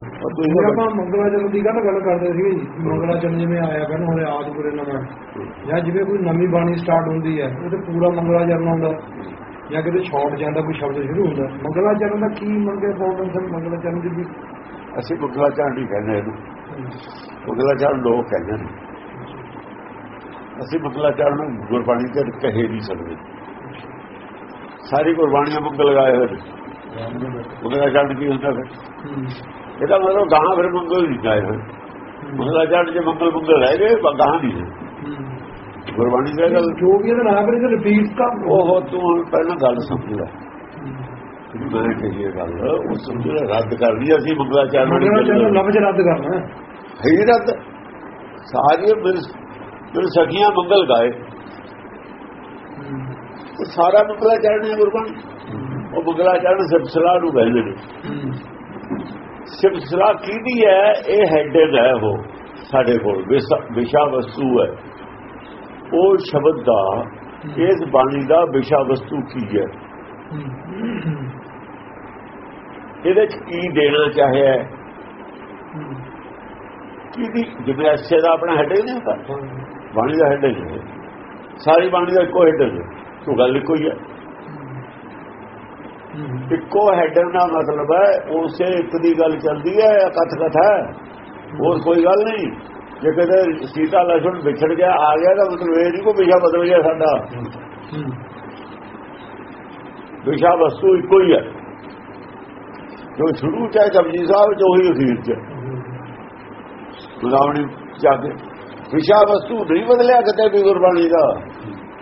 ਤੁਸੀਂ ਆਪਾਂ ਮੰਗਲਾਚਰਨ ਦੀ ਗੱਲ ਗੱਲ ਕਰਦੇ ਸੀ ਮੰਗਲਾਚਰਨ ਜਿਵੇਂ ਆਇਆ ਕਹਿੰਦੇ ਹੁਣ ਆਦਪੁਰੇ ਨਵਾਂ ਜਾਂ ਜਿਵੇਂ ਕੋਈ ਨਵੀਂ ਬਾਣੀ ਸਟਾਰਟ ਹੁੰਦੀ ਹੈ ਉਹ ਤੇ ਪੂਰਾ ਮੰਗਲਾਚਰਨ ਆਉਂਦਾ ਜਾਂ ਕਿਤੇ ਛੋਟ ਜਾਂਦਾ ਕੋਈ ਸ਼ਬਦ ਸ਼ੁਰੂ ਹੁੰਦਾ। ਮੰਗਲਾਚਰਨ ਦਾ ਕੀ ਮੰਗੇ ਇੰਪੋਰਟੈਂਸ ਹੈ ਮੰਗਲਾਚਰਨ ਦੀ ਵੀ। ਅਸੀਂ ਮੰਗਲਾਚਰਨ ਨਹੀਂ ਕਹਿੰਦੇ ਇਹਨੂੰ। ਮੰਗਲਾਚਰਨ ਲੋਕ ਕਹਿੰਦੇ ਨੇ। ਅਸੀਂ ਮੰਗਲਾਚਰਨ ਨੂੰ ਗੁਰਬਾਣੀ ਤੇ ਕਹੇ ਨਹੀਂ ਸਕਦੇ। ਸਾਰੀ ਗੁਰਬਾਣੀਆਂ ਮੰਗਲ ਗਾਏ ਹੋਏ ਨੇ। ਮੰਗਲਾਚਰਨ ਕੀ ਹੁੰਦਾ ਫਿਰ? ਇਹਦਾ ਮਤਲਬ ਗਾਂ ਫਿਰ ਮੰਗਲ ਨਹੀਂ ਗਾਏ ਹੋਏ ਮੰਗਲਾਚਰਨ ਜੇ ਮੰਗਲ ਮੰਗਲ ਰਹਿ ਗਏ ਗਾਂ ਨਹੀਂ ਗੁਰਬਾਣੀ ਦੀ ਗੱਲ ਜੋ ਵੀ ਇਹਦਾ ਨਾਮ ਹੈ ਰਿਪੀਟ ਕਰ ਉਹ ਤੂੰ ਪਹਿਲਾਂ ਗੱਲ ਸਮਝ ਲੈ। ਮੈਂ ਕਹੀਏ ਗੱਲ ਉਹ ਸਮਝ ਲੈ ਰੱਦ ਕਰ ਲਈ ਅਸੀਂ ਮੰਗਲਾਚਰਨ ਵਾਲੀ ਗੱਲ ਮੰਗਲਾਚਰਨ ਲਫ਼ਜ਼ ਰੱਦ ਕਰਨਾ ਹੈ। ਰੱਦ। ਸਾਰੀਆਂ ਮਿਲ ਸਖੀਆਂ ਮੰਗਲ ਗਾਏ। ਉਹ ਸਾਰਾ ਮੰਗਲਾਚਰਨ ਹੈ ਗੁਰਬਾਣੀ। ਉਹ ਮੰਗਲਾਚਰਨ ਸਿਲਸਿਲਾ ਨੂੰ ਕਹਿੰਦੇ ਨੇ। ਸਿਲਸਿਲਾ ਕਿਹਦੀ ਹੈ? ਇਹ ਹੈਡਡ ਹੈ ਉਹ, ਸਾਡੇ ਕੋਲ, ਵਿਸ਼ਾ- ਵਿਸ਼ਾ ਵਸਤੂ ਹੈ। ਉਹ ਸ਼ਬਦ ਦਾ, ਇਸ ਬਾਣੀ ਦਾ ਵਿਸ਼ਾ ਵਸਤੂ ਕੀ ਹੈ? ਇਹਦੇ ਚ ਕੀ ਦੇਣਾ ਚਾਹਿਆ ਕਿਹਦੀ, ਜਿਵੇਂ ਦਾ ਆਪਣਾ ਹੈਡ ਨਹੀਂ ਹੁੰਦਾ ਬਾਣੀ ਦਾ ਹੈਡ ਹੈ। ਸਾਰੀ ਬਾਣੀ ਦਾ ਇੱਕੋ ਹੈਡ ਹੈ। ਤੋ ਗੱਲ ਇੱਕੋ ਹੀ ਹੈ? ਇੱਕੋ ਹੈਡਰ ਦਾ ਮਤਲਬ ਹੈ, ਉਸੇ ਇੱਕ ਦੀ ਗੱਲ ਚੱਲਦੀ ਹੈ ਕਥ ਕਥਾ ਹੋਰ ਕੋਈ ਗੱਲ ਨਹੀਂ। ਜੇ ਕਦੇ ਸੀਤਾ ਲਛਣ ਵਿਛੜ ਗਿਆ, ਆ ਗਿਆ, ਤਾਂ ਮਤਲਬ ਇਹ ਨਹੀਂ ਕੋਈ ਵਿਸ਼ਾ ਬਦਲ ਗਿਆ ਸਾਡਾ। ਵਿਸ਼ਾ ਵਸਤੂ ਇੱਕੋ ਹੀ ਹੈ। ਜੋ ਸ਼ੁਰੂ ਚਾਹੇ ਕਬਜੀ ਸਾਹਿਬ, ਜੋ ਹੀ ਅਖੀਰ ਚ। ਗੁਲਾਮਣੀ ਜਾ ਕੇ। ਵਿਸ਼ਾ ਵਸਤੂ ਨਹੀਂ ਬਦਲਿਆ ਕਦੇ ਵੀ ਗੁਰਬਾਣੀ ਦਾ।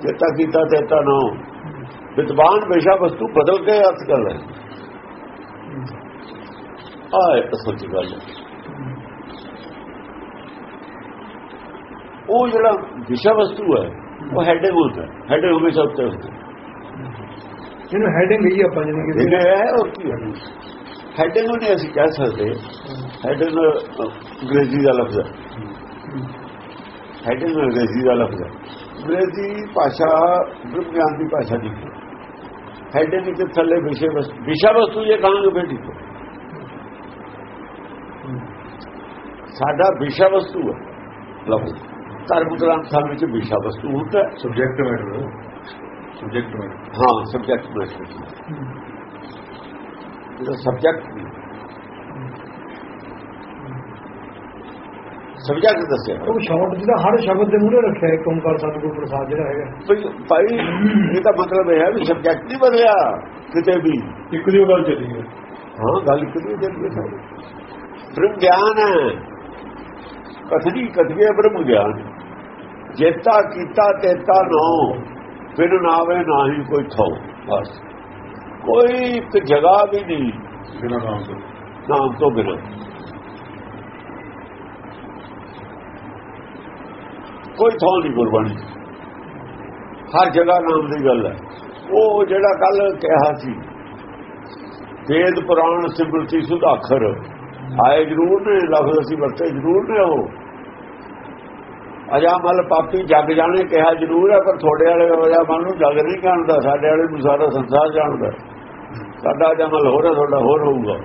ਚੇਤਾ ਕੀਤਾ ਤੇਤਾ ਨਾ ਵਿਦਵਾਨ ਵਿਸ਼ਾ ਵਸਤੂ ਬਦਲ ਕੇ ਅਰਥ ਕਰ ਰਹੇ ਆਏ ਅਸਲ ਚ ਗੱਲ ਉਹ ਜਿਹੜਾ ਵਿਸ਼ਾ ਵਸਤੂ ਹੈ ਉਹ ਹੈਡਿੰਗ ਹੁੰਦਾ ਹੈਡਿੰਗ ਹਮੇਸ਼ਾ ਉੱਤੇ ਹੁੰਦਾ ਇਹਨੂੰ ਹੈਡਿੰਗ ਹੀ ਆਪਾਂ ਜਿਵੇਂ ਕਿ ਇਹ ਹੈ ਉਹ ਕੀ ਹੈ? ਹੈਡਿੰਗ ਨੂੰ ਨਹੀਂ ਅਸੀਂ ਕਹਿ ਸਕਦੇ। ਹੈਡਿੰਗ ਅੰਗਰੇਜ਼ੀ ਦਾ ਲਫ਼ਜ਼ ਹੈ। ਹੈਡਿੰਗ ਅੰਗਰੇਜ਼ੀ ਦਾ ਲਫ਼ਜ਼ ਹੈ। ਅੰਗਰੇਜ਼ੀ ਭਾਸ਼ਾ ਬ੍ਰਹਮ ਗਿਆਨ ਦੀ ਭਾਸ਼ਾ ਦੀ ਹੈ। ਹੈਡਿੰਗ ਦੇ ਥੱਲੇ ਵਿਸ਼ੇ ਵਸਤੂ ਵਿਸ਼ਾ ਵਸਤੂ ਇਹ ਕਹਾਂਗੇ ਬੇਟੀ ਸਾਡਾ ਵਿਸ਼ਾ ਵਸਤੂ ਹੈ। ਲਫ਼ਜ਼ ਧਰਮ ਗ੍ਰੰਥਾਂ ਵਿੱਚ ਵਿਸ਼ਾ ਵਸਤੂ ਹੁੰਦਾ ਹੈ। ਸਬਜੈਕਟ ਮੈਟਰ ਸਬਜੈਕਟ ਮੈਟਰ ਹਾਂ ਸਬਜੈਕਟ ਮੈਟਰ ਜਿਹੜਾ ਸਬਜੈਕਟ ਸਬਜੈਕਟ ਦੱਸਿਆ? ਉਹ ਸ਼ਾਰਟ ਜਿਹਦਾ ਹਰ ਸ਼ਬਦ ਦੇ ਮੂਹਰੇ ਰੱਖਿਆ ਹੈ ਓਮਕਾਰ ਸਤਿਗੁਰ ਪ੍ਰਸਾਦ ਜਿਹੜਾ ਹੈਗਾ। ਭਈ ਭਾਈ ਇਹਦਾ ਮਤਲਬ ਇਹ ਹੈ ਵੀ ਸਬਜੈਕਟ ਨਹੀਂ ਬਦਲਿਆ ਕਿਤੇ ਵੀ। ਇੱਕ ਦੀ ਗੱਲ ਚੱਲੀ ਹੈ। ਹਾਂ ਗੱਲ ਕਿਤੇ ਚੱਲੀ ਹੈ ਸਾਰੀ। ਬ੍ਰਹਮ ਗਿਆਨ ਹੈ। ਕਥਨੀ ਬ੍ਰਹਮ ਗਿਆਨ। ਜੇਤਾ ਕੀਤਾ ਤੇਤਾ ਨੋ ਬਿਨ ਨਾਵੇ ਨਾਹੀ ਕੋਈ ਥੋ ਬਸ। ਕੋਈ ਇੱਕ ਜਗ੍ਹਾ ਵੀ ਨਹੀਂ। ਬਿਨਾਂ ਨਾਮ ਤੋਂ। ਨਾਮ ਤੋਂ ਬਿਨਾਂ। ਕੋਈ ਥਾਂ ਨਹੀਂ ਗੁਰਬਾਣੀ ਹਰ ਜਗ੍ਹਾ ਨਾਮ ਦੀ ਗੱਲ ਹੈ। ਉਹ ਜਿਹੜਾ ਕੱਲ ਕਿਹਾ ਸੀ, ਵੇਦ ਪੁਰਾਣ ਸਿਮਰਤੀ ਸੁਧਾਖਰ ਆਏ ਜ਼ਰੂਰ ਨੇ, ਲਫ਼ਜ਼ ਅਸੀਂ ਵਰਤੇ ਜ਼ਰੂਰ ਨੇ ਉਹ। ਅਜਾ ਮਲ ਪਾਪੀ ਜਗ ਜਾਣੇ ਕਿਹਾ ਜ਼ਰੂਰ ਹੈ, ਪਰ ਤੁਹਾਡੇ ਵਾਲੇ ਅਜਾ ਮਲ ਨੂੰ ਜਗ ਨਹੀਂ ਜਾਣਦਾ, ਸਾਡੇ ਵਾਲੇ ਨੂੰ ਸਾਰਾ ਸੰਸਾਰ ਜਾਣਦਾ। ਸਾਡਾ ਜਮਲ ਹੋਰ ਹੈ, ਤੁਹਾਡਾ ਹੋਰ ਹੋਊਗਾ।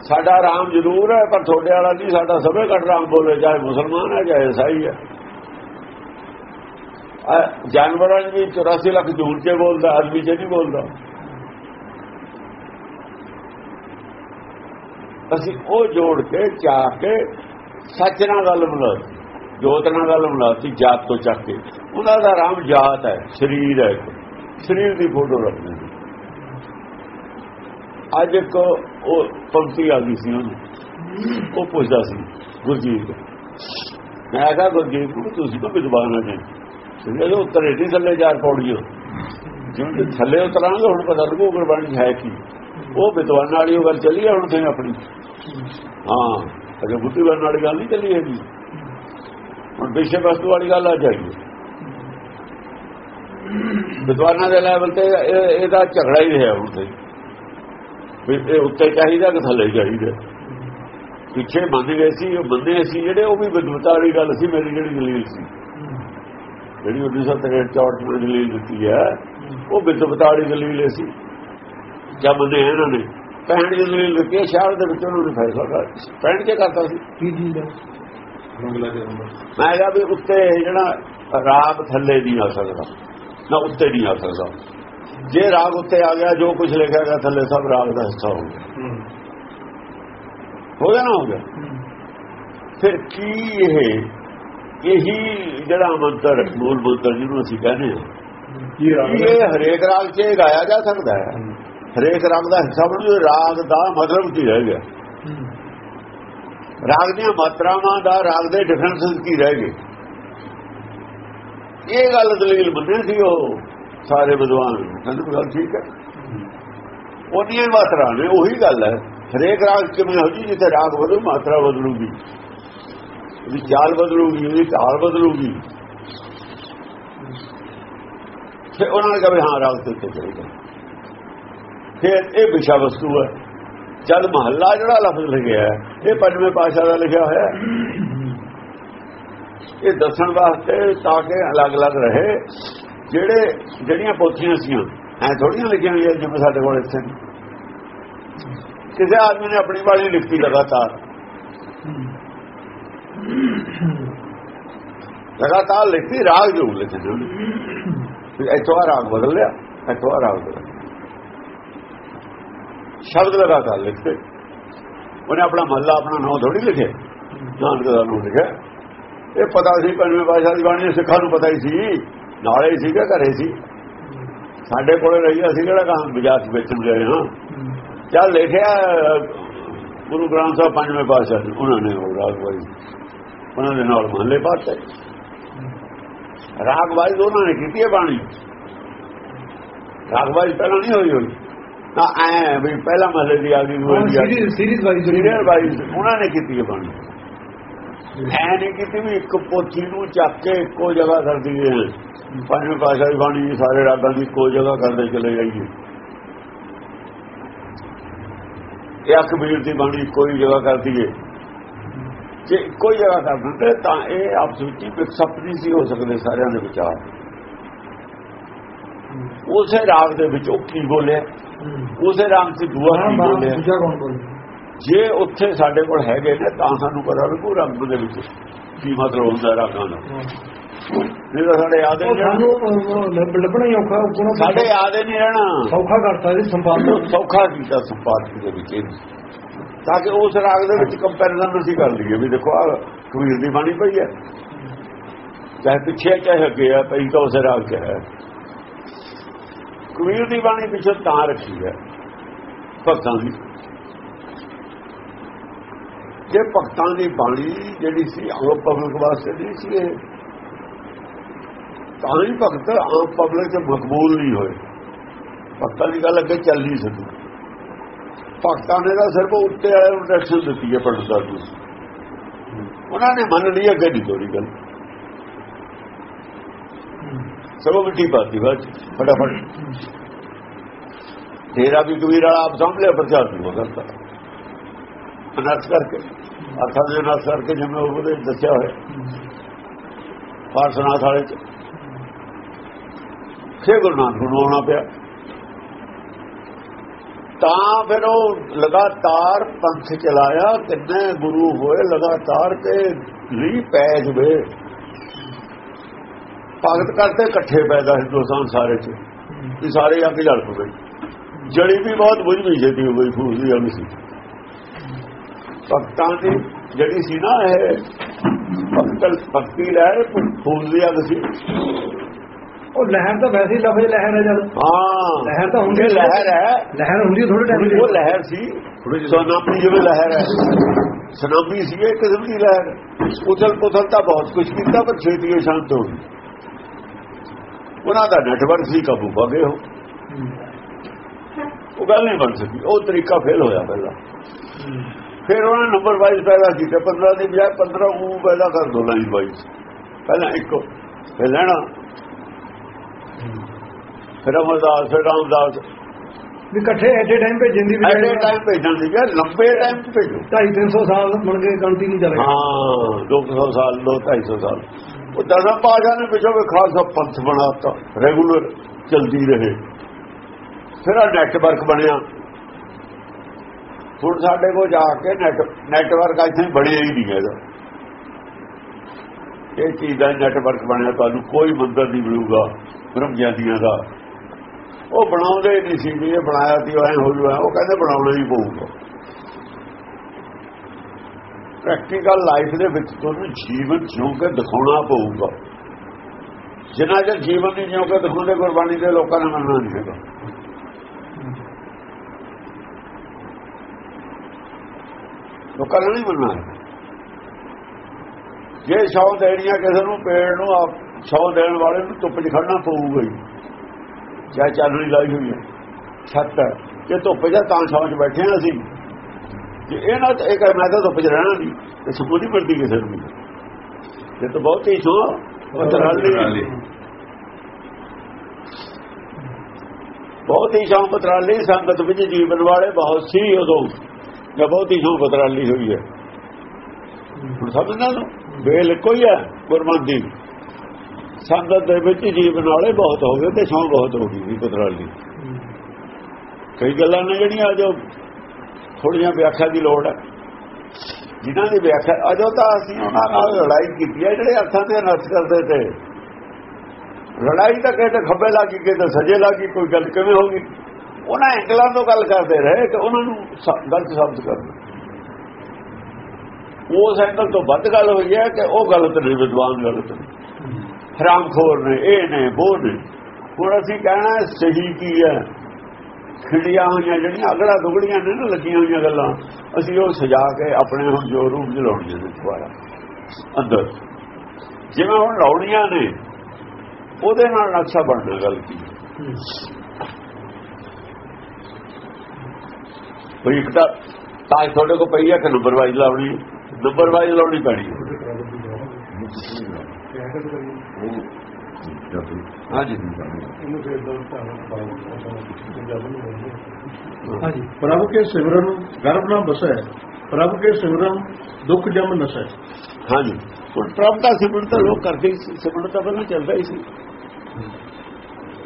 ਸਾਡਾ ਰਾਮ ਜ਼ਰੂਰ ਹੈ, ਪਰ ਤੁਹਾਡੇ ਵਾਲਾ ਨਹੀਂ, ਸਾਡਾ ਸਭੇ ਘੱਟ ਰਾਮ ਬੋਲੇ, ਚਾਹੇ ਮੁਸਲਮਾਨ ਹੈ, ਚਾਹੇ ਈਸਾਈ ਹੈ। ਅਹ ਜਾਨਵਰਾਂ ਵੀ 84 ਲੱਖ ਝੂਠ ਕੇ ਬੋਲਦਾ, ਆਦਮੀ ਚ ਨਹੀਂ ਬੋਲਦਾ। ਅਸੀਂ ਉਹ ਜੋੜ ਕੇ, ਚਾਹ ਕੇ, ਸੱਚ ਨਾਲ ਗੱਲ ਮਿਲਾਤੀ, ਜੋਤ ਨਾਲ ਗੱਲ ਮਿਲਾਤੀ, ਜਾਤ ਤੋਂ ਚੱਕ ਕੇ। ਉਹਨਾਂ ਦਾ ਰਾਮ ਜਾਤ ਹੈ, ਸਰੀਰ ਹੈ। ਇੱਕ। ਸਰੀਰ ਦੀ ਫੋਟੋ ਰੱਖਦੇ ਅੱਜ ਇੱਕ ਉਹ ਪੰਕਤੀ ਆ ਗਈ ਸੀ ਉਹਨੂੰ ਉਹ ਪੁੱਛਦਾ ਸੀ, ਗੁਰਜੀਤ, ਮੈਂ ਕਿਹਾ, ਗੁਰਜੀਤ ਨੂੰ ਤੁਸੀਂ ਤਾਂ ਵਿਦਵਾਨ ਹੋ ਜੀ। ਜਿਹੜੇ ਉੱਤਰੇ ਨਹੀਂ ਥੱਲੇ ਚਾਰ ਪੌੜੀਆਂ ਜਿਵੇਂ ਥੱਲੇ ਉਤਰਾਂਗੇ, ਹੁਣ ਪਤਾ ਲੱਗੂ ਗੁਰਬਾਣੀ ਹੈ ਕੀ। ਉਹ ਵਿਦਵਾਨਾਂ ਵਾਲੀ ਉਹ ਗੱਲ ਚੱਲੀ ਹੈ ਹੁਣ ਤੇ ਆਪਣੀ। ਹਾਂ, ਅਜੇ ਬੁੱਧੀਵਾਨ ਵਾਲੀ ਗੱਲ ਨਹੀਂ ਚੱਲੀ ਹੈਗੀ। ਹੁਣ ਵਿਸ਼ੇ ਵਸਤੂ ਵਾਲੀ ਗੱਲ ਆ ਜਾਏਗੀ। ਵਿਦਵਾਨਾਂ ਦੇ ਲੈਵਲ ਤੇ ਇਹਦਾ ਝਗੜਾ ਹੀ ਰਿਹਾ ਹੁਣ ਤੇ। ਵੀ ਇਹ ਉੱਤੇ ਚਾਹੀਦਾ ਕਿ ਥੱਲੇ ਚਾਹੀਦਾ। ਪਿੱਛੇ ਮੰਨ ਗਏ ਸੀ ਉਹ ਬੰਦੇ ਸੀ ਜਿਹੜੇ ਉਹ ਵੀ ਵਿਦਵਤਾ ਵਾਲੀ ਗੱਲ ਸੀ ਮੇਰੀ ਜਿਹੜੀ ਦਲੀਲ ਸੀ। ਜਿਹੜੀ 1963 ਚੌਟ ਵਿੱਚ ਦਲੀਲ ਦਿੱਤੀ ਹੈ ਉਹ ਵਿਦਵਤਾ ਵਾਲੀ ਦਲੀਲ ਸੀ। ਜਦ ਮੰਨੇ ਇਹਨਾਂ ਨੇ। ਪੈਣ ਦੀ ਦਲੀਲ ਦਿੱਤੀ ਹੈ, ਸ਼ਹਿਰ ਦੇ ਵਿੱਚ ਉਹਨਾਂ ਨੇ ਫੈਸਲਾ ਕਰ ਪੈਣ ਕੇ ਕਰਤਾ ਸੀ। ਕੀ ਦਾ ਅੰਦਰ ਮੈਂ ਕਿਹਾ ਵੀ ਉੱਤੇ ਜਿਹੜਾ ਰਾਗ ਥੱਲੇ ਨਹੀਂ ਆ ਸਕਦਾ ਨਾ ਉੱਤੇ ਨਹੀਂ ਆ ਸਕਦਾ। ਜੇ ਰਾਗ ਉੱਤੇ ਆ ਗਿਆ ਜੋ ਕੁਝ ਲਿਖਿਆ ਗਿਆ ਥੱਲੇ ਸਭ ਰਾਗ ਦਾ ਹਿੱਸਾ ਹੋ ਗਿਆ। ਹੂੰ। ਗਿਆ ਨਾ ਹੋ ਗਿਆ? ਫਿਰ ਕੀ ਇਹ ਇਹੀ ਜਿਹੜਾ ਮੰਤਰ ਮੂਲ ਮੰਤਰ ਜਿਹਨੂੰ ਅਸੀਂ ਕਹਿੰਦੇ ਹਾਂ ਇਹ ਹਰੇਕ ਰਾਗ 'ਚ ਗਾਇਆ ਜਾ ਸਕਦਾ ਹੈ? ਹਰੇਕ ਰਾਗ ਦਾ ਹਿੱਸਾ ਬਣ ਰਾਗ ਦਾ ਮਤਲਬ ਕੀ ਰਹਿ ਗਿਆ? ਰਾਗ ਦੀਆਂ ਮਾਤਰਾਵਾਂ ਦਾ ਰਾਗ ਦੇ ਡਿਫਰੈਂਸਸ ਕੀ ਰਹਿ ਗਏ? ਇਹ ਗੱਲ ਦਲੀਲ ਮੰਨੇ ਸੀ ਉਹ। ਸਾਰੇ ਵਿਦਵਾਨ ਕਹਿੰਦੇ ਗੱਲ ਠੀਕ ਹੈ। ਉਹਦੀਆਂ ਮਾਤਰਾ ਨੇ, ਉਹੀ ਗੱਲ ਹੈ। ਹਰੇਕ ਰਾਗ ਕਿਵੇਂ ਹੋ ਜੀ ਜਿੱਥੇ ਰਾਗ ਵਧੂ, ਮਾਤਰਾ ਬਦਲੂਗੀ ਉਹਦੀ ਚਾਲ ਬਦਲੂਗੀ ਉਹਦੀ ਢਾਲ ਬਦਲੂਗੀ ਫਿਰ ਉਹਨਾਂ ਨੇ ਕਿਹਾ ਵੀ ਹਾਂ, ਰਾਗ ਤੇ ਉੱਤੇ ਚਲੇਗਾ ਫਿਰ ਇਹ ਵਿਸ਼ਾ ਵਸਤੂ ਹੈ। ਜਦ ਮਹੱਲਾ ਜਿਹੜਾ ਲਫ਼ਜ਼ ਲਿਖਿਆ ਇਹ ਪੰਜਵੇਂ ਪਾਸ਼ਾ ਦਾ ਲਿਖਿਆ ਹੋਇਆ ਇਹ ਦੱਸਣ ਵਾਸਤੇ ਤਾਂ ਕਿ ਅਲੱਗ-ਅਲੱਗ ਰਹੇ। ਜਿਹੜੇ ਜਿਹੜੀਆਂ ਪੋਥੀਆਂ ਸੀਆਂ, ਐ ਥੋੜੀਆਂ ਲਿਖੀਆਂ ਹੋਈਆਂ ਜਿਵੇਂ ਸਾਡੇ ਕੋਲ ਇੱਥੇ। ਕਿਸੇ ਆਦਮੀ ਨੇ ਆਪਣੀ ਵਾਲੀ ਲਿਖਤੀ ਲਗਾਤਾਰ। ਲਗਾਤਾਰ ਲਿਖਤੀ, ਰਾਗ ਜੋ ਲਿਖੇ ਨੇ। ਉਹਨੇ। ਇੱਥੋਂ ਆ ਰਾਗ ਬਦਲ ਲਿਆ, ਇੱਥੋਂ ਆ ਰਾਗ ਬਦਲ ਲਿਆ। ਸ਼ਬਦ ਲਗਾਤਾਰ ਲਿਖਦੇ ਉਹਨੇ ਆਪਣਾ ਮਹੱਲਾ ਆਪਣਾ ਨਾਮ ਥੋੜੀ ਲਿਖਿਆ। ਨਾਨਕ ਦਾ ਨਾਮ ਲਿਖਿਆ। ਇਹ ਪਤਾ ਸੀ, ਪੰਜਵੇਂ ਪਾਸ਼ਾ ਦੀ ਬਾਣੀ, ਸਿੱਖਾਂ ਨੂੰ ਪਤਾ ਹੀ ਸੀ। ਨਾਲੇ ਹੀ ਸੀਗਾ ਘਰੇ ਸੀ। ਸਾਡੇ ਕੋਲੇ ਰਹੀ ਅਸੀਂ ਕਿਹੜਾ ਕੰਮ ਬਾਜ਼ਾਰ ਚ ਵੇਚਣ ਗਏ ਹਾਂ। ਚੱਲ ਲਿਖਿਆ ਗੁਰੂ ਗ੍ਰੰਥ ਸਾਹਿਬ ਪੰਜਵੇਂ ਪਾਸ਼ਾ ਜੀ ਉਹਨਾਂ ਨੇ ਉਹ ਰਾਗ ਵਾਈ ਉਹਨਾਂ ਦੇ ਨਾਲ ਮਹੱਲੇ ਪਾਤੇ। ਰਾਗ ਵਾਈ ਉਹਨਾਂ ਨੇ ਕੀਤੀ ਹੈ ਬਾਣੀ। ਰਾਗ ਵਾਈ ਪਹਿਲਾਂ ਨਹੀਂ ਹੋਈ ਹੋਈ ਨਾ ਐ ਵੀ ਪਹਿਲਾ ਮਹੱਲੇ ਦੀ ਆ ਗਈ ਸੀਰੀਜ਼ ਵਾਈਜ਼ ਉਹਨਾਂ ਨੇ ਕੀਤੀ ਹੈ ਬਾਣੀ। ਐ ਨਹੀਂ ਕੀਤੀ ਵੀ ਇੱਕ ਪੋਥੀ ਨੂੰ ਚੱਕ ਕੇ ਇੱਕੋ ਜਗ੍ਹਾ ਕਰ ਦਈਏ। ਪੰਜਵੇਂ ਪਾਸ਼ਾ ਦੀ ਬਾਣੀ ਸਾਰੇ ਰਾਗਾਂ ਦੀ ਇੱਕੋ ਜਗ੍ਹਾ ਕਰਦੇ ਚਲੇ ਜਾਈਏ। ਇਹ ਅਕਬੀਰ ਦੀ ਬਾਣੀ ਕੋਈ ਜਗ੍ਹਾ ਕਰ ਦਈਏ। ਜੇ ਕੋਈ ਜਗ੍ਹਾ ਕਰ ਦਿੰਦੇ ਤਾਂ ਇਹ ਆਪਸ ਵਿੱਚ ਹੀ ਵਿਕਸਪ ਨਹੀਂ ਸੀ ਹੋ ਸਕਦੇ ਸਾਰਿਆਂ ਦੇ ਵਿਚਾਰ। ਉਸੇ ਰਾਗ ਦੇ ਵਿੱਚ ਉਹ ਕੀ ਬੋਲਿਆ? ਉਸੇ ਰਾਗ ਚ ਦੂਆ ਕੀ ਬੋਲ ਜੇ ਉੱਥੇ ਸਾਡੇ ਕੋਲ ਹੈਗੇ ਨੇ ਤਾਂ ਸਾਨੂੰ ਪਤਾ ਲੱਗੂ ਰੰਗ ਦੇ ਵਿੱਚ ਕੀ ਮਤਲਬ ਹੁੰਦਾ ਰਾਗਾਂ ਦਾ ਤਾਂ ਸਾਡੇ ਉਹ ਨਹੀਂ ਲੱਭਣਾ ਹੀ ਔਖਾ ਕੋਣ ਸਾਡੇ ਹੀ ਨਹੀਂ ਰਹਿਣਾ। ਸੌਖਾ ਕਰਤਾ ਜੀ ਸੰਪਾਦਨ। ਸੌਖਾ ਕੀਤਾ ਸੰਪਾਦਕ ਦੇ ਵਿੱਚ। ਤਾਂ ਕਿ ਉਸ ਰਾਗ ਦੇ ਵਿੱਚ ਕੰਪੈਰੀਜ਼ਨ ਅਸੀਂ ਕਰ ਲਈਏ ਵੀ ਦੇਖੋ ਆ ਕਬੀਰ ਦੀ ਬਾਣੀ ਪਈ ਹੈ। ਚਾਹੇ ਪਿੱਛੇ ਚਾਹੇ ਅੱਗੇ ਹੈ ਪਈ ਤਾਂ ਉਸੇ ਰਾਗ 'ਚ ਹੈ। ਕਬੀਰ ਦੀ ਬਾਣੀ ਪਿੱਛੇ ਤਾਂ ਰੱਖੀ ਹੈ। ਭਗਤਾਂ ਦੀ। ਜੇ ਭਗਤਾਂ ਦੀ ਬਾਣੀ ਜਿਹੜੀ ਸੀ ਆਮ ਪਬਲਿਕ ਵਾਸਤੇ ਨਹੀਂ ਸੀ ਇਹ ਤਾਂ ਹੀ ਭਗਤ ਆਮ ਪਬਲਿਕ 'ਚ ਮਕਬੂਲ ਨਹੀਂ ਹੋਏ ਭਗਤਾਂ ਦੀ ਗੱਲ ਅੱਗੇ ਚੱਲ ਨਹੀਂ ਸਕੀ ਭਗਤਾਂ ਨੇ ਤਾਂ ਸਿਰਫ ਉੱਤੇ ਵਾਲੇ ਨੂੰ ਡਾਇਰੈਕਸ਼ਨ ਦਿੱਤੀ ਹੈ ਪੰਡਤਾਂ ਨੂੰ ਉਹਨਾਂ ਨੇ ਮੰਨ ਲਈ ਅੱਗੇ ਨਹੀਂ ਕੋਈ ਗੱਲ ਸਭ ਮਿੱਟੀ ਪਾਤੀ ਬਾਅਦ 'ਚ, ਫਟਾਫਟ ਤੇਰਾ ਵੀ ਕਬੀਰ ਵਾਲਾ ਆਪ ਸਾਂਭ ਲਿਆ ਪ੍ਰਚਾਰ ਨਹੀਂ ਹੋ ਕਰਤਾ ਅਨਰਥ ਕਰਕੇ ਅਰਥਾਂ ਦੇ ਅਨਰਥ ਕਰਕੇ ਜਿਵੇਂ ਉਹਦੇ ਦੱਸਿਆ ਹੋਇਆ। ਪਾਰਸਨਾਥ ਵਾਲੇ ਚ। ਫੇ ਗੁਰੂ ਨਾਨਕ ਨੂੰ ਆਉਣਾ ਪਿਆ। ਤਾਂ ਫਿਰ ਉਹ ਲਗਾਤਾਰ ਪੰਥ ਚਲਾਇਆ, ਕਿੰਨੇ ਗੁਰੂ ਹੋਏ ਲਗਾਤਾਰ ਤੇ ਲਈ ਪੈ ਜਵੇ। ਭਗਤ ਕਰਤੇ ਇਕੱਠੇ ਪੈਦਾ ਹਿੰਦੁਸਤਾਨ ਸਾਰੇ ਚ। ਇਹ ਸਾਰੇ ਆ ਕੇ ਜਲ ਪਏ ਜੜੀ ਵੀ ਬਹੁਤ ਬੁਝ ਵੀ ਛੇਤੀ ਹੋ ਗਈ, ਫੂਸ ਦੀ ਅੰਗ ਸੀ। ਭਗਤਾਂ ਦੀ ਜਿਹੜੀ ਸੀ ਨਾ ਇਹ ਭਗਤਲ ਭਗਤੀ ਲਹਿਰ ਫੂਸ ਦੀ ਅੰਗ ਸੀ। ਉਹ ਲਹਿਰ ਤਾਂ ਵੈਸੇ ਹੀ ਲਫ਼ਜ਼ ਲਹਿਰ ਹੈ ਜਦ। ਹਾਂ। ਲਹਿਰ ਤਾਂ ਹੁੰਦੀ ਲਹਿਰ ਹੈ। ਲਹਿਰ ਹੁੰਦੀ ਥੋੜੇ ਟਾਈਮ ਲਈ ਉਹ ਲਹਿਰ ਸੀ। ਸੁਨਾਮੀ ਜਿਵੇਂ ਲਹਿਰ ਹੈ। ਸੁਨਾਮੀ ਸੀ ਇਹ ਕਿਸਮ ਦੀ ਲਹਿਰ। ਉਥਲ ਪੁਥਲ ਤਾਂ ਬਹੁਤ ਕੁਝ ਕੀਤਾ ਪਰ ਛੇਤੀ ਇਹ ਸ਼ਾਂਤ ਹੋ ਗਈ। ਉਹਨਾਂ ਦਾ ਨੈਟਵਰਕ ਸੀ ਕਾਬੂ ਪਾ ਗਏ ਉਹ ਉਹ ਗੱਲ ਨਹੀਂ ਬਣ ਸਕੀ। ਉਹ ਤਰੀਕਾ ਫੇਲ ਹੋਇਆ ਪਹਿਲਾਂ। ਫਿਰ ਉਹਨਾਂ ਨੰਬਰ ਵਾਈਜ਼ ਪੈਦਾ ਕੀਤਾ 15 ਦੀ ਬਜਾਏ 15 ਉਹ ਪੈਦਾ ਕਰ ਦੋ ਲਾਈਨ ਵਾਈਜ਼। ਪਹਿਲਾਂ ਇੱਕ ਫਿਰ ਲੈਣਾ। ਫਿਰ ਅਮਰਦਾਸ ਫਿਰ ਰਾਮਦਾਸ। ਵੀ ਇਕੱਠੇ ਐਟ ਟਾਈਮ ਭੇਜਣ ਦੀ ਐਡੇ ਟਾਈਮ ਭੇਜਣ ਦੀ ਜਾਂ ਲੰਬੇ ਟਾਈਮ ਭੇਜੋ। 250 ਸਾਲ ਬਣ ਕੇ ਗਣਤੀ ਨਹੀਂ ਚੱਲੇਗੀ ਹਾਂ 200 ਸਾਲ 250 ਸਾਲ। ਉਹ ਦਸਾਂ ਪਾਸ਼ਾ ਨੇ ਪਿਛੋ ਕੇ ਖਾਲਸਾ ਪੰਥ ਬਣਾਤਾ ਰੈਗੂਲਰ ਚਲਦੀ ਰਹੇ। ਫਿਰ ਆ ਨੈਟਵਰਕ ਬਣਿਆ। ਹੁਣ ਸਾਡੇ ਕੋਲ ਜਾ ਕੇ ਨੈਟ ਨੈਟਵਰਕ ਇੱਥੇ ਬਣਿਆ ਹੀ ਨਹੀਂ ਹੈਗਾ। ਇਹ ਚੀਜ਼ ਦਾ ਨੈਟਵਰਕ ਬਣਿਆ ਤੁਹਾਨੂੰ ਕੋਈ ਮੰਦਰ ਨਹੀਂ ਮਿਲੂਗਾ ਬ੍ਰਹਮ ਗਿਆਨੀਆਂ ਦਾ। ਉਹ ਬਣਾਉਂਦੇ ਹੀ ਨਹੀਂ ਸੀ ਵੀ ਇਹ ਬਣਾਇਆ ਸੀ ਐ ਹੋ ਜੂਆ ਉਹ ਕਹਿੰਦੇ ਬਣਾਉਣਾ ਹੀ ਪਊਗਾ। ਪ੍ਰੈਕਟੀਕਲ ਲਾਈਫ ਦੇ ਵਿੱਚ ਤੁਹਾਨੂੰ ਜੀਵਨ ਜਿਉਂ ਕੇ ਦਿਖਾਉਣਾ ਪਊਗਾ। ਜਿੰਨਾ ਚਿਰ ਜੀਵਨ ਨਹੀਂ ਜਿਉਂ ਕੇ ਦਿਖਾਉਂਦੇ, ਗੁਰਬਾਣੀ ਦੇ ਲੋਕਾਂ ਨੇ ਮੰਨਣਾ ਨਹੀਂ ਹੈਗਾ। ਲੋਕਾਂ ਨੇ ਨਹੀਂ ਮੰਨਣਾ। ਜੇ ਸੌ ਦੇਣੀਆਂ ਕਿਸੇ ਨੂੰ ਪੇੜ ਨੂੰ ਆਪ ਸੌ ਦੇਣ ਵਾਲੇ ਨੂੰ ਧੁੱਪ 'ਚ ਖੜਨਾ ਪਊਗਾ ਹੀ। ਚਾਹੇ ਚਾਨਣੀ ਲਾਈ ਹੋਈ ਹੈ ਛੱਤ ਜੇ ਧੁੱਪ 'ਚ ਤਾਂ ਸੌ 'ਚ ਬੈਠੇ ਹਾਂ ਅਸੀਂ। ਜੇ ਇਹ ਨਾ ਇਹ ਮੈਂ ਤਾਂ ਧੁੱਪ 'ਚ ਰਹਿਣਾ ਨਹੀਂ ਤੇ ਸੁਕੂਨ ਨਹੀਂ ਮਿਲਦੀ ਕਿਸੇ ਨੂੰ ਜੇ ਤਾਂ ਬਹੁਤ ਹੀ ਸੋ ਪਤਰਾਲੀ ਬਹੁਤ ਹੀ ਸ਼ੌਂ ਪਤਰਾਲੀ ਸੰਗਤ ਵਿੱਚ ਜੀਵਨ ਵਾਲੇ ਬਹੁਤ ਸੀ ਉਦੋਂ। ਜਾਂ ਬਹੁਤ ਹੀ ਸ਼ੌਂ ਹੋਈ ਹੈ। ਹੁਣ ਸਮਝਣਾ ਨੂੰ ਵੇਲ ਕੋਈ ਹੈ, ਗੁਰਮਤਿ ਦੀ। ਸੰਗਤ ਦੇ ਵਿੱਚ ਜੀਵਨ ਵਾਲੇ ਬਹੁਤ ਹੋ ਗਏ ਤੇ ਸ਼ੌਂ ਬਹੁਤ ਹੋ ਗਈ ਪਤਰਾਲੀ ਕਈ ਗੱਲਾਂ ਨੇ ਜਿਹੜੀਆਂ ਜੋ ਥੋੜੀਆਂ ਵਿਆਖਿਆ ਦੀ ਲੋੜ ਹੈ। ਜਿਨ੍ਹਾਂ ਦੀ ਵਿਆਖਿਆ, ਅਜੋ ਤਾਂ ਅਸੀਂ ਉਹਨਾਂ ਨਾਲ ਲੜਾਈ ਕੀਤੀ ਹੈ, ਜਿਹੜੇ ਅਰਥਾਂ ਦੇ ਨਰਸ ਕਰਦੇ ਤੇ। ਲੜਾਈ ਤਾਂ ਕਹਿੰਦੇ ਖੱਬੇ ਲੱਗੀ ਕਿਤੇ ਸਜੇ ਲੱਗੀ ਕੋਈ ਗੱਲ ਕਿਵੇਂ ਹੋਗੀ ਉਹਨਾਂ ਐਂਗਲਾਂ ਤੋਂ ਗੱਲ ਕਰਦੇ ਰਹੇ ਕਿ ਉਹਨਾਂ ਨੂੰ ਗਲਤ ਸ਼ਬਦ ਕਰਦੇ ਉਸ ਐਂਗਲ ਤੋਂ ਵੱਧ ਗੱਲ ਹੋਈ ਹੈ ਕਿ ਉਹ ਗਲਤ ਨੇ, ਵਿਦਵਾਨ ਗਲਤ ਨੇ। ਹਰਾਮਖੋਰ ਨੇ, ਇਹ ਨੇ, ਉਹ ਨੇ। ਹੁਣ ਅਸੀਂ ਕਹਿਣਾ ਸਹੀ ਕੀ ਹੈ? ਖਿੜੀਆਂ ਹੋਈਆਂ ਜਿਹੜੀਆਂ ਅਗੜਾ ਦੁਗੜੀਆਂ ਨੇ ਨਾ ਲੱਗੀਆਂ ਹੋਈਆਂ ਗੱਲਾਂ, ਅਸੀਂ ਉਹ ਸਜਾ ਕੇ ਆਪਣੇ ਹੁਣ ਜੋ ਰੂਪ ਜਲਾਉਣੀਆਂ ਨੇ ਦੁਬਾਰਾ। ਅੰਦਰ। ਜਿਵੇਂ ਹੁਣ ਲਾਉਣੀਆਂ ਨੇ, ਉਹਦੇ ਨਾਲ ਨਕਸ਼ਾ ਬਣਨਾ ਗੱਲ ਕੋਈ ਇੱਕ ਤਾਂ ਤਾਜ ਤੁਹਾਡੇ ਕੋ ਪਈ ਹੈ ਕਿ ਨੰਬਰ ਵਾਈਜ਼ ਲਾਉਣੀ ਨੰਬਰ ਵਾਈਜ਼ ਲਾਉਣੀ ਪੈਣੀ ਹਾਂਜੀ। ਪ੍ਰਭ ਕੇ ਸਿਮਰਨ ਗਰਭ ਨਾ ਬਸੈ ਪ੍ਰਭ ਕੇ ਸਿਮਰਨ ਦੁੱਖ ਜਮ ਨਸੈ। ਹਾਂਜੀ। ਹੁਣ ਪ੍ਰਭ ਦਾ ਸਿਮਰਨ ਤਾਂ ਲੋਕ ਕਰਦੇ ਹੀ ਸੀ ਸਿਮਰਨ ਤਾਂ ਪਹਿਲਾਂ ਚੱਲਦਾ ਹੀ ਸੀ।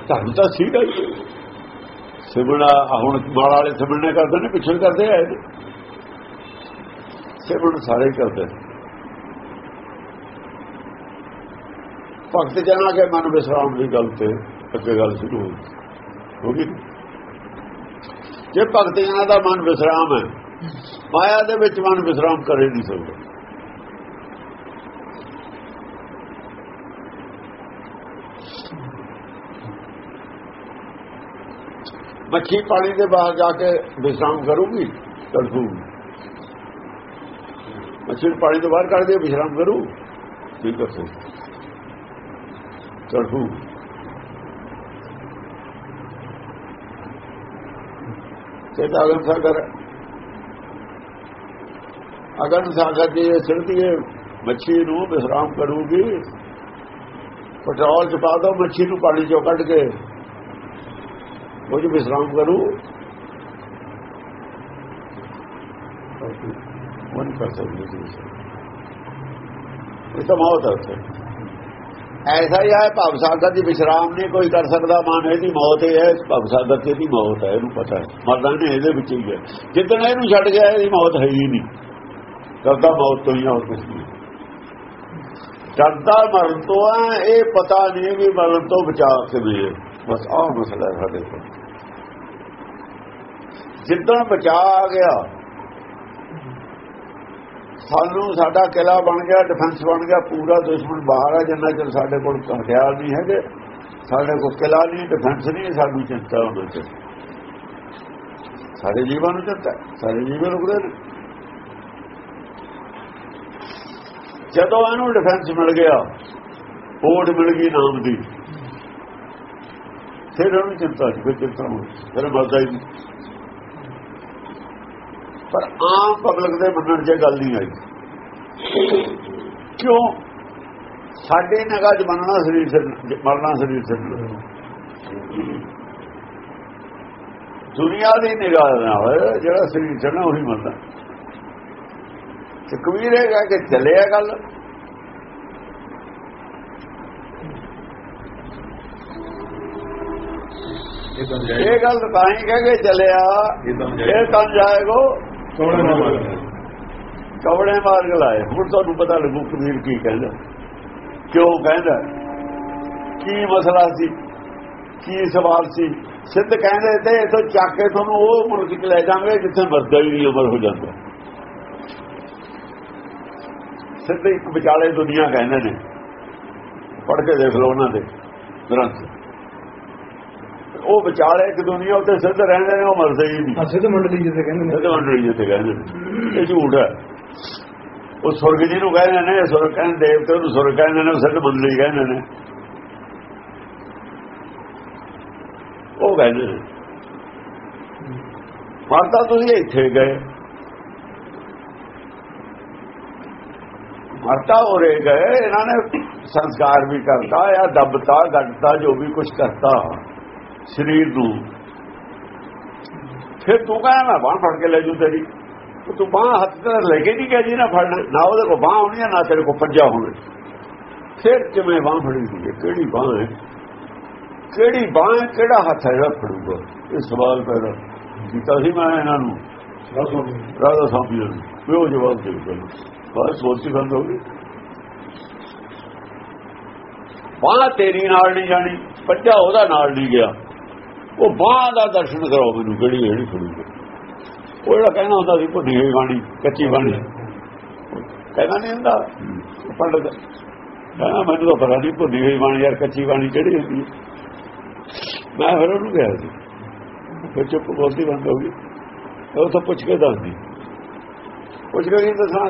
ਤੁਹਾਨੂੰ ਤਾਂ ਸੀਗਾ ਹੀ ਸਿਮਰਨਾ ਹੁਣ ਮਾਲ ਵਾਲੇ ਸਿਮਰਨੇ ਕਰਦੇ ਨੇ, ਪਿੱਛੇ ਕਰਦੇ ਆਏ ਨੇ ਸਿਮਰਨ ਸਾਰੇ ਹੀ ਕਰਦੇ ਨੇ। ਭਗਤ ਜਨਾ ਕੇ ਮਨ ਵਿਸਰਾਮ ਦੀ ਗੱਲ ਤੇ ਅੱਗੇ ਗੱਲ ਸ਼ੁਰੂ ਹੋਈ ਹੋ ਗਈ ਜੇ ਭਗਤ ਜਨਾ ਦਾ ਮਨ ਵਿਸਰਾਮ ਹੈ, ਮਾਇਆ ਦੇ ਵਿੱਚ ਮਨ ਵਿਸਰਾਮ ਕਰੇ ਨਹੀਂ ਸਕਦਾ। ਮੱਛੀ ਪਾਣੀ ਦੇ ਬਾਹਰ ਜਾ ਕੇ ਵਿਸਰਾਮ ਕਰੂਗੀ ਤੜਫੂਗੀ ਮੱਛੀ ਪਾਣੀ ਤੋਂ ਬਾਹਰ ਕੱਢ ਦੇ ਵਿਸਰਾਮ ਕਰੂ ਠੀਕ ਹੈ ਸੋ ਤੜਫੂ ਤੇ ਅਗਨ ਸਾਗਰ ਅਗਨ ਸਾਗਰ ਦੀ ਸਿਰਤੀ ਮੱਛੀ ਨੂੰ ਵਿਸਰਾਮ ਕਰੂਗੀ ਪੈਟਰੋਲ ਚ ਪਾ ਦੋ ਮੱਛੀ ਨੂੰ ਪਾਣੀ ਚੋਂ ਕੱਢ ਕੇ ਉਹ ਜੋ ਵਿਸਰਾਮ ਕਰੂ ਉਹ ਨਹੀਂ ਕਰ ਸਕਦੀ ਇਹ ਤਾਂ ਮੌਤ ਹੈ ਉੱਥੇ ਐਸਾ ਹੀ ਹੈ ਭਵ ਸਾਗਰ ਦੀ ਵਿਸ਼ਰਾਮ ਨਹੀਂ ਕੋਈ ਕਰ ਸਕਦਾ ਮਾਨ ਇਹਦੀ ਮੌਤ ਹੀ ਹੈ ਭਵ ਸਾਗਰ ਤੇ ਦੀ ਮੌਤ ਹੈ ਇਹਨੂੰ ਪਤਾ ਹੈ ਮਰਦਾ ਨੇ ਇਹਦੇ ਵਿੱਚ ਹੀ ਹੈ ਜਿੱਦਣ ਇਹਨੂੰ ਛੱਡ ਗਿਆ ਇਹਦੀ ਮੌਤ ਹੈ ਹੀ ਨਹੀਂ ਕਰਦਾ ਮੌਤ ਤੋਂ ਹੀ ਹੋਰ ਕੁਝ ਨਹੀਂ ਡਰਦਾ ਮਰਨ ਤੋਂ ਹੈ ਇਹ ਪਤਾ ਨਹੀਂ ਵੀ ਮਰਨ ਤੋਂ ਬਚਾ ਕਿਵੇਂ ਹੈ ਬਸ ਆਹ ਮਸਲਾ ਸਾਡੇ ਕੋਲ। ਜਿੱਦਾਂ ਬਚਾ ਆ ਗਿਆ, ਸਾਨੂੰ ਸਾਡਾ ਕਿਲਾ ਬਣ ਗਿਆ ਡਿਫੈਂਸ ਬਣ ਗਿਆ, ਪੂਰਾ ਦੁਸ਼ਮਣ ਬਾਹਰ ਆ, ਜਿੰਨਾ ਚਿਰ ਸਾਡੇ ਕੋਲ ਹਥਿਆਰ ਨਹੀਂ ਹੈਗੇ, ਸਾਡੇ ਕੋਲ ਕਿਲਾ ਨਹੀਂ ਡਿਫੈਂਸ ਨਹੀਂ ਸਾਨੂੰ ਚਿੰਤਾ ਉਹਨਾਂ ਚ ਸਾਡੇ ਜੀਵਨ ਨੂੰ ਚਿੰਤਾ ਸਾਡੇ ਜੀਵਨ ਨੂੰ ਨੇ। ਜਦੋਂ ਇਹਨੂੰ ਡਿਫੈਂਸ ਮਿਲ ਗਿਆ ਕੋਟ ਮਿਲ ਗਈ ਨਾਮ ਦੀ। ਫਿਰ ਉਹਨੂੰ ਚਿੰਤਾ ਸੀ, ਫਿਰ ਚਿੰਤਾ ਹੋਈ ਫਿਰ ਮਰਦਾ ਹੀ ਨਹੀਂ ਪਰ ਆਮ ਪਬਲਿਕ ਦੇ ਮੰਨਣ 'ਚ ਗੱਲ ਨਹੀਂ ਆਈ। ਕਿਉਂ? ਸਾਡੇ ਨਗਾਹ 'ਚ ਮੰਨਣਾ ਸਰੀਰ ਸਿਰ ਮਰਨਾ ਸਰੀਰ ਸੇ ਦੁਨੀਆ ਦੀ ਨਿਗਾਹ ਨਾਲ ਜਿਹੜਾ ਸਰੀਰ ਸਿਰ ਨਾ ਉਹੀ ਮੰਨਦਾ। ਤੇ ਕਬੀਰ ਹੈਗਾ ਕਿ ਚੱਲਿਆ ਗੱਲ। ਇਹ ਗੱਲ ਤਾਂ ਹੀ ਕਹਿ ਕੇ ਚੱਲਿਆ। ਇਹ ਤਾਂ ਜਾਏਗੋ ਕਵੜੇ ਮਾਰਗ ਲਾਏ। ਹੁਣ ਤੁਹਾਨੂੰ ਪਤਾ ਲੱਗੂ ਕਬੀਰ ਕੀ ਕਹਿੰਦਾ। ਕਿਉਂ ਕਹਿੰਦਾ? ਕੀ ਮਸਲਾ ਸੀ? ਕੀ ਸਵਾਲ ਸੀ? ਸਿੱਧ ਕਹਿੰਦੇ ਤੇ ਇਥੋਂ ਚੱਕ ਕੇ ਤੁਹਾਨੂੰ ਉਹ ਮੁਲਕ ਚ ਲੈ ਜਾਵਾਂਗੇ ਜਿੱਥੇ ਮਰਦਾ ਹੀ ਨਹੀਂ ਉਮਰ ਹੋ ਜਾਂਦਾ। ਸਿੱਧ ਇੱਕ ਵਿਚਾਲੇ ਦੁਨੀਆ ਕਹਿੰਦੇ ਨੇ। ਪੜ ਕੇ ਦੇਖ ਲਓ ਉਹਨਾਂ ਦੇ ਗ੍ਰੰਥ। ਉਹ ਵਿਚਾਲੇ ਇੱਕ ਦੁਨੀਆ ਉੱਤੇ ਸਿੱਧ ਰਹਿੰਦੇ ਨੇ ਉਹ ਮਰਦੇ ਹੀ ਨਹੀਂ। ਤਾਂ ਮੰਡਲੀ ਜਿੱਥੇ ਕਹਿੰਦੇ ਨੇ। ਸਿੱਧ ਮੰਡਲੀ ਜਿੱਥੇ ਕਹਿੰਦੇ ਨੇ। ਇਹ ਝੂਠ ਹੈ। ਉਹ ਸੁਰਗ ਜੀ ਨੂੰ ਕਹਿੰਦੇ ਨੇ ਸੁਰਗ ਕਹਿੰਦੇ ਦੇਵਤੇ ਨੂੰ ਸੁਰਗ ਕਹਿੰਦੇ ਨੇ ਉਹ ਸਿੱਧ ਮੰਡਲੀ ਕਹਿੰਦੇ ਨੇ। ਉਹ ਕਹਿੰਦੇ ਨੇ। ਮਾਰਤਾ ਤੁਸੀਂ ਇੱਥੇ ਗਏ। ਮਾਰਤਾ ਹੋਰੇ ਗਏ ਇਹਨਾਂ ਨੇ ਸੰਸਕਾਰ ਵੀ ਕਰਤਾ ਜਾਂ ਦਬਤਾ ਗੱਡਤਾ ਜੋ ਵੀ ਕੁਝ ਕਰਤਾ। ਸਰੀਰ ਨੂੰ। ਫਿਰ ਤੂੰ ਕਹਿੰਦਾ ਮੈਂ ਬਾਹ ਫੜ ਕੇ ਲੈ ਜੂ ਤੇਰੀ। ਤੇ ਬਾਹ ਹੱਥ ਤੇ ਲੈ ਕੇ ਨਹੀਂ ਗਈ ਜੀ ਨਾ ਫੜ ਨਾ ਉਹਦੇ ਕੋ ਬਾਹ ਹੋਣੀ ਨਾ ਤੇਰੇ ਕੋ ਪੰਜਾ ਹੋਣਾ। ਫਿਰ ਕਿਵੇਂ ਬਾਹ ਫੜੀ ਦੀ ਕਿਹੜੀ ਬਾਹ ਹੈ? ਕਿਹੜੀ ਬਾਹ ਕਿਹੜਾ ਹੱਥ ਹੈ ਜਿਹੜਾ ਫੜੂਗਾ? ਇਹ ਸਵਾਲ ਪੈਦਾ। ਕੀਤਾ ਸੀ ਮੈਂ ਇਹਨਾਂ ਨੂੰ। ਰਾਧਾ ਸਾਹਿਬ ਜੀ। ਨੂੰ ਵੀ ਉਹ ਜਵਾਬ ਦੇ ਦਿੱਤਾ। ਬਸ ਸੋਚੀ ਬੰਦ ਹੋ ਗਈ? ਬਾਹ ਤੇਰੀ ਨਾਲ ਨਹੀਂ ਜਾਣੀ ਪੰਜਾ ਉਹਦਾ ਨਾਲ ਨਹੀਂ ਗਿਆ। ਉਹ ਬਾਹ ਦਾ ਦਰਸ਼ਨ ਕਰਾਓ ਮੈਨੂੰ ਕਿਹੜੀ ਜਿਹੜੀ ਫੜੂਗਾ ਉਹ ਜਿਹੜਾ ਕਹਿੰਦਾ ਹੁੰਦਾ ਸੀ, ਭੁੱਡੀ ਹੋਈ ਬਾਣੀ, ਕੱਚੀ ਬਾਣੀ। ਕਹਿੰਦਾ ਨਹੀਂ ਹੁੰਦਾ। ਪੰਡਤ ਕਹਿੰਦਾ, ਮੈਨੂੰ ਤਾਂ ਪਤਾ ਨਹੀਂ, ਭੁੱਡੀ ਹੋਈ ਬਾਣੀ ਯਾਰ ਕੱਚੀ ਬਾਣੀ ਕਿਹੜੀ ਹੁੰਦੀ ਮੈਂ ਫਿਰ ਉਹਨੂੰ ਕਿਹਾ ਸੀ। ਫਿਰ ਚੁੱਪ ਬੋਲਦੀ ਬੰਦ ਹੋ ਗਈ। ਉਹ ਤਾਂ ਪੁੱਛ ਕੇ ਦੱਸਦੀ। ਪੁੱਛ ਕੇ ਕੀ ਦੱਸਣਾ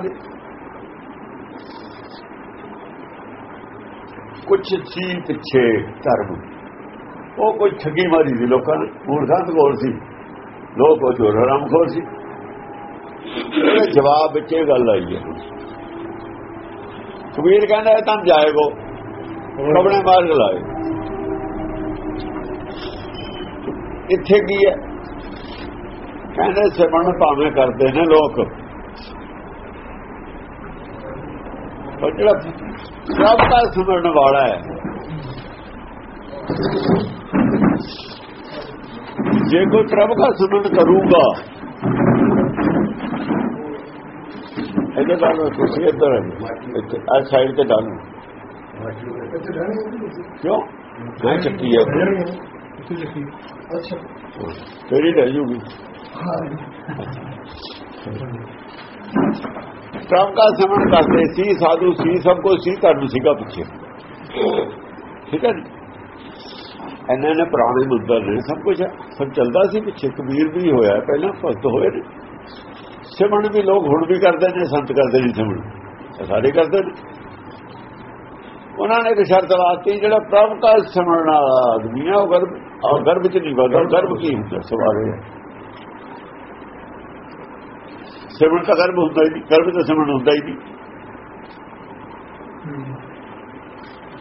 ਕੁਛ ਸੀ ਪਿੱਛੇ ਧਰਮ। ਉਹ ਕੋਈ ਠੱਗੀ ਮਾਰੀ ਸੀ ਲੋਕਾਂ ਨੇ, ਮੂਰਖਾਂ ਦੇ ਕੋਲ ਸੀ। ਲੋਕ ਉਹ ਚੋਰ ਹਰਾਮ ਖੋਰ ਸੀ। ਇਹਦੇ ਜਵਾਬ ਵਿੱਚ ਇਹ ਗੱਲ ਆਈ ਹੈ। ਕਬੀਰ ਕਹਿੰਦਾ, ਇਹ ਤਾਂ ਜਾਏਗੋ ਕਬਣੇ ਮਾਰ ਲਾਏ। ਇੱਥੇ ਕੀ ਹੈ? ਕਹਿੰਦੇ, ਸਿਮਰਨ ਭਾਵੇਂ ਕਰਦੇ ਨੇ ਲੋਕ। ਜਿਹੜਾ ਸਭ ਦਾ ਸਿਮਰਨ ਵਾਲਾ ਹੈ ਜੇ ਕੋਈ ਪ੍ਰਭ ਦਾ ਸਿਮਰਨ ਕਰੂਗਾ ਇਹਦੇ ਨਾਲ ਤੁਸੀਂ ਇੱਧਰ ਆ ਸਾਈਡ ਤੇ ਡਾਲੋ। ਕਿਉਂ? ਮੈਂ ਚੱਕੀ ਹੈ ਅੱਛਾ। ਤੇਰੀ ਰਹਿ ਜੂਗੀ। ਪ੍ਰਭ ਦਾ ਸਿਮਰਨ ਕਰਦੇ ਸੀ ਸਾਧੂ ਸੀ ਸਭ ਕੁਝ ਸੀ ਧਰਮ ਸੀਗਾ ਪਿੱਛੇ। ਠੀਕ ਹੈ ਇਹਨਾਂ ਨੇ ਪੁਰਾਣੇ ਮੁੱਦਾ ਨੇ ਸਭ ਕੁਝ ਸਭ ਚੱਲਦਾ ਸੀ ਪਿੱਛੇ ਕਬੀਰ ਵੀ ਹੋਇਆ ਪਹਿਲਾਂ ਭਗਤ ਹੋਏ ਨੇ। ਸਿਮਰਨ ਵੀ ਲੋਕ ਹੁਣ ਵੀ ਕਰਦੇ ਨੇ ਸੰਤ ਕਰਦੇ ਨੇ ਸਿਮਰਨ। ਸਾਰੇ ਕਰਦੇ ਨੇ। ਉਹਨਾਂ ਨੇ ਇੱਕ ਸ਼ਰਤ ਲਾਤੀ ਜਿਹੜਾ ਪ੍ਰਭ ਦਾ ਸਿਮਰਨ ਵਾਲਾ ਆਦਮੀ ਆ ਉਹ ਗਰਭ ਉਹ ਗਰਭ ਚ ਨਹੀਂ ਵਗਦਾ ਗਰਭ ਕੀ ਹੁੰਦਾ ਸਵਾਲ ਹੈ ਸਿਮਰਨ ਤਾਂ ਗਰਭ ਹੁੰਦਾ ਹੀ ਨਹੀਂ ਗਰਭ ਤਾਂ ਸਿਮਰਨ ਹੁੰਦਾ ਹੀ ਨਹੀਂ।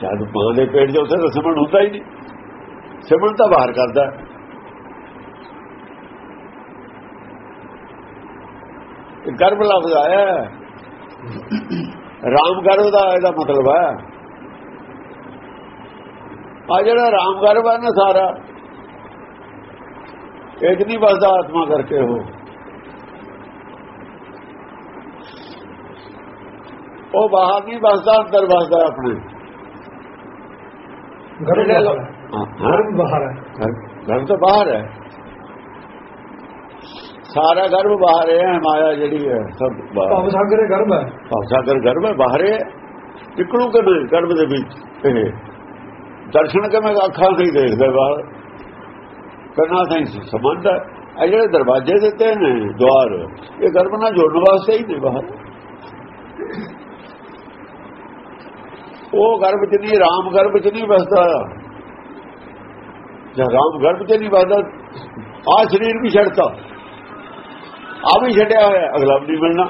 ਜਦ ਮਾਂ ਦੇ ਪੇਟ 'ਚ ਉੱਥੇ ਤਾਂ ਸਿਮਰਨ ਹੁੰਦਾ ਹੀ ਨਹੀਂ। ਸਿਮਰਨ ਤਾਂ ਬਾਹਰ ਕਰਦਾ। ਇਹ ਗਰਭ ਲਫ਼ਜ਼ ਆਇਆ ਹੈ। ਰਾਮ ਗਰਭ ਦਾ ਇਹਦਾ ਮਤਲਬ ਹੈ। ਆ ਜਿਹੜਾ ਰਾਮ ਗਰਭ ਹੈ ਨਾ ਸਾਰਾ ਇੱਕ ਨਹੀਂ ਬਸਦਾ ਆਤਮਾ ਕਰਕੇ ਉਹ। ਉਹ ਬਾਹਰ ਨਹੀਂ ਬਸਦਾ ਅੰਦਰ ਬਸਦਾ ਆਪਣੇ। ਗਰਭ ਹੈ ਹਾਂ, ਗਰਭ ਬਾਹਰ ਹੈ। ਘਰ ਤਾਂ ਬਾਹਰ ਹੈ। ਸਾਰਾ ਗਰਭ ਬਾਹਰ ਹੈ ਮਾਇਆ ਜਿਹੜੀ ਹੈ ਸਭ ਬਾਹਰ ਭਵ ਸਾਗਰ ਗਰਭ ਹੈ। ਭਾਵਸਾਗਰ ਗਰਭ ਹੈ ਬਾਹਰ ਹੈ। ਨਿਕਲੂ ਕਿਵੇਂ? ਗਰਭ ਦੇ ਵਿੱਚ ਇਹ। ਦਰਸ਼ਨ ਕਿਵੇਂ ਅੱਖਾਂ ਨਹੀਂ ਦੇਖਦੇ ਬਾਹਰ? ਕੰਨਾਂ ਨਹੀਂ ਸੰਬੰਧ ਹੈ। ਇਹ ਜਿਹੜੇ ਦਰਵਾਜ਼ੇ ਦਿੱਤੇ ਨੇ ਦੁਆਰ ਇਹ ਗਰਭ ਨਾਲ ਜੋੜਨ ਵਾਸਤੇ ਹੀ ਨੇ ਬਾਹਰ। ਉਹ ਗਰਭ ਚ ਨਹੀਂ ਰਾਮ ਗਰਭ ਚ ਨਹੀਂ ਵਸਦਾ। ਜੇ ਰਾਮ ਗਰਭ ਤੇ ਨਹੀਂ ਵਸਦਾ ਆ ਸਰੀਰ ਵੀ ਛੱਡਤਾ। ਆ ਵੀ ਛੱਡਿਆ ਹੋਇਆ, ਅਗਲਾ ਵੀ ਮਿਲਣਾ।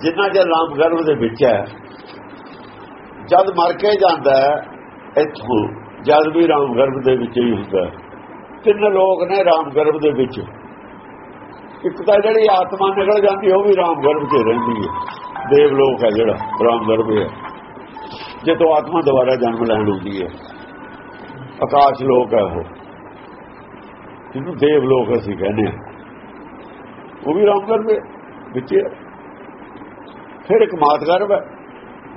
ਜਿੰਨਾ ਜੇ ਰਾਮ ਗਰਭ ਦੇ ਵਿੱਚ ਹੈ, ਜਦ ਮਰ ਕੇ ਜਾਂਦਾ ਹੈ, ਇੱਥੋਂ ਜਦ ਵੀ ਰਾਮ ਗਰਭ ਦੇ ਵਿੱਚ ਹੀ ਹੁੰਦਾ ਤਿੰਨ ਲੋਕ ਨੇ ਰਾਮ ਗਰਭ ਦੇ ਵਿੱਚ। ਇੱਕ ਤਾਂ ਜਿਹੜੀ ਆਤਮਾ ਨਿਕਲ ਜਾਂਦੀ, ਉਹ ਵੀ ਰਾਮ ਗਰਭ 'ਚ ਰਹਿੰਦੀ ਹੈ। ਦੇਵ ਲੋਕ ਹੈ ਜਿਹੜਾ, ਰਾਮ ਗਰਭ ਹੈ। ਜਦੋਂ ਆਤਮਾ ਦੁਬਾਰਾ ਜਨਮ ਲੈਣ ਹੁੰਦੀ ਹੈ, ਆਕਾਸ਼ ਲੋਕ ਹੈ ਉਹ। ਜਿਹਨੂੰ ਦੇਵ ਲੋਕ ਅਸੀਂ ਕਹਿੰਦੇ ਆ ਉਹ ਵੀ ਰਾਮਗਰਭ ਵਿੱਚ ਫਿਰ ਇੱਕ ਮਾਤਗਰਭ ਹੈ।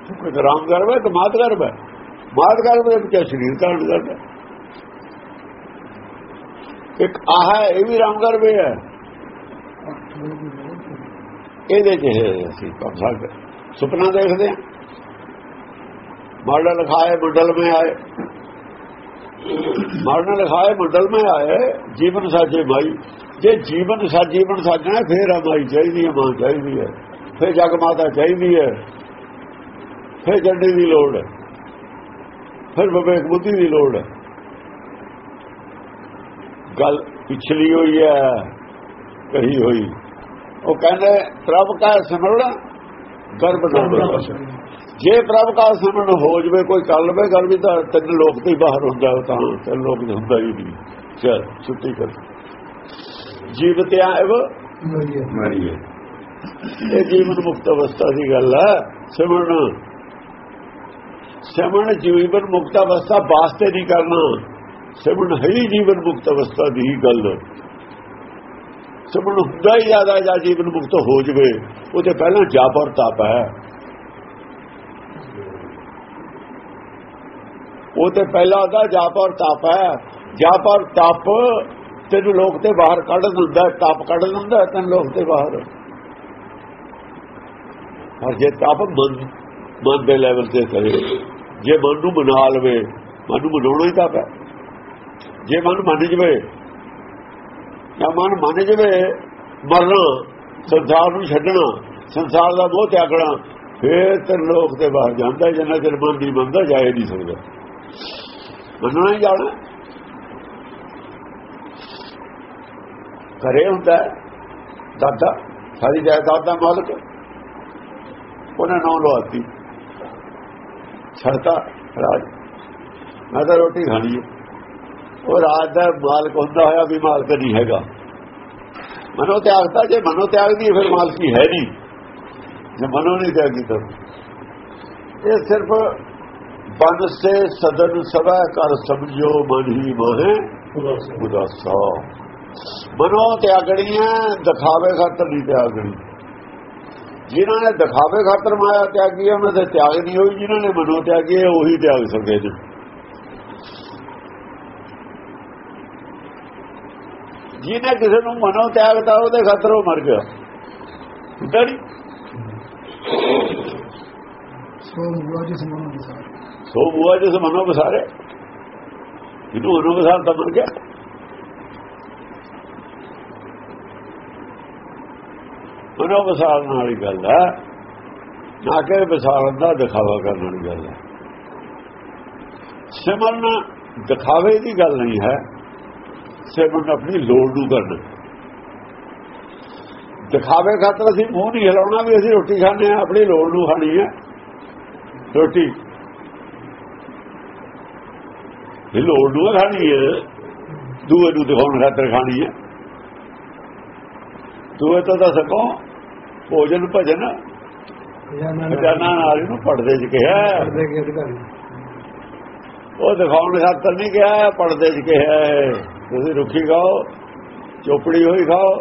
ਇੱਕ ਰਾਮ ਗਰਭ ਹੈ, ਇੱਕ ਮਾਤਗਰਭ ਹੈ। ਮਾਤਗਰਭ ਦੇ ਵਿੱਚ ਸਰੀਰ ਧਾਰਨ ਕਰਦਾ ਇੱਕ ਆਹ ਹੈ, ਇਹ ਵੀ ਰਾਮ ਗਰਭ ਹੈ ਇਹਦੇ ਚ ਹੈ ਅਸੀਂ ਸੁਪਨਾ ਦੇਖਦੇ ਹਾਂ। मॉडल लिखाए मंडल में आए मॉडल लिखाए मंडल में आए जीवन साजे माई ਜੇ ਜੀਵਨ ਸਾ ਜੀਵਨ ਸਾਜਣਾ ਫੇਰ ਆ ਮਾਈ ਚਾਹੀਦੀ ਹੈ ਮਾਂ ਚਾਹੀਦੀ ਹੈ ਫੇਰ ਜਗ ਮਾਤਾ ਚਾਹੀਦੀ ਹੈ ਫੇਰ ਜੰਡੇ ਦੀ ਲੋੜ ਹੈ ਫਿਰ ਵਿਵੇਕ ਬੁੱਧੀ ਦੀ ਲੋੜ ਹੈ ਗੱਲ ਪਿਛਲੀ ਹੋਈ ਹੈ ਕਹੀ ਹੋਈ ਉਹ ਕਹਿੰਦੇ ਪ੍ਰਭ ਕਾ ਸਿਮਰਨ ਗਰਭ ਨਾ ਜੇ ਪ੍ਰਭ ਕਾ ਸਿਮਰਨ ਹੋ ਜਵੇ ਕੋਈ ਕਰ ਲਵੇ ਗੱਲ ਵੀ ਤਾਂ ਤਿੰਨ ਲੋਕ ਤੋਂ ਹੀ ਬਾਹਰ ਹੁੰਦਾ ਤਾਂ ਤਿੰਨ ਲੋਕ ਦੇ ਹੁੰਦਾ ਹੀ ਨਹੀਂ। ਚਲ ਛੁੱਟੀ ਕਰ। ਜੀਵਤਿਆ ਐਵ? ਮਰੀਏ। ਇਹ ਜੀਵਨ ਮੁਕਤ ਅਵਸਥਾ ਦੀ ਗੱਲ ਹੈ ਸਿਮਰਨ। ਸਿਮਰਨ ਜੀਵਨ ਮੁਕਤ ਅਵਸਥਾ ਵਾਸਤੇ ਨਹੀਂ ਕਰਨਾ। ਸਿਮਰਨ ਹੈ ਜੀਵਨ ਮੁਕਤ ਅਵਸਥਾ ਦੀ ਗੱਲ। ਸਿਮਰਨ ਹੁੰਦਾ ਹੀ ਜ਼ਿਆਦਾ ਜਾਂ ਜੀਵਨ ਮੁਕਤ ਹੋ ਜਵੇ ਉਹ ਤੇ ਪਹਿਲਾਂ ਜਾਪ ਔਰ ਤਪ ਹੈ ਉਹ ਤੇ ਪਹਿਲਾਂ ਉਹਦਾ ਜਾਪ ਔਰ ਤਪ ਹੈ ਜਾਪ ਔਰ ਤਪ, ਤੈਨੂੰ ਲੋਕ ਤੇ ਬਾਹਰ ਕੱਢ ਦਿੰਦਾ ਤਪ ਕੱਢ ਦਿੰਦਾ ਤੈਨੂੰ ਲੋਕ ਤੇ ਬਾਹਰ। ਪਰ ਜੇ ਤਪ ਮਨ ਮਨ ਦੇ ਲੈਵਲ ਤੇ ਕਰੇ, ਜੇ ਮਨ ਨੂੰ ਬਣਾ ਲਵੇ, ਮਨ ਨੂੰ ਬਣਾਉਣਾ ਹੀ ਤਪ ਹੈ। ਜੇ ਮਨ ਮੰਨ ਜਵੇ, ਜਾਂ ਮਨ ਮੰਨ ਜਵੇ, ਮਰਨਾ, ਸੰਸਾਰ ਨੂੰ ਛੱਡਣਾ, ਸੰਸਾਰ ਦਾ ਮੋਹ ਤਿਆਗਣਾ, ਫੇਰ ਤੇ ਲੋਕ ਤੇ ਬਾਹਰ ਜਾਂਦਾ ਜਿੰਨਾ ਚਿਰ ਮਨ ਦੀ ਬੰਦਾ ਜਾਏ ਨਹੀਂ ਸਕਦਾ। ਮੰਨਣਾ ਹੀ ਜਾਣਾ। ਕਰੇ ਹੁੰਦਾ ਦਾਦਾ, ਸਾਰੀ ਜਾਇਦਾਦ ਦਾ ਮਾਲਕ ਉਹਨੇ ਨੌ ਲਵਾਤੀ ਛੜਤਾ ਰਾਜ। ਮੈਂ ਤਾਂ ਰੋਟੀ ਖਾਣੀ ਹੈ। ਉਹ ਰਾਜ ਦਾ ਮਾਲਕ ਹੁੰਦਾ ਹੋਇਆ ਵੀ ਮਾਲਕ ਨਹੀਂ ਹੈਗਾ। ਮਨੋ ਤਿਆਗਤਾ, ਜੇ ਮਨੋ ਤਿਆਗ ਦੀ ਫਿਰ ਮਾਲਕੀ ਹੈ ਨਹੀਂ। ਜੇ ਮਨੋ ਨਹੀਂ ਤਿਆਗੀ ਤਾਂ। ਇਹ ਸਿਰਫ ਬਨ ਸੇ ਸਦਨ ਸਭਾ ਕਰ ਸਮਝੋ ਮਨ ਹੀ ਮੋਹਿ। ਉਦਾਸਾ। ਮਨੋ ਤਿਆਗਣੀਆਂ ਦਿਖਾਵੇ ਖਾਤਰ ਨਹੀਂ ਤਿਆਗਣੀ ਜਿਨ੍ਹਾਂ ਨੇ ਦਿਖਾਵੇ ਖਾਤਰ ਮਾਇਆ ਤਿਆਗੀ ਹੈ ਉਹਨਾਂ ਦੇ ਤਿਆਗ ਨਹੀਂ ਹੋਈ ਜਿਨ੍ਹਾਂ ਨੇ ਮਨੋ ਤਿਆਗੀ ਹੈ ਉਹੀ ਤਿਆਗ ਸਕਦੇ ਨੇ। ਜਿਹਨੇ ਕਿਸੇ ਨੂੰ ਮਨੋ ਤਿਆਗਤਾ ਉਹਦੇ ਖਾਤਰ ਉਹ ਮਰ ਗਿਆ। ਡੜੀ ਸੋ ਮੁਆ ਜਿਸ ਮਨੋਂ ਵਿਸਾਰ ਸੋ ਬੁਆ ਜਿਸ ਮਨੋ ਬਸਾਰੇ ਜਿਹਨੂੰ ਮਨੋ ਬਸਾਰ ਤਾਂ ਬਣ ਗਿਆ। ਮਨੋ ਬਸਾਰ ਵਾਲੀ ਗੱਲ ਹੈ। ਨਾ ਕਿ ਬਸਾਰਨ ਦਾ ਦਿਖਾਵਾ ਕਰਨ ਵਾਲੀ ਗੱਲ ਹੈ। ਸਿਮਰਨ ਦਿਖਾਵੇ ਦੀ ਗੱਲ ਨਹੀਂ ਹੈ। ਸਿਮਰਨ ਆਪਣੀ ਲੋੜ ਨੂੰ ਕਰਨਾ। ਦਿਖਾਵੇ ਖਾਤਰ ਅਸੀਂ ਮੂੰਹ ਨਹੀਂ ਹਿਲਾਉਣਾ ਵੀ ਅਸੀਂ ਰੋਟੀ ਖਾਣੇ ਆ ਆਪਣੀ ਲੋੜ ਨੂੰ ਖਾਣੀ ਹੈ। ਰੋਟੀ ਇਹ ਲੋੜ ਨੂੰ ਖਾਣੀ ਹੈ ਦੂਏ ਨੂੰ ਦਿਖਾਉਣ ਖਾਤਰ ਖਾਣੀ ਹੈ ਦੂਏ ਤੋਂ ਤਾਂ ਸਕੋ ਭੋਜਨ ਭਜਨ ਖਜ਼ਾਨਾ ਨਾਲ। ਨੂੰ ਪੜਦੇ ਚ ਕਿਹਾ। ਕੇ ਉਹ ਦਿਖਾਉਣ ਖਾਤਰ ਨਹੀਂ ਕਿਹਾ ਪੜਦੇ ਚ ਕਿਹਾ ਤੁਸੀਂ ਰੁੱਖੀ ਖਾਓ ਚੋਪੜੀ ਹੋਈ ਖਾਓ।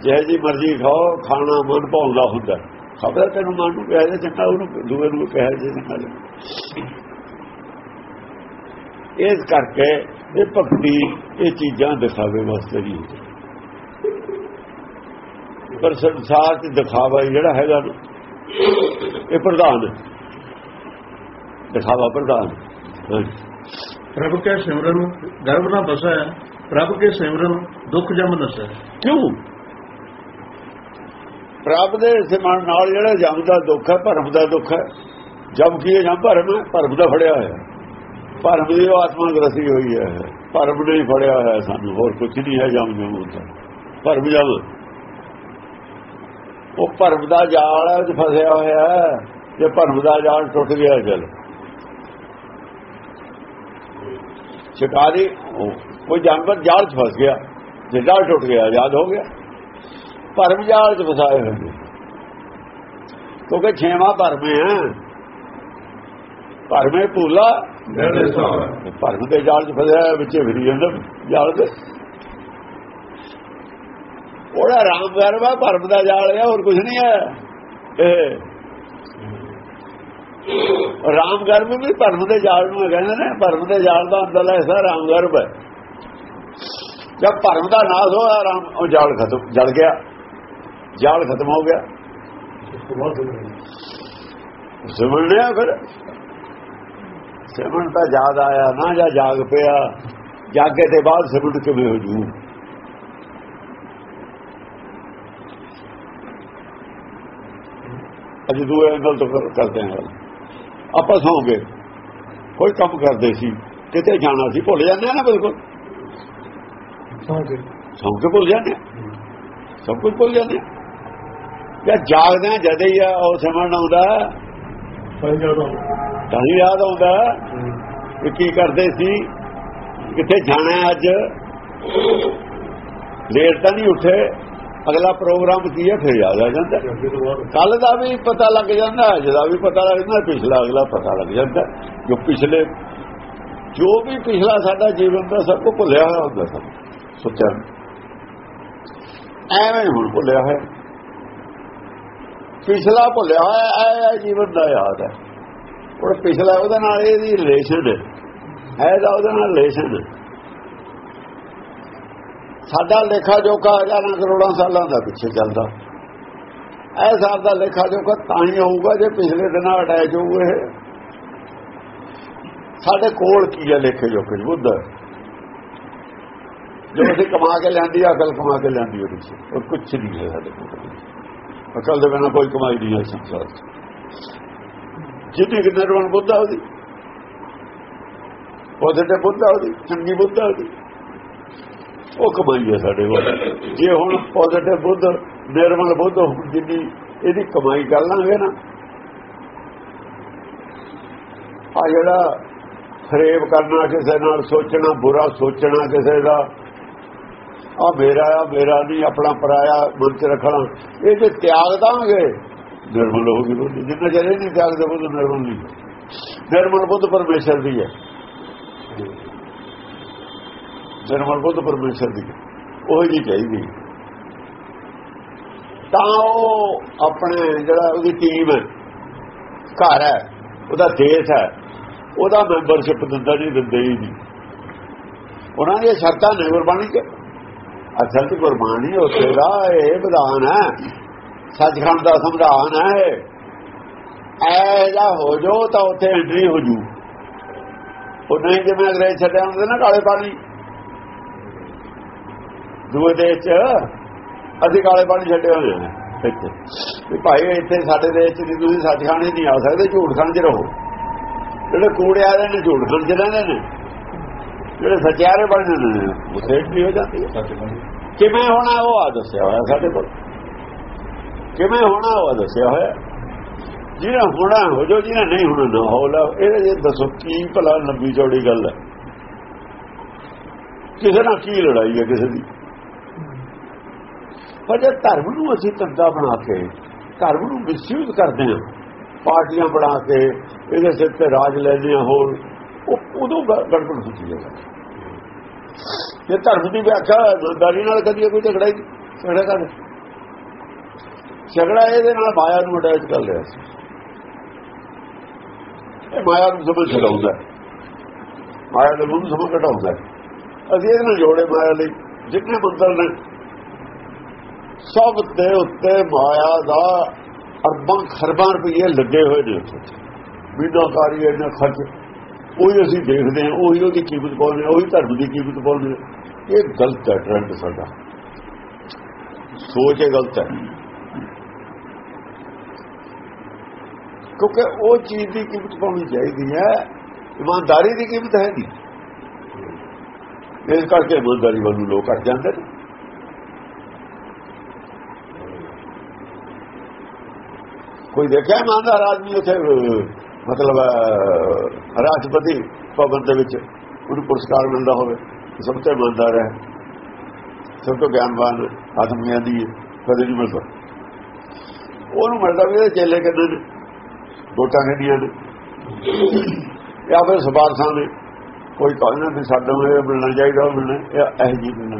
ਜਿਹੇ ਜੀ ਮਰਜ਼ੀ ਖਾਓ ਖਾਣਾ ਮਨ ਭਾਉਂਦਾ ਹੁੰਦਾ। ਖਬਰ ਤੈਨੂੰ ਮਨ ਨੂੰ ਕਿਹਾ ਜੇ ਚੰਗਾ ਉਹਨੂੰ ਦੂਏ ਨੂੰ ਕਿਹਾ ਜੇ ਚੰਗਾ। ਇਸ ਕਰਕੇ ਇਹ ਭਗਤੀ ਇਹ ਚੀਜ਼ਾਂ ਦਿਖਾਵੇ ਵਾਸਤੇ ਨਹੀਂ ਪਰ ਸੰਸਾਰ 'ਚ ਦਿਖਾਵਾ ਹੀ ਜਿਹੜਾ ਹੈਗਾ ਇਹ ਪ੍ਰਧਾਨ ਹੈ। ਦਿਖਾਵਾ ਪ੍ਰਧਾਨ। ਪ੍ਰਭ ਕੇ ਸਿਮਰਨ ਗਰਭ ਨਾ ਬਸੈ ਪ੍ਰਭ ਕੇ ਸਿਮਰਨ ਦੁੱਖ ਜਮ ਨਸੈ ਕਿਉਂ? ਪ੍ਰਭ ਦੇ ਸਿਮਰਨ ਨਾਲ ਜਿਹੜਾ ਜਮ ਦਾ ਦੁੱਖ ਹੈ, ਭਰਮ ਦਾ ਦੁੱਖ ਹੈ। ਜਮ ਕੀ ਹੈ? ਜਮ ਭਰਮ ਭਰਮ ਦਾ ਫੜਿਆ ਹੋਇਆ ਭਰਮ ਦੀ ਉਹ ਆਤਮਾ ਗ੍ਰਸੀ ਹੋਈ ਹੈ। ਭਰਮ ਨੇ ਫੜਿਆ ਹੋਇਆ ਸਾਨੂੰ। ਹੋਰ ਕੁਝ ਨਹੀਂ ਹੈ ਜਮ ਜਮ ਹੁੰਦਾ ਭਰਮ ਜਮ ਉਹ ਭਰਮ ਦਾ ਜਾਲ ਹੈ, ਉਹ ਫਸਿਆ ਹੋਇਆ ਹੈ। ਜੇ ਭਰਮ ਦਾ ਜਾਲ ਟੁੱਟ ਗਿਆ, ਚਲ। ਸ਼ਿਕਾਰੀ, ਉਹ- ਕੋਈ ਜਾਨਵਰ ਜਾਲ 'ਚ ਫਸ ਗਿਆ। ਜੇ ਜਾਲ ਟੁੱਟ ਗਿਆ, ਆਜ਼ਾਦ ਹੋ ਗਿਆ। ਭਰਮ ਜਾਲ 'ਚ ਫਸਾਏ ਹੋਏ ਨੇ ਕਿਉਂਕਿ ਛੇਵਾਂ ਭਰਮ ਹੈ। ਭਰਮੇ ਭੂਲਾ। ਭਰਮ ਦੇ ਜਾਲ 'ਚ ਫਸਿਆ ਵਿੱਚੇ ਫਿਰੀ ਜਾਂਦਾ ਜਾਲ ਦੇ ਉਹਦਾ ਰਾਮ ਗਰਭ ਹੈ ਭਰਮ ਦਾ ਜਾਲ ਹੈ ਹੋਰ ਕੁਝ ਨਹੀਂ ਹੈ। ਇਹ ਰਾਮ ਗਰਭ ਵੀ ਭਰਮ ਦੇ ਜਾਲ ਨੂੰ ਕਹਿੰਦੇ ਨੇ ਭਰਮ ਦੇ ਜਾਲ ਦਾ ਅੰਦਰਲਾ ਹਿੱਸਾ ਰਾਮ ਗਰਭ ਹੈ। ਜਦ ਭਰਮ ਦਾ ਨਾਸ ਹੋਇਆ ਰਾਮ ਉਹ ਜਾਲ ਖਤਮ ਜਲ ਗਿਆ। ਜਾਲ ਖਤਮ ਹੋ ਗਿਆ। ਸਿਮਰਨ ਲਿਆ ਫਿਰ। ਸਿਮਰਨ ਤਾਂ ਯਾਦ ਆਇਆ ਨਾ ਜਾਂ ਜਾਗ ਪਿਆ। ਜਾਗੇ ਤੇ ਬਾਅਦ ਸਿਮਰਨ ਕਿਵੇਂ ਹੋ ਜੂ? ਅਜ ਦੂਏ ਐਂਗਲ ਤੋਂ ਕਰ- ਕਰਦੇ ਹਾਂ। ਆਪਾਂ ਸੌਂਗੇ ਕੋਈ ਕੰਮ ਕਰਦੇ ਸੀ। ਕਿਤੇ ਜਾਣਾ ਸੀ ਭੁੱਲ ਜਾਂਦੇ ਆ ਨਾ ਬਿਲਕੁਲ। ਸੌਂ ਕੇ ਸੌਂ ਕੇ ਭੁੱਲ ਜਾਂਦੇ। ਸਭ ਕੁਝ ਭੁੱਲ ਜਾਂਦੇ। ਜਾਂ ਜਾਗਦੇ ਜਦੇ ਹੀ ਆ ਉਹ ਸਿਮਰਨ ਆਉਂਦਾ। ਤਾਂ ਹੀ ਯਾਦ ਆਉਂਦਾ ਕਿ ਕੀ ਕਰਦੇ ਸੀ ਕਿੱਥੇ ਜਾਣਾ ਅੱਜ। ਲੇਟ ਤਾਂ ਨਹੀਂ ਉੱਠੇ ਅਗਲਾ ਪ੍ਰੋਗਰਾਮ ਕੀ ਹੈ ਫਿਰ ਯਾਦ ਆ ਜਾਂਦਾ। ਕੱਲ ਦਾ ਵੀ ਪਤਾ ਲੱਗ ਜਾਂਦਾ ਅੱਜ ਦਾ ਵੀ ਪਤਾ ਲੱਗ ਜਾਂਦਾ ਪਿਛਲਾ ਅਗਲਾ ਪਤਾ ਲੱਗ ਜਾਂਦਾ। ਜੋ ਪਿਛਲੇ ਜੋ ਵੀ ਪਿਛਲਾ ਸਾਡਾ ਜੀਵਨ ਦਾ ਸਭ ਕੁਝ ਭੁੱਲਿਆ ਹੋਇਆ ਹੁੰਦਾ ਸਭ ਸੋਚਿਆ। ਐਵੇਂ ਹੁਣ ਭੁੱਲਿਆ ਹੋਇਆ। ਪਿਛਲਾ ਭੁੱਲਿਆ ਹੋਇਆ ਐ ਜੀਵਨ ਦਾ ਯਾਦ ਹੈ। ਉਹ ਪਿਛਲਾ ਉਹਦੇ ਨਾਲ ਇਹਦੀ ਰਿਲੇਸ਼ਨ ਹੈ। ਇਹਦਾ ਉਹਦੇ ਨਾਲ ਰਿਲੇਸ਼ਨ ਸਾਡਾ ਲੇਖਾ ਜੋਖਾ ਹਜ਼ਾਰਾਂ ਕਰੋੜਾਂ ਸਾਲਾਂ ਦਾ ਪਿੱਛੇ ਚੱਲਦਾ। ਇਹ ਸਾਲ ਦਾ ਲੇਖਾ ਜੋਖਾ ਤਾਂ ਹੀ ਹੋਊਗਾ ਜੇ ਪਿਛਲੇ ਦਿਨਾਂ ਅਟੈਚ ਹੋਊਗਾ ਸਾਡੇ ਕੋਲ ਕੀ ਹੈ ਲੇਖੇ ਜੋਖੇ ਚ? ਬੁੱਧ ਜੋ ਅਸੀਂ ਕਮਾ ਕੇ ਲਿਆਂਦੀ, ਅਕਲ ਕਮਾ ਕੇ ਲਿਆਂਦੀ ਉਹਦੇ ਚ। ਉਹ ਕੁਝ ਨਹੀਂ ਹੈ ਸਾਡੇ ਕੋਲ। ਅਕਲ ਦੇ ਬਿਨਾਂ ਕੋਈ ਕਮਾਈ ਨਹੀਂ ਹੈ ਸੰਸਾਰ 'ਚ। ਜਿੱਤੇ ਕਿ ਨਿਰਵਣ ਬੁੱਧ ਉਹਦੀ? ਉਹਦੇ ਤੇ ਬੁੱਧ ਉਹਦੀ, ਚੰਗੀ ਬੁੱਧ ਉਹਦੀ। ਉਹ ਕਮਾਈ ਹੈ ਸਾਡੇ ਕੋਲ। ਜੇ ਹੁਣ ਪੋਜ਼ਿਟਿਵ ਬੁੱਧ, ਨਿਰਮਲ ਬੁੱਧ ਜਿੰਨੀ ਇਹਦੀ ਕਮਾਈ ਕਰ ਲਾਂਗੇ ਨਾ ਆ ਜਿਹੜਾ ਫਰੇਬ ਕਰਨਾ ਕਿਸੇ ਨਾਲ ਸੋਚਣਾ, ਬੁਰਾ ਸੋਚਣਾ ਕਿਸੇ ਦਾ ਆ ਮੇਰਾ ਆ ਮੇਰਾ ਨਹੀਂ, ਆਪਣਾ ਪਰਾਇਆ ਮਨ ਚ ਰੱਖਣਾ। ਇਹ ਜੇ ਤਿਆਗ ਦਾਂਗੇ, ਨਿਰਮਲ ਹੋਗੀ ਬੁੱਧ, ਜਿੰਨਾ ਚਿਰ ਨਹੀਂ ਤਿਆਗ ਦੇ ਬੁੱਧ, ਨਿਰਮਲ ਨਹੀਂ। ਨਿਰਮਲ ਬੁੱਧ ਪਰਮੇਸ਼ਰ ਦੀ ਹੈ। ਨਿਰਮਲ ਬੁੱਧ ਪਰਮੇਸ਼ਰ ਦੀ ਹੈ। ਉਹ ਜੀ ਚਾਹੀਦੀ। ਤਾਂ ਉਹ ਆਪਣੇ ਜਿਹੜਾ ਉਹਦੀ ਟੀਮ ਹੈ, ਘਰ ਹੈ, ਉਹਦਾ ਦੇਸ਼ ਹੈ, ਉਹਦਾ ਮੈਂਬਰਸ਼ਿਪ ਦਿੰਦਾ ਨਹੀਂ, ਦਿੰਦੇ ਹੀ ਨਹੀਂ। ਉਹਨਾਂ ਦੀਆਂ ਸ਼ਰਤਾਂ ਨੇ ਗੁਰਬਾਣੀ ਚ। ਅਸਲ ਤੇ ਗੁਰਬਾਣੀ ਉੱਥੇ ਦਾ ਇਹ ਵਿਧਾਨ ਹੈ। ਸੱਚਖੰਡ ਦਾ ਸੰਵਿਧਾਨ ਹੈ। ਐ ਹੋ ਜੋ ਤਾਂ ਉੱਥੇ ਐਂਟਰੀ ਹੋ ਜੂ। ਉਹ ਨਹੀਂ ਜਿਵੇਂ ਅੰਗਰੇਜ਼ ਛੱਡਿਆ ਹੁੰਦੇ ਨਾ ਕਾਲੇ ਪਾਣੀ। ਦੂਏ ਦੇਸ਼ ਚ ਅਸੀਂ ਕਾਲੇ ਪਾਣੀ ਛੱਡੇ ਹੋਏ ਨੇ ਇੱਥੇ। ਵੀ ਭਾਈ ਇੱਥੇ ਸਾਡੇ ਦੇਸ਼ ਚ ਤੁਸੀਂ ਸੱਚਖੰਡ ਹੀ ਨਹੀਂ ਆ ਸਕਦੇ ਝੂਠ ਖਾਣ ਚ ਰਹੋ। ਜਿਹੜੇ ਕੂੜੇ ਆ ਰਹੇ ਨੇ ਝੂਠ ਖਾਣ ਚ ਰਹਿੰਦੇ ਨੇ। ਜਿਹੜੇ ਸਚਿਆਰੇ ਬਣਦੇ ਨੇ ਉਹ ਸੇਠ ਵੀ ਹੋ ਜਾਂਦੀ ਹੈ। ਕਿਵੇਂ ਹੋਣਾ ਉਹ ਆ ਦੱਸਿਆ ਹੋਇਆ ਸਾਡੇ ਕੋਲ। ਕਿਵੇਂ ਹੋਣਾ ਉਹ ਦੱਸਿਆ ਹੋਇਆ। ਜਿਹੜਾ ਹੋਣਾ ਹੋ ਜੋ ਜਿਹੜਾ ਨਹੀਂ ਹੋਣਾ ਨਾ ਹੋ ਲਾ ਇਹਦੇ ਜੇ ਦੱਸੋ ਕੀ ਭਲਾ ਲੰਬੀ ਚੌੜੀ ਗੱਲ ਹੈ? ਕਿਸੇ ਨਾਲ ਕੀ ਲੜਾਈ ਹੈ ਕਿਸੇ ਦੀ? ਪਰ ਜੇ ਧਰਮ ਨੂੰ ਅਸੀਂ ਧੰਦਾ ਬਣਾ ਕੇ ਧਰਮ ਨੂੰ ਮਿਸਯੂਜ਼ ਕਰਦੇ ਹਾਂ ਪਾਰਟੀਆਂ ਬਣਾ ਕੇ ਇਹਦੇ ਸਿਰ ਤੇ ਰਾਜ ਲੈਂਦੇ ਹਾਂ ਹੋਰ ਉਹ ਉਦੋਂ ਗੜਬੜ ਹੁੰਦੀ ਹੈ। ਜੇ ਧਰਮ ਦੀ ਵਿਆਖਿਆ ਇਮਾਨਦਾਰੀ ਨਾਲ ਕਦੀ ਕੋਈ ਝਗੜਾ ਹੀ ਝਗੜਾ ਕਰ ਝਗੜਾ ਇਹਦੇ ਨਾਲ ਮਾਇਆ ਨੂੰ ਅਟੈਚ ਕਰ ਲਿਆ ਸੀ। ਇਹ ਮਾਇਆ ਨੂੰ ਸਮਝ ਛਡਾਉਂਦਾ ਮਾਇਆ ਦੇ ਨੂੰ ਸਮਝ ਘਟਾਉਂਦਾ ਅਸੀਂ ਇਹਦੇ ਨਾਲ ਜੋੜੇ ਮਾਇਆ ਲਈ। ਜਿੰਨੇ ਮੰਦਰ ਨੇ, ਸਭ ਦੇ ਉੱਤੇ ਮਾਇਆ ਦਾ ਅਰਬਾਂ ਖਰਬਾਂ ਰੁਪਏ ਲੱਗੇ ਹੋਏ ਨੇ ਉੱਥੇ। ਮੀਨਾਕਾਰੀ ਇਹਨਾਂ ਖਰਚ ਉਹੀ ਅਸੀਂ ਦੇਖਦੇ ਹਾਂ, ਉਹੀ ਉਹਦੀ ਕੀਮਤ ਪਾਉਂਦੇ ਹਾਂ, ਉਹੀ ਧਰਮ ਦੀ ਕੀਮਤ ਪਾਉਂਦੇ ਹਾਂ। ਇਹ ਗਲਤ ਹੈ ਟ੍ਰੈਂਡ ਸਾਡਾ। ਸੋਚ ਇਹ ਗਲਤ ਹੈ। ਕਿਉਂਕਿ ਉਹ ਚੀਜ਼ ਦੀ ਕੀਮਤ ਪਾਉਣੀ ਚਾਹੀਦੀ ਹੈ, ਇਮਾਨਦਾਰੀ ਦੀ ਕੀਮਤ ਹੈ ਨਹੀਂ। ਇਸ ਕਰਕੇ ਇਮਾਨਦਾਰੀ ਵੱਲੋਂ ਲੋਕ ਘਟ ਜਾਂਦੇ ਨੇ। ਕੋਈ ਦੇਖਿਆ ਇਮਾਨਦਾਰ ਆਦਮੀ ਉੱਥੇ ਮਤਲਬ ਰਾਸ਼ਟਰਪਤੀ ਭਵਨ ਦੇ ਵਿੱਚ ਉਹਨੂੰ ਪੁਰਸਕਾਰ ਮਿਲਦਾ ਹੋਵੇ ਸਭ ਤੋਂ ਇਮਾਨਦਾਰ ਹੈ। ਸਭ ਤੋਂ ਗਿਆਨਵਾਨ ਆਦਮੀਆਂ ਦੀ ਹੈ ਕਦੇ ਨਹੀਂ ਮਿਲਦਾ। ਉਹਨੂੰ ਮਿਲਦਾ ਵੀ ਇਹਦੇ ਚੇਲੇ ਕਿੰਨੇ ਨੇ, ਵੋਟਾਂ ਕਿੰਨੀਆਂ ਨੇ? ਜਾਂ ਫਿਰ ਸਪਾਰਸਾਂ ਨੇ, ਕੋਈ ਕਹਿੰਦਾ ਵੀ ਸਾਡਾ ਇਹ ਮਿਲਣਾ ਚਾਹੀਦਾ, ਉਹ ਮਿਲਣਾ, ਇਹ ਇਹ ਜੀ ਮਿਲਣਾ।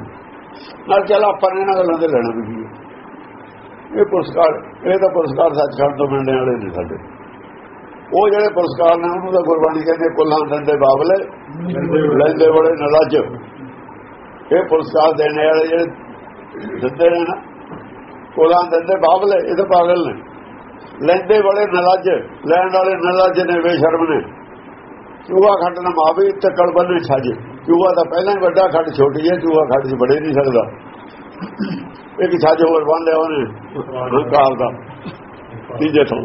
ਨਾਲ ਚੱਲ ਆਪਾਂ ਨੇ ਇਹਨਾਂ ਗੱਲਾਂ ਦੇ ਲੈਣਾ ਵੀ ਕੀ ਹੈ। ਇਹ ਪੁਰਸਕਾਰ, ਇਹ ਤਾਂ ਪੁਰਸਕਾਰ ਸੱਚਖੰਡ ਤੋਂ ਮਿਲਣੇ ਵਾਲੇ ਨੇ ਸਾਡੇ। ਉਹ ਜਿਹੜੇ ਪੁਰਸਕਾਰ ਨੇ ਉਹਨੂੰ ਤਾਂ ਗੁਰਬਾਣੀ ਕਹਿੰਦੇ ਕੁੱਲਾਂ ਦੰਦੇ ਬਾਬਲੇ ਲੈਂਦੇ ਬੜੇ ਨਲਾਜ ਇਹ ਪੁਰਸਕਾਰ ਦੇਣੇ ਵਾਲੇ ਜਿਹੜੇ ਦਿੰਦੇ ਨੇ ਨਾ ਕੁੱਲਾਂ ਦੰਦੇ ਬਾਬਲੇ ਇਹ ਤਾਂ ਪਾਗਲ ਨੇ। ਲੈਂਦੇ ਬੜੇ ਨਲਾਜ ਲੈਣ ਵਾਲੇ ਨਲਾਜ ਨੇ ਬੇਸ਼ਰਮ ਨੇ। ਚੂਹਾ ਖੱਟ ਨਾ ਮਾਵੇ ਤੇ ਕਲਬਨ ਛੱਜ। ਚੂਹਾ ਤਾਂ ਪਹਿਲਾਂ ਹੀ ਵੱਡਾ ਖੱਟ ਛੋਟੀ ਹੈ ਚੂਹਾ ਖੱਟ 'ਚ ਬੜੇ ਨਹੀਂ ਸਕਦਾ। ਇੱਕ ਛੱਜ ਹੋਰ ਬੰਨ ਲਿਆ ਉਹਨੇ ਹੰਕਾਰ ਦਾ। ਤੀਜੇ ਤੋਂ।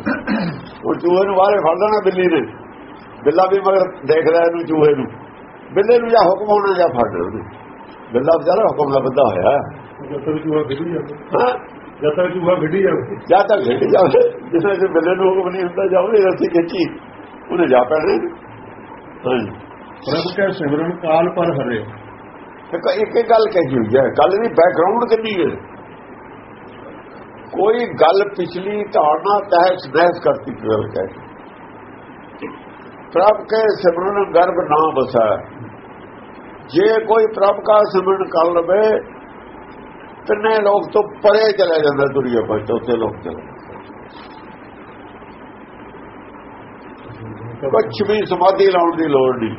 ਉਹ ਚੂਹੇ ਨੂੰ ਬਾਹਰੇ ਫੜ ਲੈਣਾ ਬਿੱਲੀ ਨੇ। ਬਿੱਲਾ ਵੀ ਮਗਰ ਦੇਖਦਾ ਇਹਨੂੰ ਚੂਹੇ ਨੂੰ। ਬਿੱਲੇ ਨੂੰ ਜਾਂ ਹੁਕਮ ਹੋਣਾ ਜਾਂ ਫੜ ਉਹਨੇ ਬਿੱਲਾ ਵਿਚਾਰਾ ਹੁਕਮ ਦਾ ਬੰਦਾ ਹੋਇਆ। ਜਦ ਤੱਕ ਚੂਹਾ ਖੇਡੀ ਹਾਂ। ਜਦ ਤੱਕ ਚੂਹਾ ਖੇਡੀ ਜਾਵੇ ਜਾਂ ਤਾਂ ਘਟ ਜਾਵੇ। ਜਿਵੇਂ ਜੇ ਬਿੱਲੇ ਨੂੰ ਹੁਕਮ ਨਹੀਂ ਹੁੰਦਾ ਜਾਵੇ ਰੱਸੀ ਖਿੱਚੀ। ਉਹਨੇ ਜਾ ਪੈਣਾ। ਹਾਂਜੀ ਪ੍ਰਭ ਕੈ ਸਿਮਰਨ ਕਾਲ ਪਰ ਹਰੇ। ਇੱਕ ਇੱਕ ਇੱਕ ਗੱਲ ਕਹੀ ਹੋਈ ਹੈ। ਗੱਲ ਦੀ ਬੈਕਗ੍ਰਾਉਂਡ ਕਿੰਨੀ ਹੈ। ਕੋਈ ਗੱਲ ਪਿਛਲੀ ਧਾਰਨਾ ਤਹਿਸ ਬਹਿਸ ਕਰਤੀ ਗੱਲ ਕਹੇ ਪ੍ਰਭ ਕੇ ਸਿਮਰਨ ਗਰਭ ਨਾ ਬਸਾ ਜੇ ਕੋਈ ਪ੍ਰਭ ਦਾ ਸਿਮਰਨ ਕਰ ਲਵੇ, ਤਿੰਨੇ ਲੋਕ ਤੋਂ ਪਰੇ ਚਲੇ ਜਾਂਦਾ ਦੁਨੀਆ ਪਰ ਚੌਥੇ ਲੋਕ ਚਲੇ ਕੁਛ ਵੀ ਸਮਾਧੀ ਲਾਉਣ ਦੀ ਲੋੜ ਨਹੀਂ।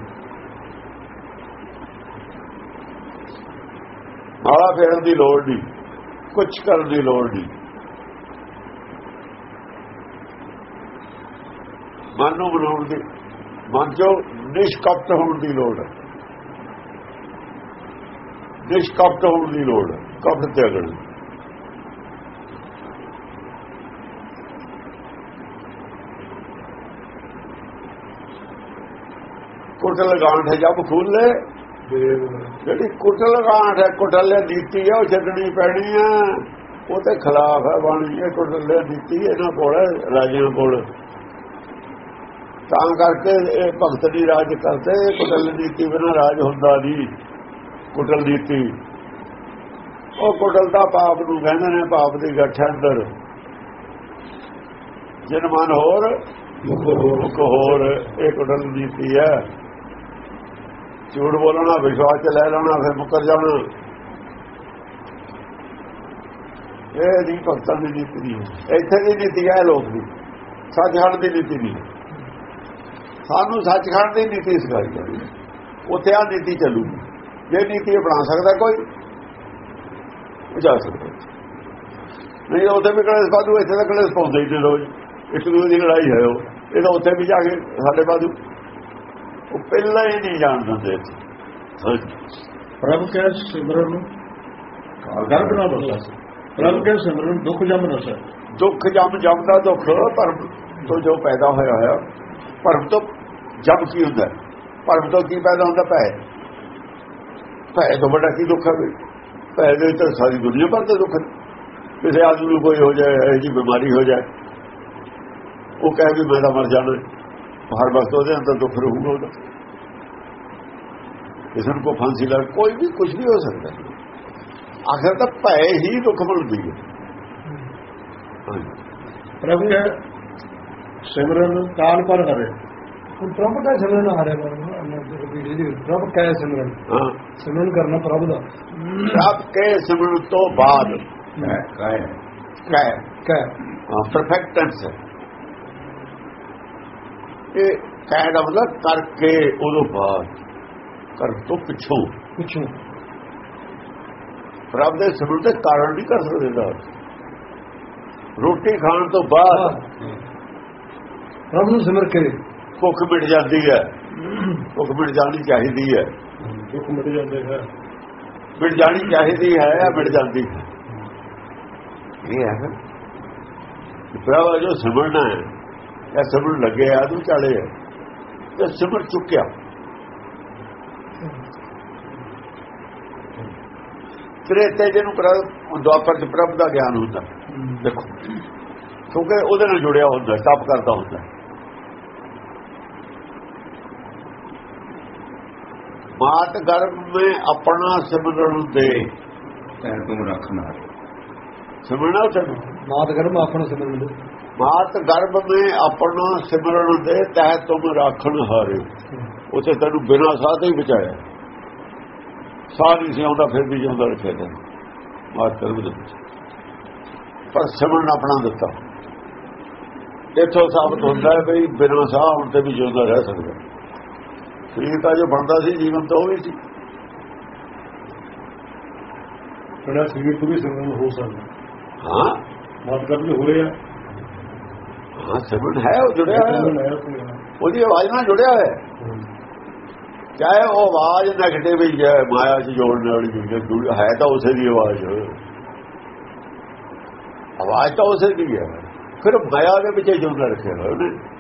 ਮਾਲਾ ਫੇਰਨ ਦੀ ਲੋੜ ਨਹੀਂ। ਕੁਛ ਕਰਨ ਦੀ ਲੋੜ ਨਹੀਂ। ਮਨ ਨੂੰ ਬਣਾਉਣ ਦੀ, ਮਨ ਚੋਂ ਨਿਸ਼ਕਪਟ ਹੋਣ ਦੀ ਲੋੜ ਹੈ। ਨਿਸ਼ਕਪਟ ਹੋਣ ਦੀ ਲੋੜ ਹੈ ਕਪਟ ਤੇ ਅਗੜ ਕੁਟਲ ਗਾਂਠ ਜਬ ਖੁੱਲੇ ਜਿਹੜੀ ਕੁਟਲ ਗਾਂਠ ਹੈ, ਕੁਟਲੇ ਨੀਤੀ ਹੈ, ਉਹ ਛੱਡਣੀ ਪੈਣੀ ਹੈ। ਉਹ ਤੇ ਖਿਲਾਫ ਹੈ ਬਾਣੀ, ਇਹ ਕੁਟਲੇ ਨੀਤੀ ਇਹਨਾਂ ਕੋਲ ਰਾਜਿਆਂ ਕੋਲ। ਤਾਂ ਕਰਕੇ ਇਹ ਭਗਤ ਦੀ ਰਾਜ ਕਰਦੇ, ਕੁਟਲ ਨੀਤੀ ਬਿਨਾਂ ਰਾਜ ਹੁੰਦਾ ਨਹੀਂ ਕੁਟਲ ਨੀਤੀ ਉਹ ਕੁਟਲਤਾ ਪਾਪ ਨੂੰ ਕਹਿੰਦੇ ਨੇ, ਪਾਪ ਦੀ ਗੱਠ ਅੰਦਰ। ਜਨ ਮਨ ਹੋਰ, ਮੁਖ ਹੋਰ, ਇਹ ਕੁਟਲ ਨੀਤੀ ਹੈ। ਝੂਠ ਬੋਲਣਾ, ਵਿਸ਼ਵਾਸ ਚ ਲੈ ਲੈਣਾ, ਫਿਰ ਮੁੱਕਰ ਜਾਣਾ। ਇਹ ਨਹੀਂ ਭਗਤਾਂ ਦੀ ਨੀਤੀ ਹੈ। ਇੱਥੇ ਦੀ ਨੀਤੀ ਹੈ ਲੋਕ ਦੀ। ਸੱਚ ਸੱਚਖੰਡ ਦੀ ਨੀਤੀ ਨਹੀਂ ਸਾਨੂੰ ਸੱਚਖੰਡ ਦੀ ਨੀਤੀ ਸਿਖਾਈ ਜਾਂਦੀ ਹੈ ਉੱਥੇ ਆ ਨੀਤੀ ਚੱਲੂਗੀ। ਜੇ ਨੀਤੀ ਬਣਾ ਸਕਦਾ ਕੋਈ ਜਾ ਸਕਦਾ ਨਹੀਂ ਉੱਥੇ ਵੀ ਕਲੇਸ਼ ਬਾਦੂ ਇੱਥੇ ਤਾਂ ਕਲੇਸ਼ ਪਾਉਂਦੇ ਹੀ ਨੇ ਰੋਜ਼ ਇੱਕ ਦੂਜੇ ਦੀ ਲੜਾਈ ਹੈ ਉਹ। ਇਹ ਤਾਂ ਉੱਥੇ ਵੀ ਜਾ ਕੇ ਸਾਡੇ ਬਾਦੂ ਉਹ ਪਹਿਲਾਂ ਹੀ ਨਹੀਂ ਜਾਣ ਦਿੰਦੇ ਪ੍ਰਭ ਕੈ ਸਿਮਰਨ ਗਰਭ ਨਾ ਬਸਾ ਪ੍ਰਭ ਕੈ ਸਿਮਰਨ ਦੁੱਖ ਜਮ ਨਸੈ ਦੁੱਖ ਜਮ ਜਮਦਾ ਦੁੱਖ ਭਰਮ ਤੋਂ ਜੋ ਪੈਦਾ ਹੋਇਆ ਹੋਇਆ ਭਰਮ ਤੋਂ ਜਮ ਕੀ ਹੁੰਦਾ? ਭਰਮ ਤੋਂ ਕੀ ਪੈਦਾ ਹੁੰਦਾ? ਭੈ। ਭੈ ਤੋਂ ਵੱਡਾ ਕੀ ਦੁੱਖ ਹੈ ਭੈ ਦੇ ਤਾਂ ਸਾਰੀ ਦੁਨੀਆ ਭਰ ਦੇ ਦੁੱਖ ਨੇ। ਕਿਸੇ ਆਦਮੀ ਨੂੰ ਕੋਈ ਹੋ ਜਾਏ, ਇਹ ਜੀ ਬਿਮਾਰੀ ਹੋ ਜਾਏ। ਉਹ ਕਹੇ ਵੀ ਮੈਂ ਤਾਂ ਮਰ ਜਾਣਾ। ਹਰ ਵਕਤ ਉਹਦੇ ਅੰਦਰ ਦੁੱਖ ਰਹੂਗਾ ਉਹਦਾ। ਕਿਸੇ ਨੂੰ ਕੋਈ ਫਾਂਸੀ ਲੱਗ ਕੋਈ ਵੀ ਕੁਝ ਵੀ ਹੋ ਸਕਦਾ। ਹੈ। ਆਖਰ ਤਾਂ ਭੈ ਹੀ ਦੁੱਖ ਬਣਦੀ ਹੈ। ਹਾਂਜੀ। ਸਿਮਰਨ ਕਾਲ ਪਰ ਹਰੇ। ਹੁਣ ਪ੍ਰਭ ਦਾ ਸਿਮਰਨ ਆ ਰਿਹਾ ਪ੍ਰਭ ਕੈ ਸਿਮਰਨ। ਹਾਂ। ਸਿਮਰਨ ਕਰਨਾ ਪ੍ਰਭ ਦਾ। ਸਭ ਕੇ ਸਿਮਰਨ ਤੋਂ ਬਾਅਦ। ਕੈ ਪਰਫੈਕਟ ਟੈਂਸ ਹੈ ਇਹ ਕਹਿ ਦਾ ਮਤਲਬ ਕਰਕੇ ਉਦੋਂ ਬਾਅਦ। ਕਰ ਤੋਂ ਪਿੱਛੋਂ। ਪੁੱਛੋ। ਰੱਬ ਦੇ ਸਿਮਰਨ ਦੇ ਕਾਰਨ ਨਹੀਂ ਕਰ ਸਕਦੇ ਦਾ ਰੋਟੀ ਖਾਣ ਤੋਂ ਬਾਅਦ। ਪ੍ਰਭ ਨੂੰ ਸਿਮਰ ਕੇ ਭੁੱਖ ਮਿਟ ਜਾਂਦੀ ਹੈ। ਭੁੱਖ ਮਿਟ ਜਾਣੀ ਚਾਹੀਦੀ ਹੈ। ਦੁੱਖ ਮਿਟ ਜਾਂਦੇ ਹੈ। ਮਿਟ ਜਾਣੀ ਚਾਹੀਦੀ ਹੈ ਜਾਂ ਮਿਟ ਜਾਂਦੀ ਹੈ? ਇਹ ਹੈ ਨਾ। ਪ੍ਰਭੂ ਜੋ ਸਿਮਰਨਾ ਹੈ ਇਹ ਸਿਮਰਨ ਲੱਗੇ ਆ ਤੂੰ ਚਾਲੇ ਹੈ ਤੇ ਸਿਮਰ ਚੁੱਕਿਆ। ਤ੍ਰੇਤੇ ਜਿਹਨੂੰ ਪ੍ਰਭ ਦੁਆਪਰ ਚ ਪ੍ਰਭ ਦਾ ਗਿਆਨ ਹੁੰਦਾ। ਦੇਖੋ ਕਿਉਂਕਿ ਉਹਦੇ ਨਾਲ ਜੁੜਿਆ ਹੁੰਦਾ ਤਪ ਕਰਦਾ ਹੁੰਦਾ। ਮਾਤ ਗਰਭ ਮੇ ਆਪਣਾ ਸਿਮਰਨ ਦੇ। ਤੈਨੂੰ ਤੁਮ ਰੱਖਣਾ ਸਿਮਰਨਾ ਤੈਨੂੰ? ਮਾਤ ਗਰਭ ਆਪਣਾ ਸਿਮਰਨ ਦੇ। ਮਾਤ ਗਰਭ ਮੇ ਆਪਣਾ ਸਿਮਰਨ ਦੇ ਤੈ ਤੁਮ ਰੱਖਣ ਹਾਰੇ। ਉਥੇ ਤੈਨੂੰ ਬਿਨਾਂ ਸਾਹ ਤੋਂ ਹੀ ਬਚਾਇਆ। ਸਾਰੀ ਸੀ ਆਉਂਦਾ ਫਿਰ ਵੀ ਜਿਉਂਦਾ ਰੱਖਿਆ ਤੈਨੂੰ। ਮਾਤ ਗਰਭ ਦੇ ਪਰ ਸਿਮਰਨ ਆਪਣਾ ਦਿੱਤਾ। ਇੱਥੋਂ ਸਾਬਤ ਹੁੰਦਾ ਹੈ ਵੀ ਬਿਨਾਂ ਸਾਹ ਹੁਣ ਤੇ ਵੀ ਜਿਉਂਦਾ ਰਹਿ ਸਕਦਾ। ਸਰੀਰ ਤਾਂ ਜੋ ਬਣਦਾ ਸੀ ਜੀਵਨ ਤਾਂ ਉਹ ਵੀ ਸੀ। ਜਿਹੜਾ ਸਰੀਰ ਤੋਂ ਵੀ ਸਿਮਰਨ ਹੋ ਸਕਦਾ। ਹਾਂ। ਮਾਤ ਕਰ ਵੀ ਹੋਏ ਆ। ਹਾਂ ਸਿਮਰਨ ਹੈ ਉਹ ਜੁੜਿਆ ਹੋਇਆ। ਉਹਦੀ ਆਵਾਜ਼ ਨਾਲ ਜੁੜਿਆ ਹੋਇਆ। ਹੈ। ਚਾਹੇ ਉਹ ਆਵਾਜ਼ ਨੈਗੇਟਿਵ ਹੀ ਹੈ ਮਾਇਆ 'ਚ ਜੋੜਨ ਵਾਲੀ ਜੁੜ- ਹੈ ਤਾਂ ਉਸੇ ਦੀ ਆਵਾਜ਼। ਆਵਾਜ਼ ਤਾਂ ਉਸੇ ਦੀ ਹੈ। ਫਿਰ ਮਾਇਆ ਦੇ ਵਿੱਚ ਜੁੜਨਾ ਰੱਖਿਆ ਹੋਇਆ ਉਹਨੇ।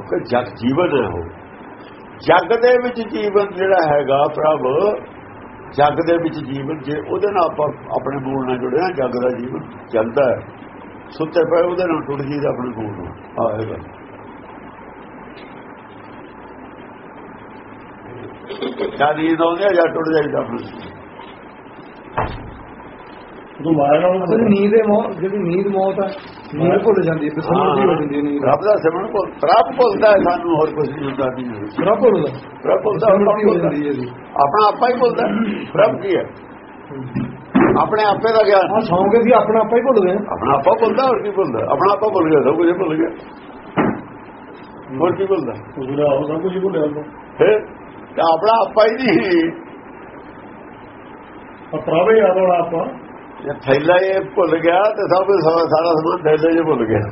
ਕਿਉਂਕਿ ਜਗ ਜੀਵਨ ਹੈ ਉਹ। ਜਗ ਦੇ ਵਿੱਚ ਜੀਵਨ ਜਿਹੜਾ ਹੈਗਾ ਪ੍ਰਭ ਜਗ ਦੇ ਵਿੱਚ ਜੀਵਨ ਜੇ ਉਹਦੇ ਨਾਲ ਆਪਾਂ ਆਪਣੇ ਮੂਲ ਨਾਲ ਜੁੜਿਆ ਜਗ ਦਾ ਜੀਵਨ ਚੱਲਦਾ ਹੈ। ਸੁੱਤੇ ਪਏ ਉਹਦੇ ਨਾਲ ਟੁੱਟ ਜੀਦਾ ਆਪਣੇ ਮੂਲ ਨਾਲ। ਆਏਗਾ ਜਾਂ ਨੀਂਦ ਆਉਂਦੀ ਹੈ ਜਾਂ ਟੁੱਟ ਜਾਈਦਾ ਆਪਣੇ ਮਾਇਆ ਨਾਲ। ਨੀਂਦ ਮੌਤ ਜਿਹੜੀ ਨੀਂਦ ਮੌਤ ਹੈ ਨੀਂਦ ਭੁੱਲ ਜਾਂਦੀ ਹੈ ਬਿਸਮਰਤੀ ਹੋ ਜਾਂਦੀ ਹੈ ਨੀਂਦ ਰੱਬ ਦਾ ਸਿਮਰਨ ਕੋਲ ਪ੍ਰਭ ਭੁੱਲਦਾ ਹੈ ਸਾਨੂੰ ਹੋਰ ਕੁਝ ਨਹੀਂ ਹੁੰਦਾ ਨਹੀਂ ਰੱਬ ਭੁੱਲਦਾ ਪ੍ਰਭ ਭੁੱਲਦਾ ਹੋਰ ਬਿਸਮਰਤੀ ਕੌਣ ਹੋ ਭੁੱਲਦਾ? ਜਾਂਦੀ ਹੈ ਜੀ। ਆਪਣਾ ਆਪਾ ਹੀ ਭੁੱਲਦਾ ਪ੍ਰਭ ਕੀ ਹੈ? ਆਪਣੇ ਆਪੇ ਦਾ ਗਿਆਨ। ਆ ਸੌਂ ਕੇ ਵੀ ਆਪਣਾ ਆਪਾ ਹੀ ਭੁੱਲਦੇ ਹਾਂ। ਆਪਣਾ ਆਪਾ ਭੁੱਲਦਾ ਹੋਰ ਕੀ ਭੁੱਲਦਾ? ਆਪਣਾ ਆਪਾ ਭੁੱਲ ਗਿਆ ਸਭ ਕੁਝ ਭੁੱਲ ਗਿਆ। ਹੋਰ ਕੀ ਭੁੱਲਦਾ? ਆਉ ਸਭ ਕੁਝ ਭੁੱਲਿਆ ਉਦੋਂ ਫਿਰ ਤਾਂ ਆਪਣਾ ਆਪਾ ਹੀ ਨਹੀਂ। ਆ ਪ੍ਰਾਵੇ ਯਾਦ ਵਾਲਾ ਆਪਾਂ। ਜੇ ਥੈਲਾ ਇਹ ਭੁੱਲ ਗਿਆ ਤੇ ਸਭ ਸਾਰਾ ਸਮਾਨ ਥੈਲੇ 'ਚ ਭੁੱਲ ਗਿਆ।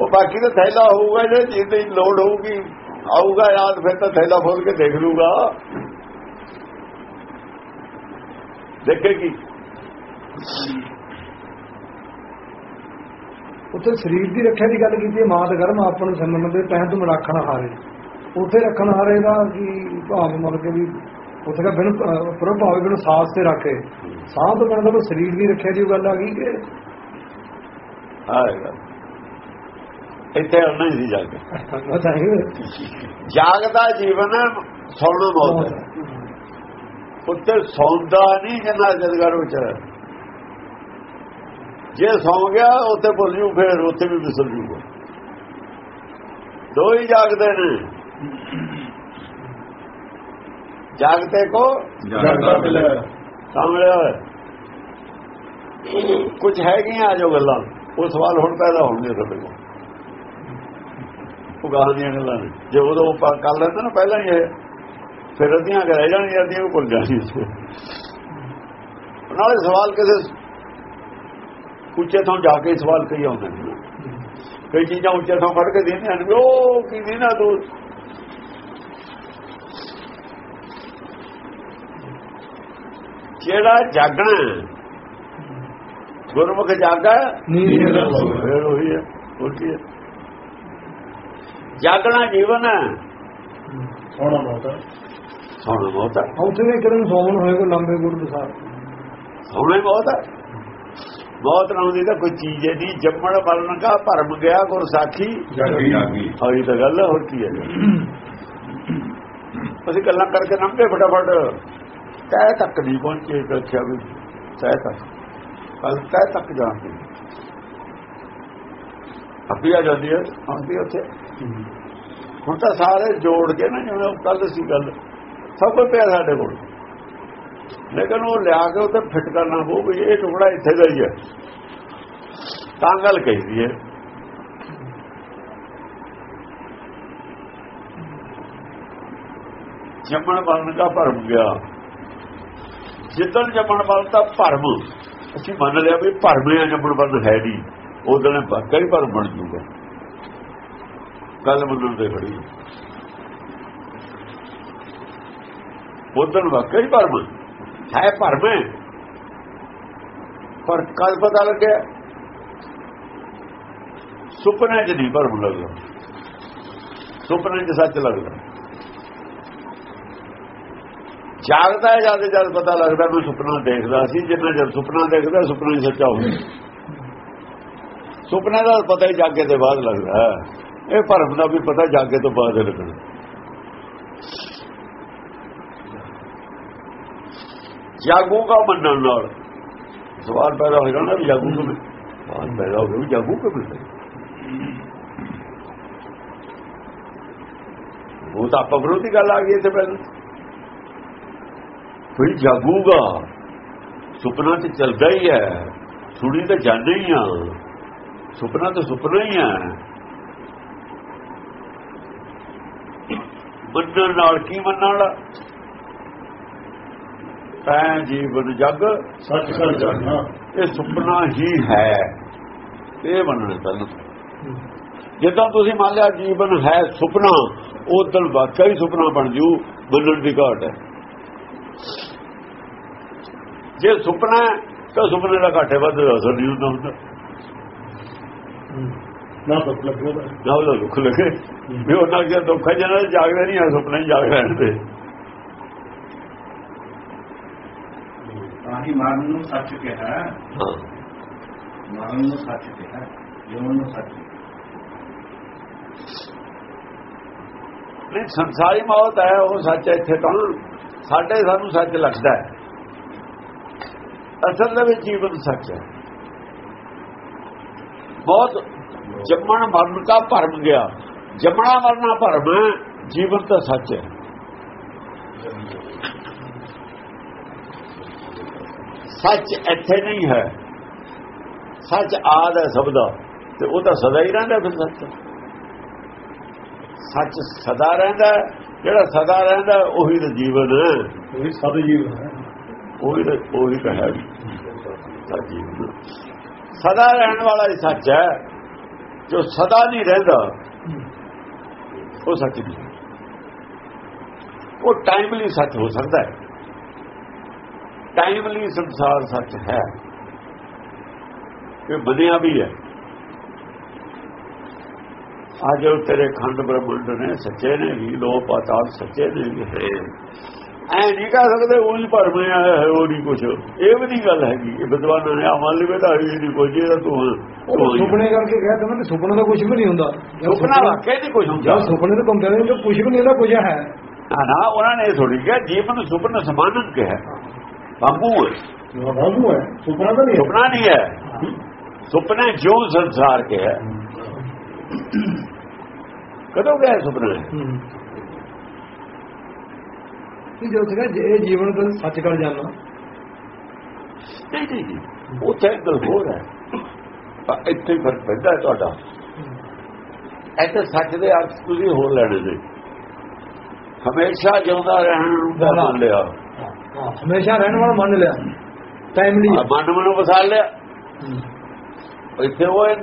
ਉਹ ਬਾਕੀ ਤਾਂ ਥੈਲਾ ਹੋਊਗਾ, ਜੇ ਚੀਜ਼ ਦੀ ਲੋੜ ਹੋਊਗੀ, ਆਊਗਾ, ਯਾਦ ਫਿਰ ਤਾਂ ਥੈਲਾ ਖੋਲ ਕੇ ਦੇਖ ਲੂਗਾ ਦੇਖੇਗੀ ਉੱਥੇ ਸਰੀਰ ਦੀ ਰੱਖਿਆ ਦੀ ਗੱਲ ਕੀਤੀ ਹੈ ਮਾਤ ਗਰਮ, ਆਪਾਂ ਨੂੰ ਦੇ ਤਹਿ ਤੁਮ ਰੱਖਣ ਹਾਰੇ। ਉੱਥੇ ਰੱਖਣ ਹਾਰੇ ਦਾ ਕੀ ਭਾਵ, ਮਤਲਬ ਕਿ ਵੀ ਉੱਥੇ ਦਾ ਬਿਨ ਪ੍ਰਭ ਭਾਵੇਂ ਬਿਨ ਸਾਹ ਤੇ ਰੱਖੇ ਸਾਹ ਤੋਂ ਬਿਨਾਂ ਤਾਂ ਸਰੀਰ ਦੀ ਰੱਖਿਆ ਦੀ ਗੱਲ ਆ ਗਈ ਕਿ ਆਏਗਾ। ਇੱਥੇ ਆਉਣਾ ਹੀ ਜਾ ਕੇ ਜਾਗਦਾ ਜੀਵਨ ਸੌਣਾ ਮੌਤ ਹੈ। ਉੱਤੇ ਸੌਂਦਾ ਨਹੀਂ ਜਿੰਨਾ ਜਦਗਰ ਵਿੱਚ ਹੈ। ਜੇ ਸੌਂ ਗਿਆ ਉੱਥੇ ਭੁੱਲ ਜੂ ਫਿਰ ਉੱਥੇ ਵੀ ਵਿਸਰ ਜੂਗਾ। ਦੋ ਹੀ ਜਾਗਦੇ ਨੇ। ਜਾਗਤੇ ਕੋ ਜਗਦਾ ਮਿਲਿਆ ਸਾਹਮਣੇ ਹੋਇਆ ਕੁਝ ਹੈਗੀਆਂ ਜੋ ਗੱਲਾਂ ਉਹ ਸਵਾਲ ਹੁਣ ਪੈਦਾ ਹੋਣਗੇ ਤੁਹਾਡੇ ਕੋਲ। ਉਹ ਗਾਹਾਂ ਦੀਆਂ ਗੱਲਾਂ ਜੇ ਉਦੋਂ ਆਪਾਂ ਕਰ ਲੈਂਦੇ ਨਾ ਪਹਿਲਾਂ ਹੀ ਇਹ ਫਿਰ ਅੱਧੀਆਂ ਰਹਿ ਜਾਣਗੀਆਂ ਅੱਧੀਆਂ ਵੀ ਭੁੱਲ ਜਾਣਗੀਆਂ। ਨਾਲੇ ਸਵਾਲ ਕਿਸੇ ਉੱਚੇ ਤੋਂ ਜਾ ਕੇ ਸਵਾਲ ਕਈ ਆਉਂਦੇ ਨੇ। ਕਈ ਚੀਜ਼ਾਂ ਉੱਚੇ ਤੋਂ ਫੜ ਕੇ ਦੇਣੀਆਂ ਨੇ ਉਹ ਕੀ ਦੇਣਾ ਤੂੰ? ਜਿਹੜਾ ਜਾਗਣਾ ਗੁਰਮੁਖ ਜਾਗਾ ਨੀਂਦ ਦੇ ਫਿਰ ਉਹੀ ਹੈ ਕੀ ਹੈ। ਜਾਗਣਾ ਜੀਵਨ ਹੈ। ਸੋਣਾ ਮੌਤ ਹੈ। ਸੌਣਾ ਬਹੁਤ ਹੈ। ਉੱਥੇ ਵੀ ਇੱਕ ਦਿਨ ਸੌਣ ਹੋਏ ਕੋ ਲੰਬੇ ਗੁਰ ਦਸਾਰ ਸੌਣਾ ਹੀ ਬਹੁਤ ਹੈ। ਬਹੁਤ ਨਾਮ ਦੀ ਤਾਂ ਕੋਈ ਚੀਜ਼ ਹੈ ਨਹੀਂ। ਜੰਮਣ ਮਰਨ ਦਾ ਭਰਮ ਗਿਆ ਗੁਰ ਸਾਖੀ। ਜਾਗੀ ਜਾਗੀ। ਆਹੀ ਤਾਂ ਗੱਲ ਹੋਰ ਕੀ ਹੈ। ਅਸੀਂ ਗੱਲਾਂ ਕਰਕੇ ਲੰਘੇ ਫਟਾਫਟ। ਤੈ ਤੱਕ ਨਹੀਂ ਪਹੁੰਚੇ ਰੱਖਿਆ ਵੀ ਤੈ ਤੱਕ। ਕੱਲ ਤੈ ਤੱਕ ਜਾਣਦੇ ਆਪੀ ਆ ਜਾਂਦੀ ਹੈ, ਆਉਂਦੀ ਉੱਥੇ। ਹੁਣ ਤਾਂ ਸਾਰੇ ਜੋੜ ਕੇ ਨਾ, ਜਿਵੇਂ ਕੱਲ ਸੀ ਗੱਲ, ਸਭ ਕੁਝ ਪਿਆ ਸਾਡੇ ਕੋਲ। ਲੇਕਿਨ ਉਹ ਲਿਆ ਕੇ ਉੱਤੇ ਫਿੱਟ ਕਰਨਾ ਪਊ ਵੀ ਇਹ ਟੁਕੜਾ ਇੱਥੇ ਦਾ ਹੀ ਹੈ। ਤਾਂ ਗੱਲ ਕਹੀਦੀ ਹੈ। ਜੰਮਣ ਮਰਨ ਦਾ ਭਰਮ ਗਿਆ। ਜਿੱਦਣ ਜੰਮਣ ਮਰਨ ਤਾਂ ਭਰਮ। ਅਸੀਂ ਮੰਨ ਲਿਆ ਵੀ ਭਰਮ ਹੈ ਜੰਮਣ ਮਰਨ ਹੈ ਨਹੀਂ ਉਦੋਂ ਵਾਕਈ ਭਰਮ ਬਣ ਜੂਗਾ। ਗੱਲ ਮੰਨਣ ਤੇ ਖੜੀ ਉਦੋਂ ਵਾਕਈ ਭਰਮ। ਹੈ ਭਰਮ। ਹੈ ਪਰ ਕੱਲ ਪਤਾ ਲੱਗਿਆ, ਸੁਪਨੇ 'ਚ ਨਹੀਂ ਭਰਮ ਲੱਗਦਾ। ਸੁਪਨੇ 'ਚ ਸੱਚ ਲੱਗਦਾ। ਜਾਗਦਾ ਹੈ ਜਦ ਜਦ ਪਤਾ ਲੱਗਦਾ ਮੈਂ ਸੁਪਨਾ ਦੇਖਦਾ ਸੀ, ਜਿੰਨਾ ਜਦ ਸੁਪਨਾ ਦੇਖਦਾ, ਸੁਪਨਾ ਹੀ ਸੱਚਾ ਹੋ। ਸੁਪਨੇ ਦਾ ਪਤਾ ਹੀ ਜਾਗੇ ਦੇ ਬਾਅਦ ਲੱਗਦਾ ਇਹ ਭਰਮ ਦਾ ਵੀ ਪਤਾ ਜਾਗੇ ਤੋਂ ਬਾਅਦ ਲੱਗਣਾ ਜਾਗੂਗਾ ਮੰਨਣ ਨਾਲ। ਸਵਾਲ ਪੈਦਾ ਹੋ ਜਾਣਾ ਵੀ ਜਾਗੂ ਕਿਵੇਂ ਸਵਾਲ ਪੈਦਾ ਹੋ ਗਿਆ ਵੀ ਜਾਗੂ ਕਿਵੇਂ ਉਹ ਤਾਂ ਆਪਾਂ ਵਿਰੋਧੀ ਗੱਲ ਆ ਗਈ ਇੱਥੇ ਪਹਿਲਾਂ ਕੋਈ ਜਾਗੂਗਾ। ਸੁਪਨਾ ਤੇ ਚੱਲਦਾ ਹੀ ਹੈ। ਸੁਣੀ ਤਾਂ ਜਾਂਦੇ ਹੀ ਆ ਸੁਪਨਾ ਤਾਂ ਸੁਪਨਾ ਹੀ ਹੈ। ਮੰਨਣ ਨਾਲ ਕੀ ਮੰਨਣ? ਵਾਲਾ ਤੈ ਜੀਵਨ ਜਗ। ਸੱਚ ਕਰ ਜਾਣਾ ਇਹ ਸੁਪਨਾ ਹੀ ਹੈ। ਇਹ ਮੰਨਣਾ ਪਹਿਲਾਂ ਜਦੋਂ ਤੁਸੀਂ ਮੰਨ ਲਿਆ ਜੀਵਨ ਹੈ ਸੁਪਨਾ ਉਹ ਦਿਨ ਵਾਕਿਆ ਹੀ ਸੁਪਨਾ ਬਣ ਜੂ। ਮੰਨਣ ਦੀ ਘਾਟ ਹੈ। ਜੇ ਸੁਪਨਾ ਹੈ, ਤਾਂ ਸੁਪਨੇ ਦਾ ਘਾਟੇ ਵੱਧ ਅਸਰ ਨਹੀਂ ਹੁੰਦਾ ਹੁੰਦਾ ਨਾ ਤਾਂ ਲੱਗਦਾ ਨਾ ਉਹਦਾ ਦੁੱਖ ਲੱਗੇ ਵੀ ਉਹਨਾਂ ਕੇ ਦੁੱਖ ਹੈ ਜਿਹਨਾਂ ਦੇ ਜਾਗਦੇ ਨਹੀਂ ਆ ਸੁਪਨੇ ਹੀ ਜਾਗ ਰਹੇ ਨੇ ਤਾਂ ਹੀ ਮਨ ਨੂੰ ਸੱਚ ਕਿਹਾ ਹਾਂ ਮਨ ਨੂੰ ਸੱਚ ਕਿਹਾ ਜੀਵਨ ਨੂੰ ਸੱਚ ਨਹੀਂ ਸੰਸਾਰੀ ਮੌਤ ਹੈ ਉਹ ਸੱਚ ਹੈ ਇੱਥੇ ਤਾਂ ਸਾਡੇ ਸਾਨੂੰ ਸੱਚ ਲੱਗਦਾ ਹੈ। ਅਸਲ ਦੇ ਵਿੱਚ ਜੀਵਨ ਸੱਚ ਹੈ। ਬਹੁਤ ਜੰਮਣ ਮਰਨ ਦਾ ਭਰਮ ਗਿਆ। ਜੰਮਣਾ ਮਰਨਾ ਭਰਮ ਹੈ, ਜੀਵਨ ਤਾਂ ਸੱਚ ਹੈ। ਸੱਚ ਇੱਥੇ ਨਹੀਂ ਹੈ। ਸੱਚ ਆਦ ਹੈ ਸਭ ਦਾ। ਤੇ ਉਹ ਤਾਂ ਸਦਾ ਹੀ ਰਹਿੰਦਾ ਫਿਰ ਸੱਚ। ਸੱਚ ਸਦਾ ਰਹਿੰਦਾ ਜਿਹੜਾ ਸਦਾ ਰਹਿੰਦਾ ਉਹੀ ਤਾਂ ਜੀਵਨ ਹੈ। ਇਹ ਸਦ ਜੀਵਨ ਹੈ। ਉਹੀ ਤਾਂ ਉਹੀ ਤਾਂ ਹੈ। ਸਦਾ ਰਹਿਣ ਵਾਲਾ ਹੀ ਸੱਚ ਹੈ। ਜੋ ਸਦਾ ਨਹੀਂ ਰਹਿੰਦਾ ਉਹ ਸੱਚ ਨਹੀਂ ਉਹ ਟਾਈਮਲੀ ਸੱਚ ਹੋ ਸਕਦਾ ਹੈ। ਟਾਈਮਲੀ ਸੰਸਾਰ ਸੱਚ ਹੈ। ਇਹ ਬਣਿਆ ਵੀ ਹੈ। ਅੱਜ ਉਹ ਤੇਰੇ ਖੰਡ ਬ੍ਰਹਮੰਡ ਨੇ ਸੱਚੇ ਨੇ ਵੀ ਲੋ ਪਾਤਾਲ ਸੱਚੇ ਨੇ ਵੀ। ਹੈ ਐ ਨਹੀਂ ਕਹਿ ਸਕਦੇ ਉਹ ਹੀ ਭਰਮੇ ਹੈ ਉਹ ਨਹੀਂ ਕੁਛ। ਇਹ ਵੀ ਨਹੀਂ ਗੱਲ ਹੈਗੀ ਇਹ ਵਿਦਵਾਨਾਂ ਨੇ ਆ ਮੰਨ ਲਵੇ ਤਾਂ ਇਹ ਨਹੀਂ ਕੁਝ ਇਹਦਾ ਤੂੰ ਤੂੰ। ਸੁਪਨੇ ਕਰਕੇ ਕਹਿ ਤਾ ਨਾ ਕਿ ਸੁਪਨਾ ਤਾਂ ਕੁਝ ਵੀ ਨਹੀਂ ਹੁੰਦਾ। ਸੁਪਨਾ ਵਾਕਿਆ ਨਹੀਂ ਕੁਝ ਹੁੰਦਾ। ਸੁਪਨੇ ਦੇ ਕੰਪੈਰੀਜ਼ਨ ਚ ਕੁਝ ਵੀ ਨਹੀਂ ਹੁੰਦਾ ਕੁਝ ਹੈ। ਨਾ ਨਾ ਉਹਨਾਂ ਨੇ ਥੋੜੀ ਕਿਹਾ ਜੀਵਨ ਸੁਪਨਾ ਸਮਾਨਨ ਕਿਹਾ ਬਾਬੂ ਹੈ। ਬਾਬੂ ਹੈ। ਸੁਪਨਾ ਤਾਂ ਨਹੀਂ ਸੁਪਨਾ ਨਹੀਂ ਹੈ। ਸੁਪਨੇ ਜੋ ਸੰਸਾਰ ਕੇ ਹੈ। ਕਦੋਂ ਗਿਆ ਸੁਪਨਾ? ਕਿ ਜੋ ਸੀਗਾ ਜੇ ਜੀਵਨ ਦਾ ਸੱਚ ਕਰ ਜਾਣਾ। ਨਹੀਂ ਨਹੀਂ ਉੱਥੇ ਗੱਲ ਹੋਰ ਹੈ। ਪਰ ਇੱਥੇ ਫ਼ਰਕ ਪੈਂਦਾ ਹੈ ਤੁਹਾਡਾ। ਇੱਥੇ ਸੱਚ ਦੇ ਅਰਥ ਤੁਸੀਂ ਹੋਰ ਲੈਣੇ ਨੇ। ਹਮੇਸ਼ਾ ਜਿਉਂਦਾ ਰਹਿਣ ਨੂੰ ਮੰਨ ਲਿਆ। ਹਮੇਸ਼ਾ ਰਹਿਣ ਵਾਲਾ ਮੰਨ ਲਿਆ। ਟਾਈਮਲੀ ਮਨ ਮਨੋਂ ਵਸਾ ਲਿਆ। ਇੱਥੇ ਉਹ ਹੈ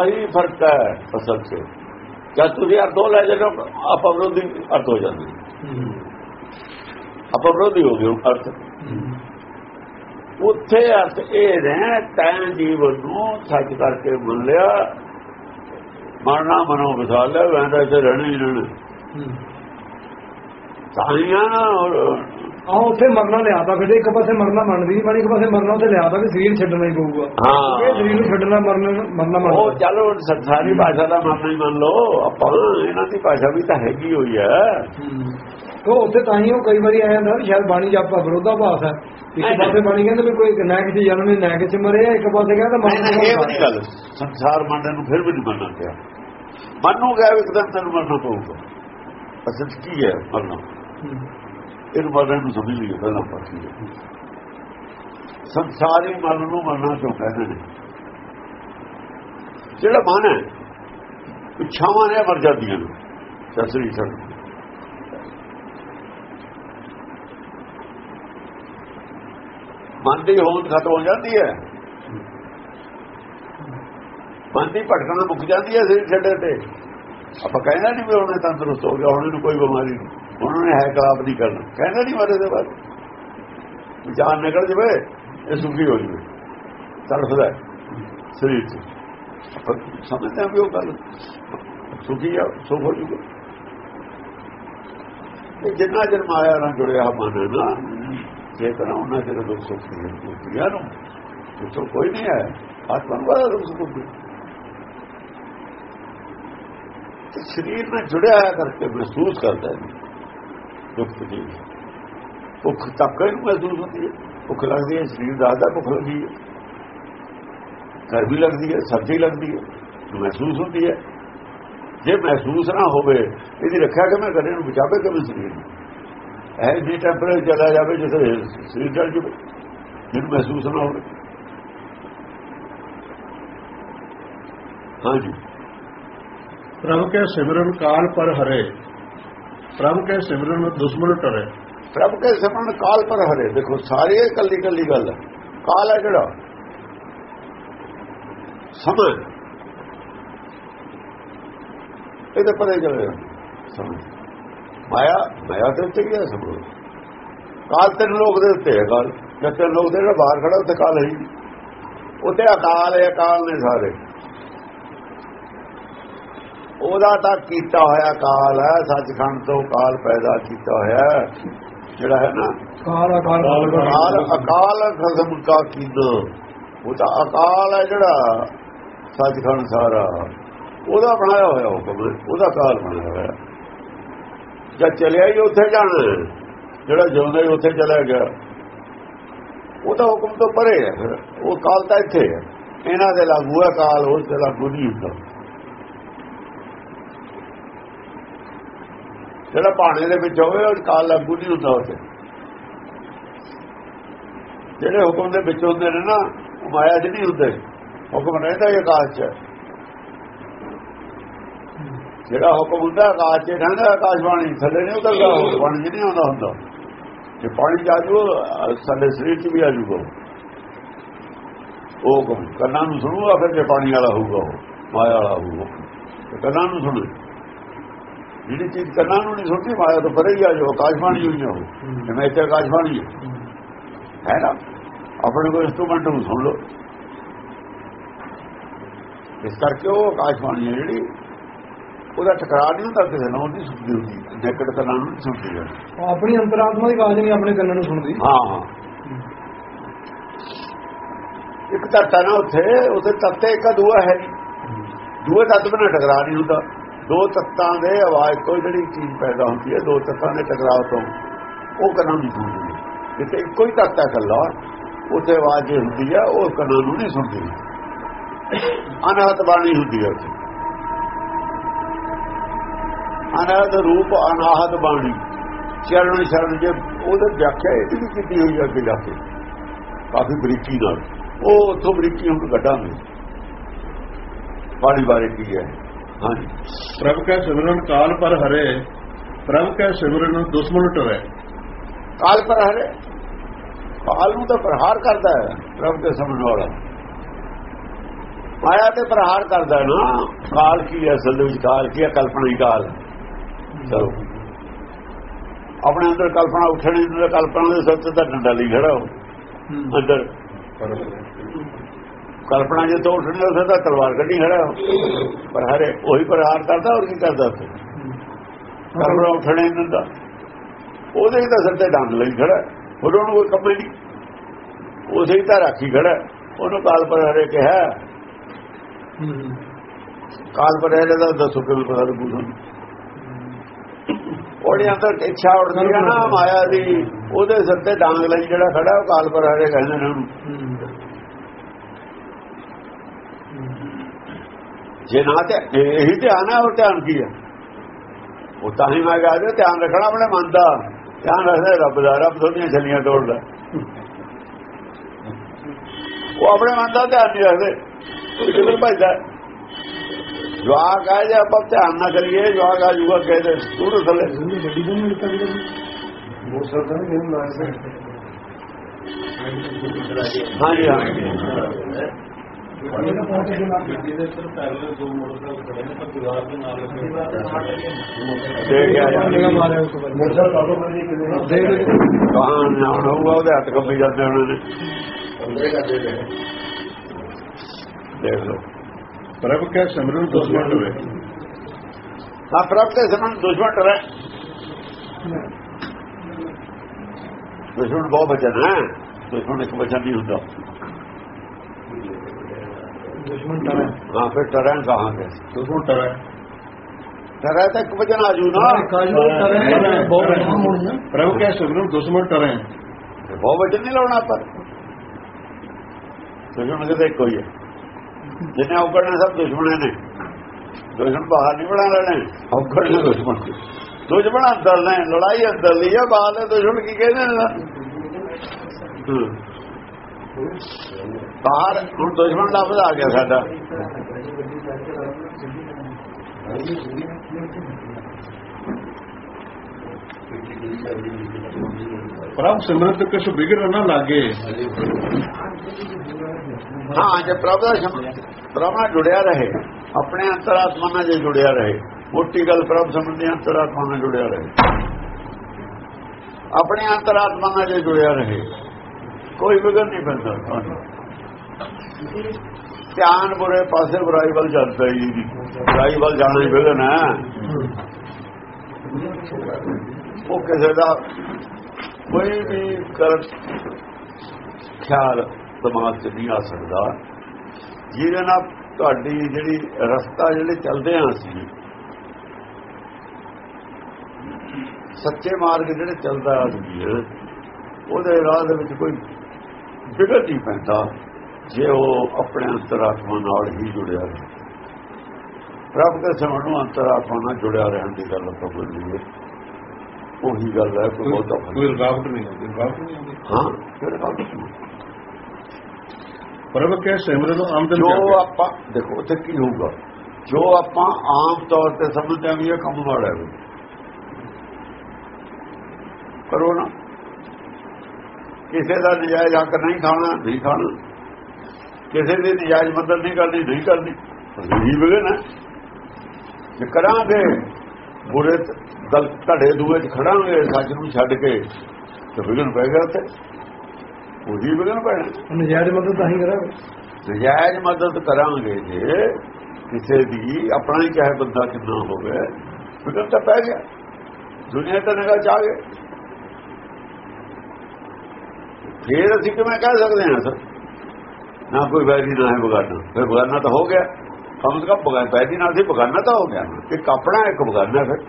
ਆਹੀ ਫ਼ਰਕ ਹੈ ਅਸਲ 'ਚ। ਜਦ ਤੁਸੀਂ ਉਹ ਲੈ ਜਾਂਦੇ ਹੋ ਆਪਾਂ ਵਿਰੋਧੀ ਅਰਥ ਹੋ ਜਾਂਦੇ। ਆਪਾਂ ਵਿਰੋਧੀ ਹੋ ਗਏ ਅਰਥ। ਉੱਥੇ ਅਰਥ ਇਹ ਨੇ ਤੈਂ ਜੀਵਨ ਨੂੰ ਸੱਚ ਕਰਕੇ ਮੰਨ ਲਿਆ। ਮਰਨਾ ਮਨੋਂ ਵਸਾ ਲਿਆ ਵੈਂਦਾ ਤੇ ਰਹਿਣਾ ਹੀ ਰਹਿਣਾ। ਔਰ- ਆ ਉੱਥੇ ਮਰਨਾ ਲਿਆਦਾ ਫਿਰ ਇੱਕ ਪਾਸੇ ਮਰਨਾ ਮੰਨਦੀ ਨਹੀਂ ਬਣੀ ਇੱਕ ਪਾਸੇ ਮਰਨਾ ਉੱਥੇ ਲਿਆਦਾ ਵੀ ਸਰੀਰ ਛੱਡਣਾ ਹੀ ਪਊਗਾ। ਹਾਂ। ਇਹ ਸਰੀਰ ਨੂੰ ਛੱਡਣਾ ਮਰਨਾ ਮਰਨਾ ਉਹ ਮੰਨਦਾ ਚਲੋ ਸੰਸਾਰੀ ਭਾਸ਼ਾ ਦਾ ਮੰਨ ਹੀ ਮੰਨ ਲਓ ਆਪਾਂ ਇਹਨਾਂ ਦੀ ਭਾਸ਼ਾ ਵੀ ਤਾਂ ਹੈਗੀ ਹੋਈ ਹੈ। ਉਹ ਉੱਥੇ ਤਾਂ ਹੀ ਉਹ ਕਈ ਵਾਰੀ ਆਇਆ ਵੀ ਸ਼ਾਇਦ ਬਾਣੀ ਚ ਆਪਾਂ ਵਿਰੋਧਾਭਾਸ ਹੈ ਇੱਕ ਪਾਸੇ ਬਾਣੀ ਕਹਿੰਦੇ ਵੀ ਕੋਈ ਨਾ ਕਿਸੇ ਜਨਮ ਨੇ ਨਾ ਕਿਸੇ ਮਰੇ ਇੱਕ ਪਾਸੇ ਕਹਿੰਦਾ ਨਹੀਂ ਇਹ ਵੀ ਨਹੀਂ ਗੱਲ ਸੰਸਾਰ ਮੰਨਣ ਨੂੰ ਫਿਰ ਵੀ ਨਹੀਂ ਮੰਨਣਾ ਪਿਆ। ਮੰਨੂ ਗਿਆ ਵੀ ਇੱਕਦਮ ਤੈਨੂੰ ਮੰਨਣਾ ਪਊਗਾ। ਅਸਲ ਕੀ ਹੈ ਮੰਨਣਾ ਇਹਨੂੰ ਮਨ ਨੂੰ ਸਮਝ ਲਈਏ ਪਹਿਲਾਂ ਆਪਾਂ ਸੰਸਾਰੀ ਮਨ ਨੂੰ ਮੰਨਣਾ ਕਿਉਂ ਕਹਿੰਦੇ ਨੇ। ਜਿਹੜਾ ਮਨ ਹੈ ਇੱਛਾਵਾਂ ਨੇ ਮਰ ਜਾਂਦੀਆਂ ਨੇ। ਸਸਰੀ ਸਰ ਮਨ ਦੀ ਹੋਂਦ ਖਤਮ ਹੋ ਜਾਂਦੀ ਹੈ। ਮਨ ਦੀ ਭਟਕਣਾ ਮੁੱਕ ਜਾਂਦੀ ਹੈ ਸਰੀਰ ਛੱਡੇ ਤੇ। ਆਪਾਂ ਕਹਿੰਦਾ ਨਹੀਂ ਵੀ ਉਹਨੇ ਤੰਦਰੁਸਤ ਹੋ ਗਿਆ, ਹੁਣ ਇਹਨੂੰ ਕੋਈ ਬਿਮਾਰੀ ਨਹੀਂ। ਉਹਨਾਂ ਨੇ ਹੈ ਕਲਾਪ ਨਹੀਂ ਕਰਨਾ ਕਹਿੰਦਾ ਨਹੀਂ ਮਰੇ ਦੇ ਬਾਅਦ ਜਾਨ ਨਿਕਲ ਜਵੇ, ਇਹ ਸੁਖੀ ਹੋ ਜਵੇ। ਤੜਫਦਾ ਸਰੀਰ ਚ। ਆਪਾਂ ਸਮਝਦੇ ਹਾਂ ਵੀ ਉਹ ਗੱਲ ਸੁਖੀ ਆ, ਸੁਖ ਹੋ ਜੂਗਾ। ਇਹ ਜਿੰਨਾ ਜਨ ਮਾਇਆ ਨਾਲ ਜੁੜਿਆ ਮਨ ਹੈ ਨਾ ਤਰ੍ਹਾਂ ਉਹਨਾਂ ਦੇ ਦੁੱਖ ਸੁੱਖ ਦੀ ਯਾਰ ਉਹ ਕੋਈ ਨਹੀਂ ਹੈ। ਆਤਮਾ ਨੂੰ ਬੜਾ ਦੁੱਖ ਸੁੱਖ ਸਰੀਰ ਨਾਲ ਜੁੜਿਆ ਹੋਇਆ ਕਰਕੇ ਮਹਿਸੂਸ ਕਰਦਾ ਹੈ। ਦੁੱਖ ਦੀ। ਭੁੱਖ ਤੱਕ ਨੂੰ ਮਹਿਸੂਸ ਹੁੰਦੀ। ਹੈ ਭੁੱਖ ਲੱਗਦੀ ਹੈ, ਸਰੀਰ ਦਾ ਭੁੱਖ ਲੱਗੀ ਹੈ। ਗਰਮੀ ਲੱਗਦੀ ਹੈ ਸਰਦੀ ਲੱਗਦੀ ਹੈ, ਮਹਿਸੂਸ ਹੁੰਦੀ ਹੈ। ਜੇ ਮਹਿਸੂਸ ਨਾ ਹੋਵੇ, ਇਹਦੀ ਰੱਖਿਆ ਕਿਵੇਂ ਕਰੇ ਨੂੰ ਬਚਾਵੇ ਕਿਵੇਂ ਸਰੀਰ ਨੂੰ? ਇਹ ਜੀ ਟੈਂਪਰੇਚਰ ਚਲਾ ਜਾਵੇ, ਜਿੱਥੇ ਸਰੀਰ ਚੜ ਜਾਵੇ, ਜਿਹਨੂੰ ਮਹਿਸੂਸ ਨਾ ਹੋਵੇ। ਹਾਂਜੀ। ਪ੍ਰਭ ਕੇ ਸਿਮਰਨ ਕਾਲ ਪਰ ਹਰੇ। ਪ੍ਰਭ ਕੇ ਸਿਮਰਨ ਦੁਸ਼ਮਨ ਟਰੇ। ਪ੍ਰਭ ਕੇ ਸਿਮਰਨ ਕਾਲ ਪਰ ਹਰੇ। ਦੇਖੋ, ਸਾਰੇ ਕੱਲੀ ਕੱਲੀ ਗੱਲ ਹੈ। ਕਾਲ ਹੈ ਜਿਹੜਾ ਸਮਾਂ ਇਹਦੇ ਪਰੇ ਚਲੇ ਸਮਾਂ ਮਾਇਆ ਮਾਇਆ ਤੇ ਉੱਤੇ ਗਿਆ ਸਮਾਂ ਕਾਲ ਤੇ ਲੋਕ ਦੇ ਉੱਤੇ ਹੈ ਕਾਲ। ਜਦ ਤੇ ਲੋਕ ਦੇ ਜਿਹੜਾ ਬਾਹਰ ਖੜਾ, ਉੱਤੇ ਕਾਲ ਹੈ ਹੀ। ਨਹੀਂ। ਉੱਤੇ ਅਕਾਲ ਹੈ, ਅਕਾਲ ਨੇ ਸਾਰੇ। ਉਹਦਾ ਤਾਂ ਕੀਤਾ ਹੋਇਆ ਕਾਲ ਹੈ ਸੱਚਖੰਡ ਤੋਂ ਕਾਲ ਪੈਦਾ ਕੀਤਾ ਹੋਇਆ। ਜਿਹੜਾ ਹੈ ਨਾ ਕਾਲ ਅਕਾਲ ਅਕਾਲ ਅਕਾਲ ਖਸਮ ਕਾ ਕੀਦ। ਉਹ ਤਾਂ ਅਕਾਲ ਹੈ ਜਿਹੜਾ ਸੱਚਖੰਡ ਸਾਰਾ। ਉਹਦਾ ਬਣਾਇਆ ਹੋਇਆ ਹੁਕਮ ਉਹਦਾ ਕਾਲ ਬਣਾਇਆ ਹੋਇਆ। ਜਦ ਚਲਿਆ ਹੀ ਉੱਥੇ ਜਾਣਾ ਜਿਹੜਾ ਜਿਉਂਦਾ ਹੀ ਉੱਥੇ ਚਲਾ ਗਿਆ। ਉਹ ਤਾਂ ਹੁਕਮ ਤੋਂ ਪਰੇ ਹੈ ਫਿਰ। ਉਹ ਕਾਲ ਤਾਂ ਇੱਥੇ ਹੈ। ਇਹਨਾਂ ਦੇ ਲਾਗੂ ਹੈ ਕਾਲ ਉਸ ਤੇ ਲਾਗੂ ਨਹੀਂ ਹੁੰਦਾ। ਜਿਹੜਾ ਪਾਣੇ ਦੇ ਵਿੱਚ ਹੋਵੇ, ਉਹ ਕਾਲ ਲਾਗੂ ਨਹੀਂ ਹੁੰਦਾ ਉੱਥੇ। ਜਿਹੜੇ ਹੁਕਮ ਦੇ ਵਿੱਚ ਹੁੰਦੇ ਨੇ ਨਾ, ਉਹ ਮਾਇਆ 'ਚ ਨਹੀਂ ਹੁੰਦੇ। ਹੁਕਮ ਰਹਿੰਦਾ ਹੀ ਆਕਾਸ਼ 'ਚ। ਜਿਹੜਾ ਹੁਕਮ ਹੁੰਦਾ ਆਕਾਸ਼ 'ਚ ਰਹਿੰਦਾ ਆਕਾਸ਼ਬਾਣੀ ਥੱਲੇ ਨਹੀਂ ਉਤਰਦਾ ਬਾਣੀ 'ਚ ਨਹੀਂ ਆਉਂਦਾ ਹੁੰਦਾ। ਜੇ ਪਾਣੀ 'ਚ ਆ ਸਾਡੇ ਸਰੀਰ 'ਚ ਵੀ ਆ ਜਾਊਗਾ ਉਹ ਹੁਕਮ ਕੰਨਾਂ ਨੂੰ ਸੁਣੂਗਾ, ਫਿਰ ਜੇ ਪਾਣੀ ਵਾਲਾ ਹੋਊਗਾ ਉਹ, ਮਾਇਆ ਵਾਲਾ ਹੋਊਗਾ। ਕੰਨਾਂ ਨੂੰ ਸੁਣੂ। ਜਿਹੜੀ ਚੀਜ਼ ਕੰਨਾਂ ਨੂੰ ਨਹੀਂ ਸੁਣਦੀ ਮਾਇਆ ਤੋਂ ਪਰੇ ਹੀ ਆ ਜਾਓ ਆਕਾਸ਼ਬਾਣੀ ਹੋਈ ਆ ਉਹ ਜਿਵੇਂ ਇੱਥੇ ਆਕਾਸ਼ਬਾਣੀ ਹੈ। ਹੈ ਨਾ? ਆਪਣੇ ਕੋਲ ਇਨਸਟਰੂਮੈਂਟ ਨੂੰ ਸੁਣ ਲਓ। ਇਸ ਕਰਕੇ ਉਹ ਆਕਾਸ਼ਬਾਣੀ ਹੈ ਜਿਹੜੀ ਉਹਦਾ ਟਕਰਾਅ ਨਹੀਂ ਹੁੰਦਾ ਕਿਸੇ ਨਾਲ ਉਹਦੀ ਸੁਣਦੀ ਹੁੰਦੀ ਨੈਕੜ ਕੰਨਾਂ ਨੂੰ ਸੁਣਦੀ ਹੈ ਆਪਣੀ ਅੰਤਰਾਤਮਾ ਦੀ ਆਵਾਜ਼ ਨਹੀਂ ਆਪਣੇ ਕੰਨਾਂ ਨੂੰ ਸੁਣਦੀ। ਹਾਂ ਹਾਂ। ਇੱਕ ਤੱਤ ਹੈ ਨਾ ਉੱਥੇ ਉੱਥੇ ਤੱਤੇ ਇੱਕ ਦੂਆ ਹੈ। ਦੂਏ ਤੱਤ ਬਿਨਾਂ ਟਕਰਾਅ ਨਹੀਂ ਹੁੰਦਾ। ਦੋ ਤੱਤਾਂ ਦੇ ਆਵਾਜ਼ ਤੋਂ ਜਿਹੜੀ ਚੀਜ਼ ਪੈਦਾ ਹੁੰਦੀ ਹੈ, ਦੋ ਤੱਤਾਂ ਦੇ ਟਕਰਾਅ ਤੋਂ ਉਹ ਕੰਨਾਂ ਨੂੰ ਸੁਣਦੀ ਜਿੱਥੇ ਇੱਕੋ ਹੀ ਤੱਤ ਹੈ ਇਕੱਲਾ, ਉੱਥੇ ਆਵਾਜ਼ ਜਿਹੜੀ ਹੁੰਦੀ ਹੈ, ਉਹ ਕੰਨਾਂ ਨੂੰ ਨਹੀਂ ਸੁਣਦੀ। ਅਨਹਤ ਬਾਣੀ ਹੁੰਦੀ ਹੈ ਉੱਥੇ। ਅਨਹਤ ਰੂਪ, ਅਨਾਹਤ ਬਾਣੀ। ਚਰਨ ਸ਼ਰਨ ਜੇ ਉਹਦੇ ਵਿਆਖਿਆ ਇਹਦੀ ਵੀ ਕੀਤੀ ਹੋਈ ਅੱਗੇ ਜਾ ਕੇ। ਕਾਫੀ ਬਰੀਕੀ ਨਾਲ। ਉਹ ਉੱਥੋਂ ਬਰੀਕੀ ਹੁਣ ਕੱਢਾਂਗੇ ਬਾਣੀ ਬਾਰੇ ਕੀ ਹੈ? ਪ੍ਰਭ ਕੈ ਸਿਮਰਨ ਕਾਲ ਪਰ ਹਰੇ ਪ੍ਰਭ ਕੈ ਸਿਮਰਨ ਦੁਸ਼ਮਨ ਟਰੇ ਕਾਲ ਪਰ ਹਰੇ? ਕਾਲ ਨੂੰ ਤਾਂ ਪ੍ਰਹਾਰ ਕਰਦਾ ਹੈ ਪ੍ਰਭ ਦੇ ਸਮਝ ਵਾਲਾ। ਮਾਇਆ ਤੇ ਪ੍ਰਹਾਰ ਕਰਦਾ ਨਾ। ਕਾਲ ਕੀ ਹੈ ਅਸਲ ਵਿੱਚ ਕਾਲ ਕੀ ਹੈ? ਕਲਪਨਾ ਹੀ ਕਾਲ। ਚਲੋ। ਆਪਣੇ ਅੰਦਰ ਕਲਪਨਾ ਉੱਠਣੀ ਅੰਦਰ ਕਲਪਨਾ ਦੇ ਸੱਚ ਦਾ ਡੰਡਾ ਲਈ ਖੜਾ ਹੋ। ਅੰਦਰ। ਕਲਪਨਾ ਜੇ ਤੋਂ ਉੱਠਣੀ ਉਸੇ ਤਾਂ ਤਲਵਾਰ ਕੱਢੀ ਖੜਾ ਪਰ ਹਰੇ ਉਹੀ ਪ੍ਰਹਾਰ ਕਰਦਾ ਔਰ ਕੀ ਕਰਦਾ ਉੱਥੇ? ਕਲਪਨਾ ਉੱਠਣੇ ਦਿੰਦਾ। ਉਹਦੇ ਤਾਂ ਸਿਰ ਤੇ ਡੰਗ ਲਈ ਖੜਾ। ਹੋਰ ਉਹਨੂੰ ਕੋਈ ਕੰਮ ਨਹੀਂ। ਉਸੇ ਹੀ ਤਾਂ ਰਾਖੀ ਖੜਾ। ਉਹਨੂੰ ਕਾਲ ਪਰ ਹਰੇ ਕਿਹਾ। ਕਾਲ ਪਰ ਹਰੇ ਦਾ ਦੱਸੋ ਕਿਵੇਂ ਪਤਾ ਲੱਗੂ ਉਹਦੇ ਅੰਦਰ ਇੱਛਾ ਉੱਠਦੀ ਹੈ ਨਾ, ਮਾਇਆ ਦੀ। ਉਹਦੇ ਸਿਰ ਤੇ ਡਾਂਗ ਲਈ ਜਿਹੜਾ ਖੜਾ, ਉਹ ਕਾਲ ਪਰ ਹਰੇ ਕਹਿੰਦੇ ਨੇ ਉਹਨੂੰ। ਜੇ ਨਾ ਤੇ ਇਹੀ ਧਿਆਨ ਹੈ ਉਹ ਧਿਆਨ ਕੀ ਹੈ ਉਹ ਤਾਂ ਹੀ ਮੈਂ ਕਹਾਂ ਧਿਆਨ ਰੱਖਣਾ ਆਪਣੇ ਮਨ ਦਾ। ਧਿਆਨ ਰੱਖਦਾ ਰੱਬ ਦਾ, ਰੱਬ ਦੋਨੀਆਂ ਛਲੀਆਂ ਤੋੜਦਾ। ਉਹ ਆਪਣੇ ਮਨ ਦਾ ਧਿਆਨ ਨਹੀਂ ਰੱਖਦੇ। ਕਿਧਰ ਭਜਦਾ ਜਵਾਕ ਆ, ਜੇ ਆਪਾਂ ਧਿਆਨ ਨਾ ਕਰੀਏ, ਜਵਾਕ ਆ ਜੂਗਾ ਕਹਿੰਦੇ ਤੂੰ ਥੱਲੇ। ਗੱਡੀ ਤੋਂ ਮਿਲਦਾ ਵੀ ਹੋ ਸਕਦਾ ਨਹੀਂ ਲਾਇਆ ਹਾਂਜੀ ਹਾਂਜੀ। ਗੱਡੀ ਦੇ ਨਿਗਾਹ ਮਾਰਿਆ ਉਸ ਤੋਂ ਬਾਅਦ ਮੋਟਰ ਕਾਟੋ ਕਰੀ ਕਿਤੇ ਦੇਖ ਕਹਾਂ ਨਾਮ ਹੋਊਗਾ ਉਹਦੇ ਹੱਥ ਕੰਬੀ ਜਾਂਦੇ ਉਹਨਾਂ ਨੇ ਅੰਦਰੇ ਕਰਦੇ ਨੇ ਦੇਖ ਲਓ ਪ੍ਰਭ ਕੈ ਸਿਮਰਨ ਦੁਸ਼ਮਨ ਟਰੇ ਹਾਂ ਪ੍ਰਭ ਤੇ ਸਮਨ ਦੁਸ਼ਮਣ ਟਰੇ ਦੁਸ਼ਮਣ ਬਹੁਤ ਬਚਨ ਹੈ ਦੁਸ਼ਮਣ ਇੱਕ ਬਚਨ ਨਹੀਂ ਹੁੰਦਾ ਦੁਸ਼ਮਣ ਟਰੇ ਹਾਂ ਫਿਰ ਟਰਾਂ ਕਹਾਂ ਕੇ ਦੁਸ਼ਮਨ ਟਰੇ ਟਰਾਂ ਤਾਂ ਇੱਕ ਬਚਨ ਆ ਜੂ ਨਾ ਕਾਜੂ ਟਰੇ ਬਹੁਤ ਅਹਿਮ ਹੋਣੀ ਪ੍ਰਭ ਕੈ ਸਿਮਰਨ ਦੁਸ਼ਮਣ ਟਰੇ ਬਹੁਤ ਬਚਨ ਨਹੀਂ ਲਾਉਣਾ ਪਰ ਦੁਸ਼ਮਣ ਕਿਤੇ ਇੱਕੋ ਹੀ ਹੈ ਬਾਹਰ ਹੁਣ ਦੁਸ਼ਮਣ ਲਫ਼ਜ਼ ਆ ਗਿਆ ਸਾਡਾ। ਪ੍ਰਭ ਸਿਮਰਤ ਕਿਛ ਬਿਗੜ ਨਾ ਲਾਗੇ। ਹਾਂ ਜੇ ਪ੍ਰਭ ਦਾ ਪ੍ਰਭ ਨਾਲ ਜੁੜਿਆ ਰਹੇ ਆਪਣੇ ਅੰਤਰਾਤਮਾ ਨਾਲ ਜੇ ਜੁੜਿਆ ਰਹੇ ਮੋਟੀ ਗੱਲ ਪ੍ਰਭ ਸਮਝਦੇ ਅੰਤਰਾਤਮਾ ਨਾਲ ਜੁੜਿਆ ਰਹੇ। ਆਪਣੇ ਅੰਤਰਾਤਮਾ ਨਾਲ ਜੇ ਜੁੜਿਆ ਰਹੇ। ਕੋਈ ਵਿਗੜ ਨਹੀਂ ਪੈਂਦਾ। ਤੁਹਾਨੂੰ ਧਿਆਨ ਬੁਰੇ ਪਾਸੇ ਬੁਰਾਈ ਵੱਲ ਜਾਂਦਾ ਹੀ ਬੁਰਾਈ ਵੱਲ ਜਾਣਾ ਹੀ ਵਿਗੜ ਹੈ ਉਹ ਕਿਸੇ ਦਾ ਕੋਈ ਵੀ ਕਰ ਖਿਆਲ ਦਿਮਾਗ 'ਚ ਨਹੀਂ ਆ ਸਕਦਾ। ਜਿਹਦੇ ਨਾਲ ਤੁਹਾਡੀ ਜਿਹੜੀ ਰਸਤਾ ਜਿਹੜੇ ਚੱਲਦੇ ਆਂ ਅਸੀਂ, ਸੱਚੇ ਮਾਰਗ ਜਿਹੜੇ ਚੱਲਦਾ ਆਦਮੀ ਉਹਦੇ ਰਾਹ ਦੇ ਵਿੱਚ ਕੋਈ ਵਿਗੜ ਨਹੀਂ ਪੈਂਦਾ ਜੇ ਉਹ ਆਪਣੇ ਅੰਤਰਾਤਮਾ ਨਾਲ ਹੀ ਜੁੜਿਆ ਰਹੇ। ਰੱਬ ਦੇ ਸਮਝ ਨੂੰ ਅੰਤਰਾਤਮਾ ਨਾਲ ਜੁੜਿਆ ਰਹਿਣ ਦੀ ਗੱਲ ਆਪਾਂ ਬੋਲੀਏ ਉਹੀ ਗੱਲ ਹੈ ਕੋਈ ਬਹੁਤਾ ਕੋਈ ਰੁਕਾਵਟ ਨਹੀਂ ਆਉਂਦੀ ਰੁਕਾਵਟ ਨਹੀਂ ਆਉਂਦੀ। ਹਾਂ ਫਿਰ ਸੁਣੋ। ਪ੍ਰਭ ਕੇ ਸਿਮਰਨ ਆਮਦਨ ਜੋ ਆਪਾਂ ਦੇਖੋ ਉੱਥੇ ਕੀ ਹੋਊਗਾ? ਜੋ ਆਪਾਂ ਆਮ ਤੌਰ ਤੇ ਸਮਝਦੇ ਹਾਂ ਵੀ ਇਹ ਕੰਮ ਮਾੜਾ ਹੈ। ਕਰੋ ਨਾ। ਕਿਸੇ ਦਾ ਨਜਾਇਜ਼ ਹੱਕ ਨਹੀਂ ਖਾਣਾ ਨਹੀਂ ਖਾਣਾ। ਕਿਸੇ ਦੀ ਨਜਾਇਜ਼ ਮਦਦ ਨਹੀਂ ਕਰਨੀ ਨਹੀਂ ਕਰਨੀ। ਹੀ ਬਗੇ ਨਾ। ਜੇ ਕਰਾਂਗੇ ਬੁਰੇ ਤ- ਦਲ ਧੜੇ ਦੂਏ ਚ ਖੜਾਂਗੇ ਸੱਚ ਨੂੰ ਛੱਡ ਕੇ ਤੇ ਵਿਗਨ ਪੈ ਗਿਆ ਉੱਥੇ। ਉਹੀ ਵਿਗਨ ਪੈਣਾ। ਨਜਾਇਜ਼ ਮਦਦ ਤਾਂ ਹੀ ਕਰਾਂਗੇ। ਨਜਾਇਜ਼ ਮਦਦ ਕਰਾਂਗੇ ਜੇ ਕਿਸੇ ਦੀ ਆਪਣਾ ਹੀ ਚਾਹੇ ਬੰਦਾ ਕਿੰਨਾ ਹੋਵੇ ਫਿਕਰ ਤਾਂ ਪੈ ਗਿਆ। ਦੁਨੀਆ ਤਾਂ ਨਿਗਾਹ ਚ ਆ ਗਏ ਫੇਰ ਅਸੀਂ ਕਿਵੇਂ ਕਹਿ ਸਕਦੇ ਹਾਂ ਸਰ? ਨਾ ਕੋਈ ਵੈਰੀ ਨਾ ਹੈ ਬਗਾਨਾ। ਫਿਰ ਬਗਾਨਾ ਤਾਂ ਹੋ ਗਿਆ। ਕਮ ਸੇ ਕਮ ਬਗਾਨਾ ਵੈਰੀ ਨਾਲ ਸੀ ਬਗਾਨਾ ਤਾਂ ਹੋ ਗਿਆ ਇੱਕ ਆਪਣਾ ਇੱਕ ਬਗਾਨਾ ਫਿਰ।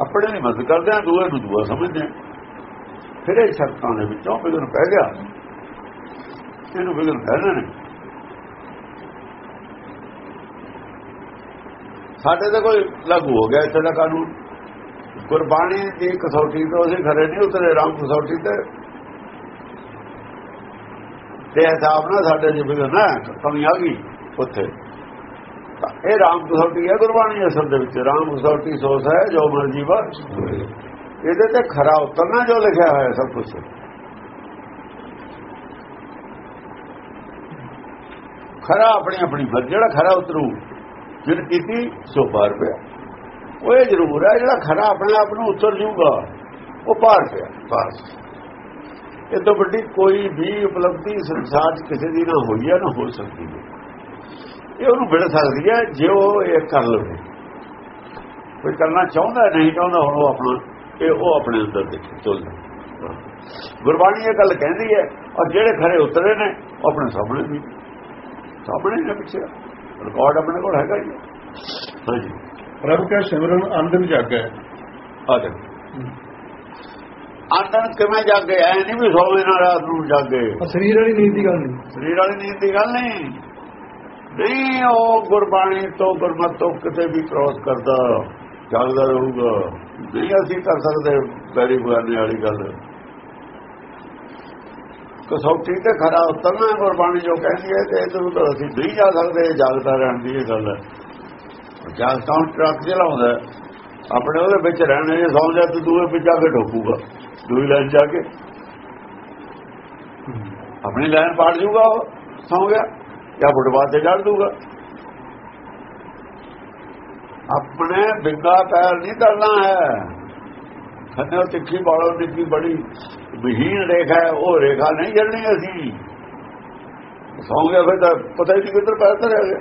ਆਪਣੇ ਨਹੀਂ ਮਦਦ ਕਰਦੇ ਆ, ਦੂਏ ਨੂੰ ਦੂਆ ਸਮਝਦੇ ਫਿਰ ਇਹ ਸ਼ਰਤਾਂ ਦੇ ਵਿੱਚੋਂ ਵਿਗਨ ਪੈ ਗਿਆ। ਇਹਨੂੰ ਵਿਗਨ ਕਹਿਣਾ ਨੇ ਸਾਡੇ ਤਾਂ ਕੋਈ ਲਾਗੂ ਹੋ ਗਿਆ ਇੱਥੇ ਦਾ ਕਾਨੂੰਨ। ਗੁਰਬਾਣੀ ਦੀ ਕਸੌਟੀ ਤੋਂ ਅਸੀਂ ਖਰੇ ਨਹੀਂ, ਉਤਰੇ ਰਾਮ ਕਸੌਟੀ ਤੇ। ਤੇ ਹਿਸਾਬ ਨਾਲ ਸਾਡੇ ਚ ਨਾ ਕਮੀ ਆ ਗਈ ਉੱਥੇ। ਇਹ ਰਾਮ ਕਸੌਟੀ ਹੈ ਗੁਰਬਾਣੀ ਅਸਲ ਦੇ ਵਿੱਚ। ਰਾਮ ਕਸੌਟੀ ਸੋਸ ਹੈ, ਜੋ ਮਰਜ਼ੀ ਬਸ। ਇਹਦੇ ਤੇ ਖਰਾ ਉਤਰਨਾ ਜੋ ਲਿਖਿਆ ਹੋਇਆ ਸਭ ਕੁਝ ਖਰਾ ਆਪਣੀ ਆਪਣੀ ਫਰ ਜਿਹੜਾ ਖਰਾ ਉਤਰੂ ਜਿਨ ਕੀਤੀ, ਸੋ ਪਾਰ ਪਿਆ। ਉਹ ਇਹ ਜ਼ਰੂਰ ਹੈ, ਜਿਹੜਾ ਖਰਾ ਆਪਣੇ ਆਪ ਨੂੰ ਉਤਰ ਜੂਗਾ, ਉਹ ਪਾਰ ਪਿਆ। ਬਸ। ਇਹ ਤੋਂ ਵੱਡੀ ਕੋਈ ਵੀ ਉਪਲਬਧੀ ਸੰਸਾਰ 'ਚ ਕਿਸੇ ਦੀ ਨਾ ਹੋਈ ਹੈ ਨਾ ਹੋ ਸਕਦੀ ਹੈ। ਇਹ ਉਹਨੂੰ ਮਿਲ ਸਕਦੀ ਹੈ ਜੇ ਉਹ ਇਹ ਕਰ ਲਵੇ। ਕੋਈ ਕਰਨਾ ਚਾਹੁੰਦਾ ਨਹੀਂ ਚਾਹੁੰਦਾ ਹੁਣ ਉਹ ਆਪਣਾ ਇਹ ਉਹ ਆਪਣੇ ਅੰਦਰ ਦੇਖੇ ਚੱਲਦਾ ਗੁਰਬਾਣੀ ਇਹ ਗੱਲ ਕਹਿੰਦੀ ਹੈ ਔਰ ਜਿਹੜੇ ਖਰੇ ਉਤਰੇ ਨੇ ਆਪਣੇ ਸਾਹਮਣੇ ਵੀ ਸਾਹਮਣੇ ਨੇ ਪਿੱਛੇ। ਰਿਕਾਰਡ ਆਪਣੇ ਕੋਲ ਹੈਗਾ ਹੀ ਹੈ। ਹਾਂਜੀ। ਪ੍ਰਭ ਕੇ ਸਿਮਰਨ ਆਮਦਨ ਜਾਗੇ। ਆ ਦੇ ਆਂਦਨ ਕਿਵੇਂ ਜਾਗੇ? ਐ ਨਹੀਂ ਵੀ ਸੋਵੇ ਨਾਲ ਰਾਤ ਨੂੰ ਜਾਗੇ। ਸਰੀਰ ਵਾਲੀ ਨੀਂਦ ਦੀ ਗੱਲ ਨਹੀਂ। ਸਰੀਰ ਵਾਲੀ ਨੀਂਦ ਦੀ ਗੱਲ ਨਹੀਂ। ਨਹੀਂ ਉਹ ਗੁਰਬਾਣੀ ਤੋਂ ਗੁਰਮਤ ਤੋਂ ਕਿਤੇ ਵੀ ਕ੍ਰੋਸ ਕਰਦਾ ਜਾਗਦਾ ਰਹੂਗਾ। ਨਹੀਂ ਅਸੀਂ ਕਰ ਸਕਦੇ ਬੈਰੀ ਬਗਾਨੇ ਵਾਲੀ ਗੱਲ। ਕਸੌਟੀ ਤੇ ਖਰਾ ਉਤਰਨਾ ਗੁਰਬਾਣੀ ਜੋ ਕਹਿੰਦੀ ਹੈ ਤੇ ਇਹਦੇ ਉੱਤੇ ਅਸੀਂ ਨਹੀਂ ਜਾ ਸਕਦੇ ਜਾਗਦਾ ਰਹਿਣ ਦੀ ਇਹ ਗੱਲ ਹੈ। ਜਾਗਦਾ ਹੁਣ ਟਰੱਕ ਚਲਾਉਂਦਾ ਆਪਣੇ ਉਹਦੇ ਵਿੱਚ ਰਹਿਣੇ ਜੇ ਸੌਂ ਜਾ ਤੇ ਦੂਏ ਵਿੱਚ ਜਾ ਕੇ ਠੋਕੂਗਾ ਦੂਈ ਲਾਈਨ ਜਾ ਕੇ। ਆਪਣੀ ਲਾਈਨ ਪਾੜ ਜੂਗਾ ਉਹ, ਸੌਂ ਗਿਆ, ਜਾਂ ਫੁੱਟਬਾਲ ਤੇ ਚੜ ਦੂਗਾ ਆਪਣੇ ਬਿੰਗਾ ਪੈਰ ਨਹੀਂ ਕਰਨਾ ਹੈ। ਖੰਨੇ ਤਿੱਖੀ ਬਾੜੋ ਨਿੱਕੀ ਬੜੀ ਵਿਹੀਨ ਰੇਖਾ ਹੈ, ਉਹ ਰੇਖਾ ਨਹੀਂ ਜਲਣੀ ਅਸੀਂ। ਸੌਂ ਗਿਆ ਫਿਰ ਤਾਂ ਪਤਾ ਹੀ ਨਹੀਂ ਕਿੱਧਰ ਪੈਰ ਧਰਿਆ ਗਿਆ।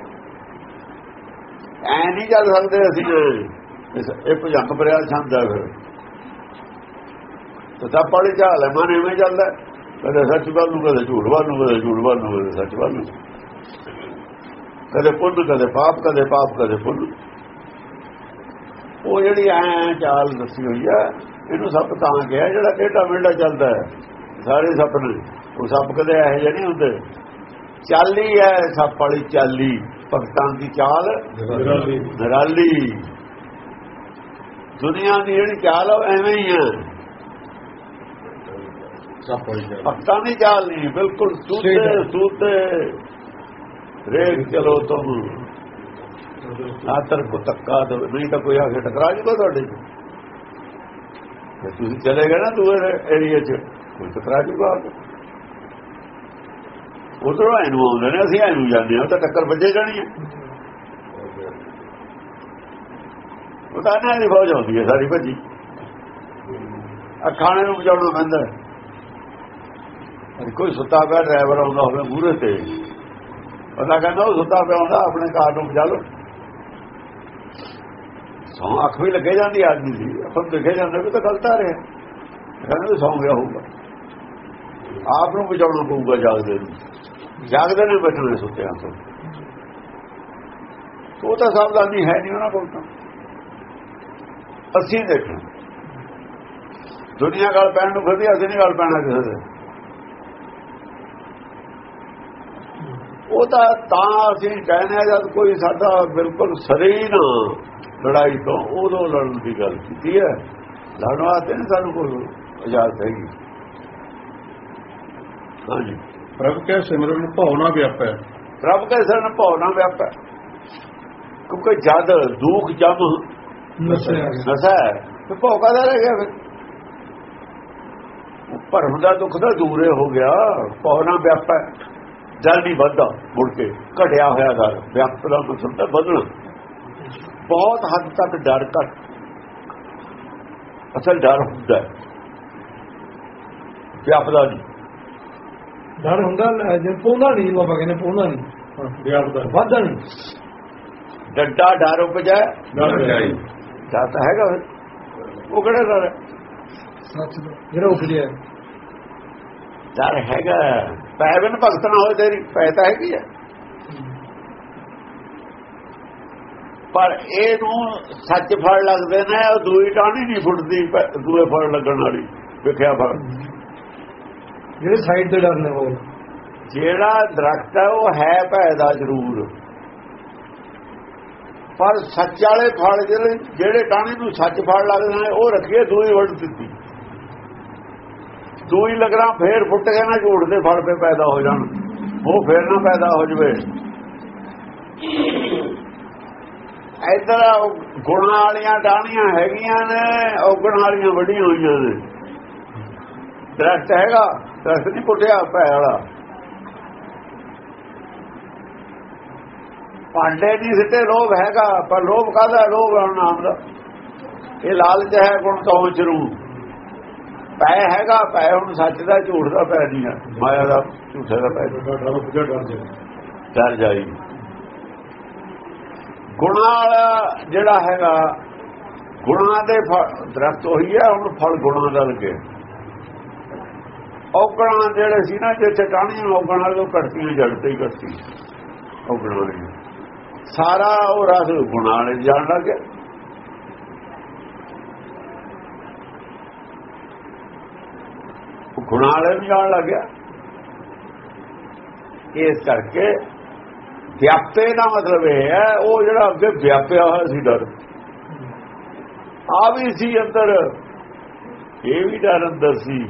ਐ ਨਹੀਂ ਚੱਲ ਸਕਦੇ ਅਸੀਂ। ਇਹ ਭੁਜੰਗ ਭਰਿਆ ਛੰਦ ਹੈ ਫਿਰ। ਤਾਂ ਪੜੀ ਚਾਲ ਹੈ ਮਨ ਐਵੇਂ ਚੱਲਦਾ। ਕਦੇ ਸੱਚ ਵੱਲ ਨੂੰ ਕਦੇ ਝੂਠ ਵੱਲ ਨੂੰ ਕਦੇ ਝੂਠ ਵੱਲ ਨੂੰ ਕਦੇ ਸੱਚ ਵੱਲ ਨੂੰ ਕਦੇ ਪੁੰਨ ਕਦੇ ਪਾਪ ਕਦੇ ਪਾਪ ਕਦੇ ਪੁੰਨ। ਉਹ ਜਿਹੜੀ ਐ ਚਾਲ ਦੱਸੀ ਹੋਈ ਹੈ ਇਹਨੂੰ ਸੱਪ ਤਾਂ ਕਿਹਾ ਜਿਹੜਾ ਟੇਢਾ ਮੇਢਾ ਚੱਲਦਾ ਹੈ। ਸਾਰੇ ਸੱਪ ਨੇ। ਉਹ ਸੱਪ ਕਦੇ ਇਹੋ ਜਿਹੇ ਨਹੀਂ ਹੁੰਦੇ। ਚਾਲੀ ਹੈ ਸੱਪ ਵਾਲੀ ਚਾਲੀ। ਭਗਤਾਂ ਦੀ ਚਾਲ। ਨਰਾਲੀ। ਦੁਨੀਆ ਦੀ ਜਿਹੜੀ ਚਾਲ ਉਹ ਐਵੇਂ ਹੀ ਹੈ। ਸਭ ਕੋਈ ਭਗਤਾਂ ਦੀ ਚਾਲ ਨਹੀਂ ਬਿਲਕੁਲ। ਸੂਤੇ ਸੂਤੇ। ਰੇਖ ਚਲੋ ਤੁਮ। ਆਤਰ ਕੋ ਤੱਕਾ ਦੋ ਨਹੀਂ ਤਾਂ ਕੋਈ ਆ ਕੇ ਟਕਰਾ ਜੂਗਾ ਤੁਹਾਡੇ ਜੇ ਤੁਸੀਂ ਚਲੇ ਗਏ ਨਾ ਦੂਏ ਏਰੀਆ ਚ ਕੋਈ ਟਕਰਾ ਜੂਗਾ ਉਧਰੋਂ ਇਹਨੂੰ ਆਉਂਦੇ ਨੇ ਅਸੀਂ ਇਹਨੂੰ ਜਾਂਦੇ ਹਾਂ ਤਾਂ ਟੱਕਰ ਵੱਜੇ ਜਾਣੀ ਹੈ। ਉਹ ਤਾਂ ਇਹਨਾਂ ਦੀ ਫੌਜ ਹੁੰਦੀ ਹੈ ਸਾਰੀ ਭੱਜੀ। ਆ ਖਾਣੇ ਨੂੰ ਬਚਾਉਣਾ ਪੈਂਦਾ ਹੈ। ਅੱਜ ਕੋਈ ਸੁੱਤਾ ਪਿਆ ਡਰਾਈਵਰ ਆਉਂਦਾ ਹੋਵੇ ਮੂਹਰੇ ਤੇ ਪਤਾ ਕਹਿੰਦਾ ਉਹ ਸੁੱਤਾ ਪਿਆ ਹੁੰਦਾ, ਆਪਣੇ ਕਾਰ ਨੂੰ ਬਚਾ ਲਓ। ਸੌਂ ਅੱਖ ਵੀ ਲੱਗੇ ਜਾਂਦੀ ਆਦਮੀ ਦੀ ਆਪਾਂ ਨੂੰ ਦੇਖੇ ਜਾਂਦਾ ਵੀ ਤਾਂ ਗਲਤ ਆ ਰਿਹਾ। ਕਹਿੰਦਾ ਵੀ ਸੌਂ ਗਿਆ ਹੋਊਗਾ। ਆਪ ਨੂੰ ਬਚਾਉਣਾ ਪਊਗਾ ਜਾਗਦੇ ਨੂੰ। ਜਾਗਦੇ ਨੇ ਬੈਠਣੇ ਸੁੱਤਿਆਂ ਤੋਂ ਉਹ ਤਾਂ ਸਾਵਧਾਨੀ ਹੈ ਨਹੀਂ ਉਹਨਾਂ ਕੋਲ ਤਾਂ। ਅਸੀਂ ਦੇਖਣਾ ਦੁਨੀਆ ਗੱਲ ਪੈਣ ਨੂੰ ਫਿਰਦੀ ਅਸੀਂ ਨਹੀਂ ਗੱਲ ਪੈਣਾ ਕਿਸੇ ਦੇ। ਉਹ ਤਾਂ ਤਾਂ ਅਸੀਂ ਕਹਿੰਦੇ ਜਦ ਕੋਈ ਸਾਡਾ ਬਿਲਕੁਲ ਸਰੇ ਨਾ ਲੜਾਈ ਤੋਂ ਉਦੋਂ ਲੜਨ ਦੀ ਗੱਲ ਕੀਤੀ ਹੈ। ਲੜਨ ਵਾਸਤੇ ਨਹੀਂ ਸਾਨੂੰ ਕੋਈ ਇਜਾਜ਼ਤ ਹੈਗੀ। ਹਾਂਜੀ। ਪ੍ਰਭ ਕੇ ਸਿਮਰਨ ਭਾਵਨਾ ਵਿਆਪੈ। ਰੱਬ ਕੇ ਸਰਨ ਭਾਵਨਾ ਵਿਆਪੈ। ਕਿਉਂਕਿ ਜਦ ਦੁੱਖ ਜਮ ਨਸਾ ਤੇ ਭੌਕਾ ਦਾ ਰਹਿ ਗਿਆ ਫਿਰ? ਭਰਮ ਦਾ ਦੁੱਖ ਤਾਂ ਦੂਰੇ ਹੋ ਗਿਆ। ਭਾਵਨਾ ਵਿਆਪੈ। ਜਲ ਨਹੀਂ ਵੱਧਦਾ ਮੁੜ ਕੇ ਘਟਿਆ ਹੋਇਆ ਦਰ ਵਿਆਪ ਦਾ ਮਤਲਬ ਹੈ ਵਧਣਾ ਬਹੁਤ ਹੱਦ ਤੱਕ ਡਰ ਘਟ ਅਸਲ ਡਰ ਹੁੰਦਾ ਹੈ ਵਿਆਪਦਾ ਨਹੀਂ ਡਰ ਹੁੰਦਾ ਲੈ, ਜੇ ਪਉਂਦਾ ਨਹੀਂ ਬਾਬਾ ਕਹਿੰਦੇ ਪਉਂਦਾ ਨਹੀਂ ਵਿਆਪਦਾ ਵਾਧਾ ਨਹੀਂ ਡੰਡਾ ਡਰ ਉਪਜੈ ਡਰ ਜਾਈ ਡਰ ਤਾਂ ਹੈਗਾ ਫਿਰ ਉਹ ਕਿਹੜਾ ਡਰ ਹੈ ਸੱਚ ਦਾ ਜਿਹੜਾ ਉਪਜਿਆ ਡਰ ਹੈਗਾ ਪੈ ਬਿਨ ਭਗਤ ਨਾ ਹੋਏ ਤੇਰੀ ਪੈ ਤਾਂ ਹੈਗੀ ਹੈ ਪਰ ਇਹਨੂੰ ਸੱਚ ਫੜ ਲੱਗਦੇ ਨੇ ਉਹ ਦੂਈ ਟਾਣੀ ਨਹੀਂ ਫੁੱਟਦੀ ਦੂਏ ਫੜ ਲੱਗਣ ਵਾਲੀ ਵੇਖਿਆ ਫੜ ਜਿਹੜੇ ਸਾਈਡ ਤੇ ਡਰ ਨੇ ਹੋਰ ਜਿਹੜਾ ਦਰਖਤ ਹੈ ਉਹ ਹੈ ਪੈਦਾ ਜ਼ਰੂਰ। ਪਰ ਸੱਚ ਵਾਲੇ ਫੜ ਜਿਹੜੇ ਜਿਹੜੇ ਟਾਣੀ ਨੂੰ ਸੱਚ ਫੜ ਲੱਗਦੇ ਨੇ ਉਹ ਰੱਖੀਏ ਦੂਈ ਵੜ ਦਿੱਤੀ। ਦੂਈ ਲੱਗਣਾ ਫੇਰ ਫੁੱਟ ਕੇ ਨਾ ਝੂੜ ਦੇ ਫੜ ਪੇ ਪੈਦਾ ਹੋ ਜਾਣ। ਉਹ ਫੇਰ ਨਾ ਪੈਦਾ ਹੋ ਜਵੇ। ਇਧਰ ਗੁਣਾਂ ਵਾਲੀਆਂ ਟਾਹਣੀਆਂ ਹੈਗੀਆਂ ਨੇ, ਔਗਣ ਵਾਲੀਆਂ ਵੱਡੀਆਂ ਹੋਈਆਂ ਨੇ। ਦਰਖਤ ਹੈਗਾ, ਦਰਖਤ ਨਹੀਂ ਪੁੱਟਿਆ ਪੈ ਵਾਲਾ। ਭਾਂਡੇ ਦੀ ਸਿੱਟੇ, ਲੋਭ ਹੈਗਾ, ਪਰ ਲੋਭ ਕਾਹਦਾ? ਲੋਭ ਹੈ ਨਾਮ ਦਾ। ਇਹ ਲਾਲਚ ਹੈ ਗੁਣ ਤੋਂ ਚਰੂ ਪੈ ਹੈਗਾ ਪੈ ਹੁਣ ਸੱਚ ਦਾ ਝੂਠ ਦਾ ਪੈ ਨਹੀਂ ਹੈ ਮਾਇਆ ਦਾ ਝੂਠੇ ਦਾ ਪੈ ਡਰ ਜਾਈ ਡਰ ਜਾਈ। ਗੁਣਾਂ ਵਾਲਾ ਜਿਹੜਾ ਹੈਗਾ ਗੁਣਾਂ ਦੇ ਫਲ- ਦਰਖਤ ਉਹੀ ਹੈ ਹੁਣ ਫਲ ਗੁਣਾਂ ਦਾ ਲੱਗੇ। ਔਗਣਾਂ ਜਿਹੜੇ ਸੀ ਨਾ ਜੇ ਚਟਾਣੀਆਂ ਔਗਣਾਂ ਤੋਂ ਘਟਦੀਆਂ ਜੜ ਤੇ ਹੀ ਘਟਦੀ ਔਗਣਾਂ ਸਾਰਾ ਉਹ ਰਸ ਗੁਣਾਂ ਵਾਲੇ ਜਾਣ ਲੱਗ ਗਿਆ ਉਹ ਗੁਣਾ ਵਾਲੇ ਵੀ ਜਾਣ ਲੱਗ ਗਿਆ। ਇਸ ਕਰਕੇ ਵਿਆਪੇ ਦਾ ਮਤਲਬ ਇਹ ਹੈ, ਉਹ ਜਿਹੜਾ ਅੱਗੇ ਵਿਆਪਿਆ ਹੋਇਆ ਸੀ ਡਰ। ਆ ਵੀ ਸੀ ਅੰਦਰ, ਇਹ ਵੀ ਡਰ ਅੰਦਰ ਸੀ।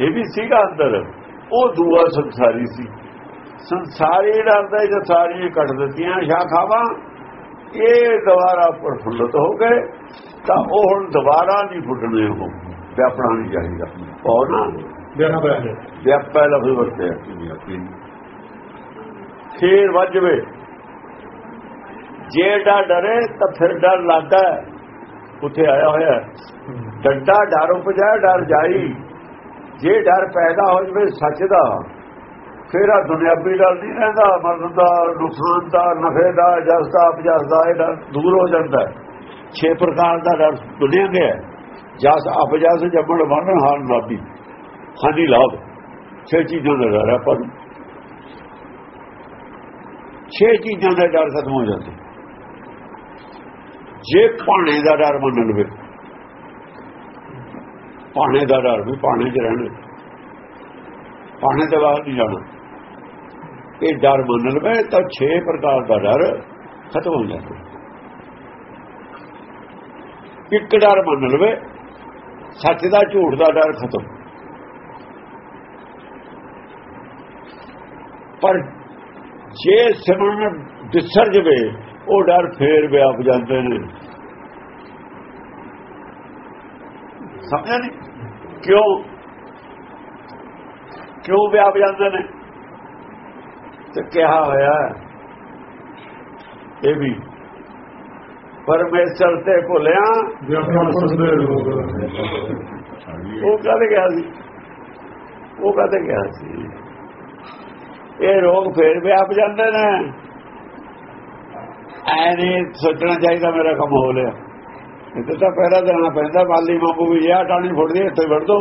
ਇਹ ਵੀ ਸੀਗਾ ਅੰਦਰ। ਉਹ ਦੂਆ ਸੰਸਾਰੀ ਸੀ। ਸੰਸਾਰੀ ਡਰਦਾ ਜੇ ਸਾਰੀਆਂ ਕੱਟ ਦਿੱਤੀਆਂ ਸ਼ਾਖਾਵਾਂ ਇਹ ਦੁਬਾਰਾ ਪ੍ਰਫੁੱਲਤ ਹੋ ਗਏ, ਤਾਂ ਉਹ ਹੁਣ ਦੁਬਾਰਾ ਨਹੀਂ ਫੁੱਟਣੇ ਉਹ ਵਿਆਪਣਾ ਨਹੀਂ ਚਾਹੀਦਾ। ਉਹ ਨਾ। ਵਿਆਪਾ ਲਫ਼ਜ਼ ਵਰਤਿਆ ਫੇਰ ਵੱਜਵੇ ਜੇ ਡਰ ਡਰੇ ਤਾਂ ਫਿਰ ਡਰ ਲੱਗਦਾ। ਉੱਥੇ ਆਇਆ ਹੋਇਆ। ਡੰਡਾ ਡਰ ਉਪਜਾ ਡਰ ਜਾਈ। ਜੇ ਡਰ ਪੈਦਾ ਹੋ ਜਵੇ ਸੱਚ ਦਾ। ਫਿਰ ਆ ਦੁਨਿਆਵੀ ਡਰ ਨਹੀਂ ਰਹਿੰਦਾ। ਮਰਨ ਦਾ ਨੁਕਸਾਨ ਦਾ ਨਫੇ ਦਾ ਜਸ ਦਾ ਅਪਜਸ ਦਾ ਇਹ ਡਰ ਦੂਰ ਹੋ ਜਾਂਦਾ ਛੇ ਪ੍ਰਕਾਰ ਦਾ ਡਰ ਦੁਨੀਆ ਗਿਆ ਹੈ। ਜਸ ਅਪਜਸ ਜੰਮਣ ਮਰਨ ਹਾਲ ਲਾਭੀ ਹਾਨੀ ਲਾਭ। ਛੇ ਚੀਜ਼ਾਂ ਦਾ ਡਰ ਹੈ ਪਰ ਛੇ ਚੀਜ਼ਾਂ ਦਾ ਡਰ ਖਤਮ ਹੋ ਜਾਂਦਾ। ਜੇ ਪਾਣੇ ਦਾ ਡਰ ਮੰਨ ਲਵੇ ਪਾਣੇ ਦਾ ਡਰ ਵੀ ਪਾਣੇ 'ਚ ਰਹਿਣ ਪਾਣੇ ਦੇ ਬਾਹਰ ਨਹੀਂ ਜਾਣਾ। ਇਹ ਡਰ ਮੰਨ ਲਵੇ ਤਾਂ 6 ਪ੍ਰਕਾਰ ਦਾ ਡਰ ਖਤਮ ਹੋ ਜਾਂਦਾ। ਇੱਕ ਡਰ ਮੰਨ ਲਵੇ ਸੱਚ ਦਾ ਝੂਠ ਦਾ ਡਰ ਖਤਮ। ਪਰ ਜੇ ਸਿਮਰਨ ਦਿਸਰ ਜਵੇ, ਉਹ ਡਰ ਫੇਰ ਵਿਆਪ ਜਾਂਦੇ ਨੇ। ਸਮਝਿਆ ਨਹੀਂ? ਕਿਉਂ? ਕਿਉਂ ਵਿਆਪ ਜਾਂਦੇ ਨੇ? ਤੇ ਕਿਹਾ ਹੋਇਆ ਇਹ ਵੀ ਪਰਮੇਸ਼ਰ ਤੇ ਭੁੱਲਿਆ। ਉਹ ਕਹਦੇ ਗਿਆ ਸੀ? ਉਹ ਕਹਦੇ ਗਿਆ ਸੀ? ਇਹ ਰੋਗ ਫੇਰ ਵਿਆਪ ਜਾਂਦੇ ਨੇ। ਐ ਨਹੀਂ ਸੋਚਣਾ ਚਾਹੀਦਾ ਮੇਰਾ ਕੰਮ ਹੋ ਲਿਆ ਇਹ ਤਾਂ ਪਹਿਰਾ ਦੇਣਾ ਪੈਂਦਾ ਮਾਲੀ ਮਾਪੂ ਵੀ ਜਿਆ ਟਾਣੀ ਫੁੱਟਦੀ ਇੱਥੇ ਵੜ ਦੋ।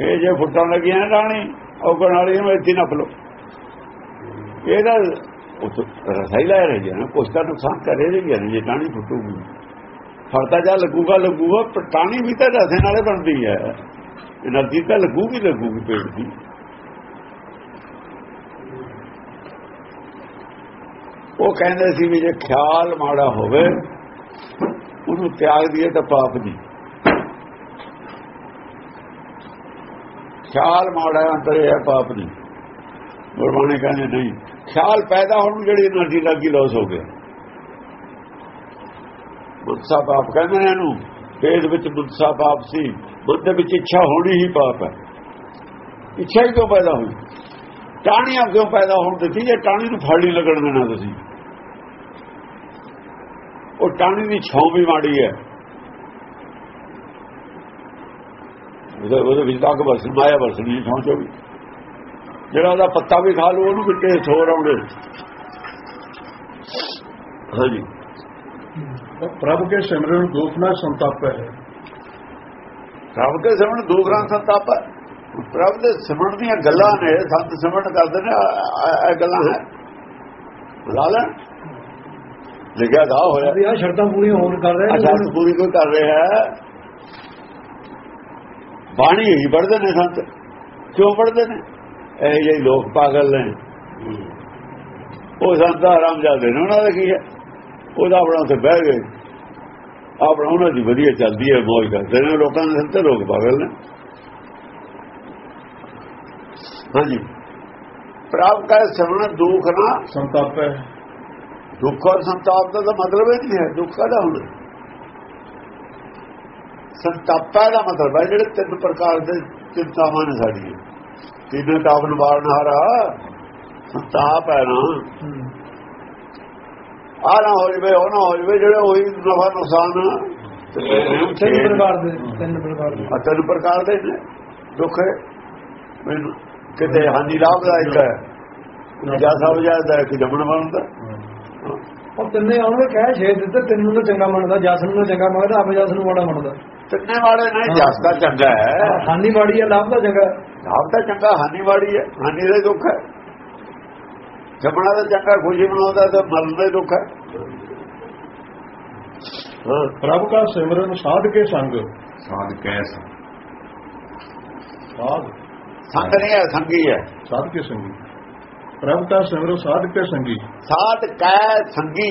ਇਹ ਜੇ ਫੁੱਟਣ ਲੱਗੀਆਂ ਟਾਣੀ ਔਗਣ ਵਾਲੀ ਨੂੰ ਇੱਥੇ ਨੱਪ ਲੋ ਇਹਦਾ ਉਹ ਰਸਾਈ ਲੈ ਰਹੇ ਹੈ ਕੁਛ ਤਾਂ ਨੁਕਸਾਨ ਕਰੇ ਰਹੀ ਹੈ ਜੇ ਟਾਣੀ ਫੁੱਟੂਗੀ ਫੜਦਾ ਜਾ ਲੱਗੂਗਾ ਲੱਗੂਗਾ ਪਟਾਣੀ ਵੀ ਤਾਂ ਰਸੇ ਨਾਲੇ ਬਣਦੀ ਹੈ એનર્ਜੀ ਤਾਂ ਲੱਗੂਗੀ ਲੱਗੂਗੀ ਪੇਟ ਦੀ। ਉਹ ਕਹਿੰਦੇ ਸੀ ਵੀ ਜੇ ਖਿਆਲ ਮਾੜਾ ਹੋਵੇ, ਉਹਨੂੰ ਤਿਆਗ ਦਈਏ ਤਾਂ ਪਾਪ ਦੀ। ਖਿਆਲ ਮਾੜਾ ਅੰਦਰ ਹੈ ਪਾਪ ਦੀ। ਗੁਰਬਾਣੀ ਕਹਿੰਦੇ, ਨਹੀਂ ਖਿਆਲ ਪੈਦਾ ਹੋਣ ਜਿਹੜੀ એનર્ਜੀ ਲੱਗੀ ਲਾਸ ਹੋ ਗਿਆ ਬੁੱਧਾ ਪਾਪ ਕਹਿੰਦੇ ਨੇ ਇਹਨੂੰ ਪੇਟ ਵਿੱਚ ਬੁੱਧਾ ਪਾਪ ਸੀ, ਬੁੱਧ ਵਿੱਚ ਇੱਛਾ ਹੋਣੀ ਹੀ ਪਾਪ ਹੈ। ਇੱਛਾ ਹੀ ਕਿਉਂ ਪੈਦਾ ਹੋਈ? ਟਾਣੀਆਂ ਕਿਉਂ ਪੈਦਾ ਹੋਣ ਦਿੱਤੀ? ਜੇ ਟਾਣੀ ਨੂੰ ਫੜ ਨਹੀਂ ਲੱਗਣ ਦੇਣਾ ਤੁਸੀਂ। ਉਹ ਟਾਣੀ ਦੀ ਛਾਂ ਵੀ ਮਾੜੀ ਹੈ। ਉਹਦੇ ਉਹਦੇ ਵਿੱਚ ਤਾਂ ਅਗ ਬਸ ਮਾਇਆ ਬਸ ਨਹੀਂ ਛਾਂ ਚੋ ਵੀ। ਜਿਹੜਾ ਉਹਦਾ ਪੱਤਾ ਵੀ ਖਾ ਲੂ ਉਹਨੂੰ ਕਿਤੇ ਥੋਰ ਆਉਣੇ ਹਾਂਜੀ। ਪ੍ਰਭ ਕੇ ਸਿਮਰਨ ਦੁਖ ਨਾ ਸੰਤਾਪ ਹੈ। ਪ੍ਰਭ ਦੇ ਸਿਮਰਨ ਦੂਸਰਾ ਸੰਤਾਪ ਹੈ। ਪ੍ਰਭ ਦੇ ਸਿਮਰਨ ਦੀਆਂ ਗੱਲਾਂ ਨੇ ਸੰਤ ਸਿਮਰਨ ਕਰਦੇ ਨੇ ਆ- ਆ- ਇਹ ਗੱਲਾਂ ਹੈ। ਲਾ ਲੈ। ਲਿਖਿਆ ਦਾ ਹੋਇਆ। ਵੀ ਆ ਸ਼ਰਤਾਂ ਪੂਰੀਆਂ ਹੋਣ ਕਰ ਰਹੇ ਅੱਛਾ ਨੇ ਪੂਰੀ ਕੋਈ ਕਰ ਰਿਹਾ ਹੈ। ਬਾਣੀ ਹੀ ਪੜ੍ਹਦੇ ਨੇ ਸੰਤ। ਕਿਉਂ ਪੜ੍ਹਦੇ ਨੇ? ਇਹ ਜਿਹੇ ਲੋਕ ਪਾਗਲ ਨੇ। ਉਹ ਸੰਤ ਆਰਾਮ ਜਾਂਦੇ ਨੇ ਉਹਨਾਂ ਦਾ ਕੀ ਹੈ? ਉਹਦਾ ਆਪਣਾ ਉੱਥੇ ਬਹਿ ਗਏ। ਆਪਣਾ ਉਹਨਾਂ ਦੀ ਵਧੀਆ ਚੱਲਦੀ ਹੈ ਮੌਜ ਕਰਦੇ ਨੇ। ਲੋਕਾਂ ਦੇ ਸੰਤ ਲੋਕ ਪਾਗਲ ਨੇ। ਹਾਂਜੀ। ਪ੍ਰਾਪ ਕਾ ਸਿਮਰਨ ਦੁੱਖ ਨਾ। ਸੰਤਾਪ ਹੈ। ਦੁੱਖ ਔਰ ਸੰਤਾਪ ਦਾ ਤਾਂ ਮਤਲਬ ਇਹ ਨਹੀਂ ਹੈ। ਦੁੱਖ ਦਾ ਹੁਣ ਸੰਤਾਪਾ ਦਾ ਮਤਲਬ ਹੈ ਜਿਹੜੇ ਤਿੰਨ ਪ੍ਰਕਾਰ ਦੇ ਚਿੰਤਾਵਾਂ ਨੇ ਸਾਡੀਆਂ। ਤਿੰਨ ਤਾਪ ਨਿਵਾਰਨ ਹਾਰਾ। ਸੰਤਾਪ ਹੈ ਨਾ। ਆ ਨਾ ਹੋ ਜਵੇ ਉਹ ਨਾ ਹੋ ਜਵੇ ਜਿਹੜੇ ਉਹੀ ਨਫਾ ਨੁਕਸਾਨ ਤਿੰਨ ਪ੍ਰਕਾਰ ਦੇ ਤਿੰਨ ਪ੍ਰਕਾਰ ਦੇ। ਆ ਤਿੰਨ ਪ੍ਰਕਾਰ ਦੇ ਨੇ। ਦੁੱਖ ਹੈ। ਮੈਨੂੰ ਕਿਤੇ ਹਾਨੀ ਲਾਭਦਾਇਕ ਹੈ। ਜਾਂ ਸਭ ਜਾਂਦਾ ਹੈ ਕਿ ਜਮਣ ਬਣਦਾ। ਉਹ ਤਿੰਨੇ ਆਉਣਗੇ ਕਹਿ ਛੇ ਦਿੱਤੇ ਤਿੰਨ ਨੂੰ ਤਾਂ ਚੰਗਾ ਮੰਨਦਾ ਜਸ ਨੂੰ ਤਾਂ ਚੰਗਾ ਮੰਨਦਾ ਆਪੇ ਜਸ ਨੂੰ ਮਾੜਾ ਮੰਨਦਾ। ਤਿੰਨੇ ਵਾਲੇ ਨਹੀਂ ਜਸ ਦਾ ਚੰਗਾ ਹੈ। ਹਾਨੀ ਮਾੜੀ ਹੈ ਲਾਭ ਦਾ ਚੰਗਾ ਲਾਭ ਤਾਂ ਚੰਗਾ ਹਾਨੀ ਵਾੜੀ ਹੈ ਹਾਨੀ ਦਾ ਦੁੱਖ ਹੈ। ਜਮਣਾ ਦਾ ਚੰਗਾ ਖੁਸ਼ੀ ਮਨਾਉਂਦਾ ਤਾਂ ਮਰਨ ਦਾ ਦੁੱਖ ਹੈ। ਪ੍ਰਭ ਕਾ ਸਿਮਰਨ ਸਾਧ ਕੇ ਸੰਗ। ਸਾਧ ਕੈਸ ਸਾਧ। ਸੰਗ ਨਹੀਂ ਹੈ ਸੰਗੀ ਹੈ। ਸਾਧ ਕੇ ਸੰਗੀ। ਪ੍ਰਭ ਕਾ ਸਿਮਰਨ ਸਾਧ ਕੇ ਸੰਗੀ। ਸਾਧ ਕੈ ਸੰਗੀ।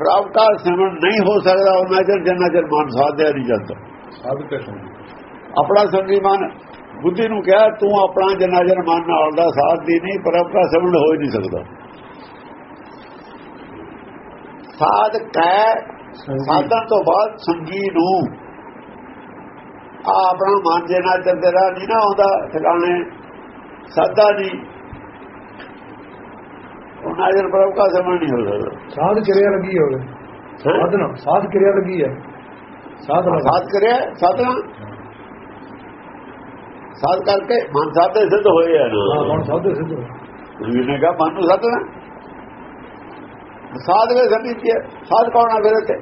ਪ੍ਰਭ ਦਾ ਸਿਮਰਨ ਨਹੀਂ ਹੋ ਸਕਦਾ ਉਹਨਾਂ ਚਿਰ ਜਿੰਨਾ ਚਿਰ ਮਨ ਸਾਧਿਆ ਨਹੀਂ ਜਾਂਦਾ। ਸਾਧ ਕੇ ਸੰਗੀ। ਆਪਣਾ ਸੰਗੀ ਮਨ ਬੁੱਧੀ ਨੂੰ ਕਿਹਾ ਤੂੰ ਆਪਣਾ ਜਿੰਨਾ ਚਿਰ ਮਨ ਨਾਲ ਦਾ ਸਾਧ ਦੀ ਨਹੀਂ ਪ੍ਰਭ ਦਾ ਸਿਮਰਨ ਹੋ ਹੀ ਨਹੀਂ ਸਕਦਾ। ਸਾਧ ਕੈ ਸਾਧਨ ਤੋਂ ਬਾਅਦ ਸੰਗੀ ਨੂੰ। ਆਪਣਾ ਮਨ ਜੇ ਨਾਲ ਚੱਲ ਤੇਰਾ ਨਹੀਂ ਨਾ ਆਉਂਦਾ ਠਿਕਾਣੇ ਸਾਧਾ ਨਹੀਂ ਉਹਨਾਂ ਜਰ ਪ੍ਰਭ ਦਾ ਸਿਮਰਨ ਨਹੀਂ ਹੋ ਸਕਦਾ। ਸਾਧ ਕਿਰਿਆ ਲੱਗੀ ਹੋਵੇ ਸਾਧਨਾ ਸਾਧ ਕਿਰਿਆ ਲੱਗੀ ਹੈ ਸਾਧਨਾ ਸਾਧ ਕਰਿਆ ਸਾਧਨਾ। ਸਾਧ ਕਰਕੇ ਮਨ ਸਾਧੇ ਸਿੱਧ ਹੋਏ ਆ ਨਾ। ਹੁਣ ਸਾਧੇ ਸਿੱਧ ਜੀ ਨੇ ਕਹਾ ਮਨ ਨੂੰ ਸਾਧਣਾ। ਸਾਧ ਵੇ ਸੰਗੀ ਕੀ? ਸਾਧ ਕੌਣ ਆ ਮੇਰੇ ਤੇ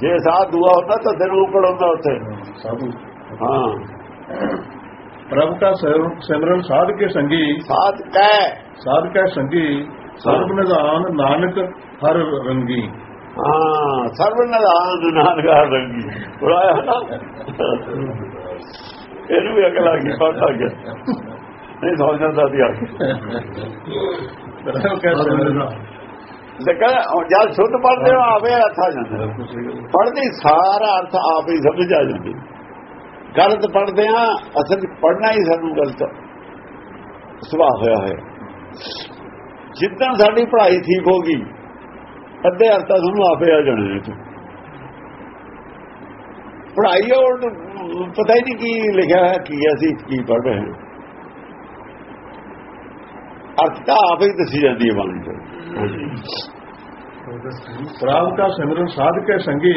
ਜੇ ਸਾਧ ਦੁਆ ਹੁੰਦਾ ਤਾਂ ਦਿਨ ਉਪੜ ਹੁੰਦਾ ਉੱਥੇ? ਸਾਧੂ। ਹਾਂ। ਪ੍ਰਭ ਕਾ ਸਿਮਰਨ- ਸਿਮਰਨ ਸਾਧ ਕੇ ਸੰਗੀ। ਸਾਧ ਕਹਿ ਸਾਧ ਕੈ ਸੰਗੀ। ਸਰਬ ਨਿਧਾਨ ਨਾਨਕ ਹਰ ਰੰਗੀ। ਹਾਂ ਸਰਬ ਨਿਧਾਨ ਨਾਨਕਾਰ ਰੰਗੀ। ਬੁਲਾਇਆ ਨਾ। ਇਹਨੂੰ ਵੀ ਅਕਲ ਆ ਗਈ ਪਤਾ ਗਿਆ। ਨਹੀਂ ਸੋਚ ਜਾਂਦਾ ਸੀ ਆ ਕੇ। ਕੈ ਲੇਕਿਨ ਜਦ ਸੁੱਧ ਪੜਦੇ ਹੋ ਆਪੇ ਅਰਥ ਆ ਜਾਂਦਾ। ਪੜਦੇ ਸਾਰਾ ਅਰਥ ਆਪ ਹੀ ਸਮਝ ਆ ਜਾਂਦੀ। ਗਲਤ ਪੜਦੇ ਆ, ਅਸਲ ਪੜਨਾ ਹੀ ਸਾਨੂੰ ਗਲਤ ਸੁਭਾਅ ਹੋਇਆ ਹੈ ਜਿੱਦਾਂ ਸਾਡੀ ਪੜ੍ਹਾਈ ਠੀਕ ਹੋ ਗਈ, ਅੱਧੇ ਅਰਥ ਤਾਂ ਤੁਹਾਨੂੰ ਆਪੇ ਆ ਜਾਣੇ ਨੇ ਪੜ੍ਹਾਈ ਉਹ ਪਤਾ ਹੀ ਨਹੀਂ ਕੀ ਲਿਖਿਆ ਹੈ ਕੀ ਅਸੀਂ, ਕੀ ਪੜ੍ਹ ਰਹੇ ਹਾਂ। ਅਰਥ ਤਾਂ ਆਪ ਹੀ ਦੱਸੀ ਜਾਂਦੀ ਹੈ ਬਾਣੀ ਚ। ਪ੍ਰਭ ਕਾ ਸਿਮਰਨ ਸਾਧ ਕੇ ਸੰਗੀ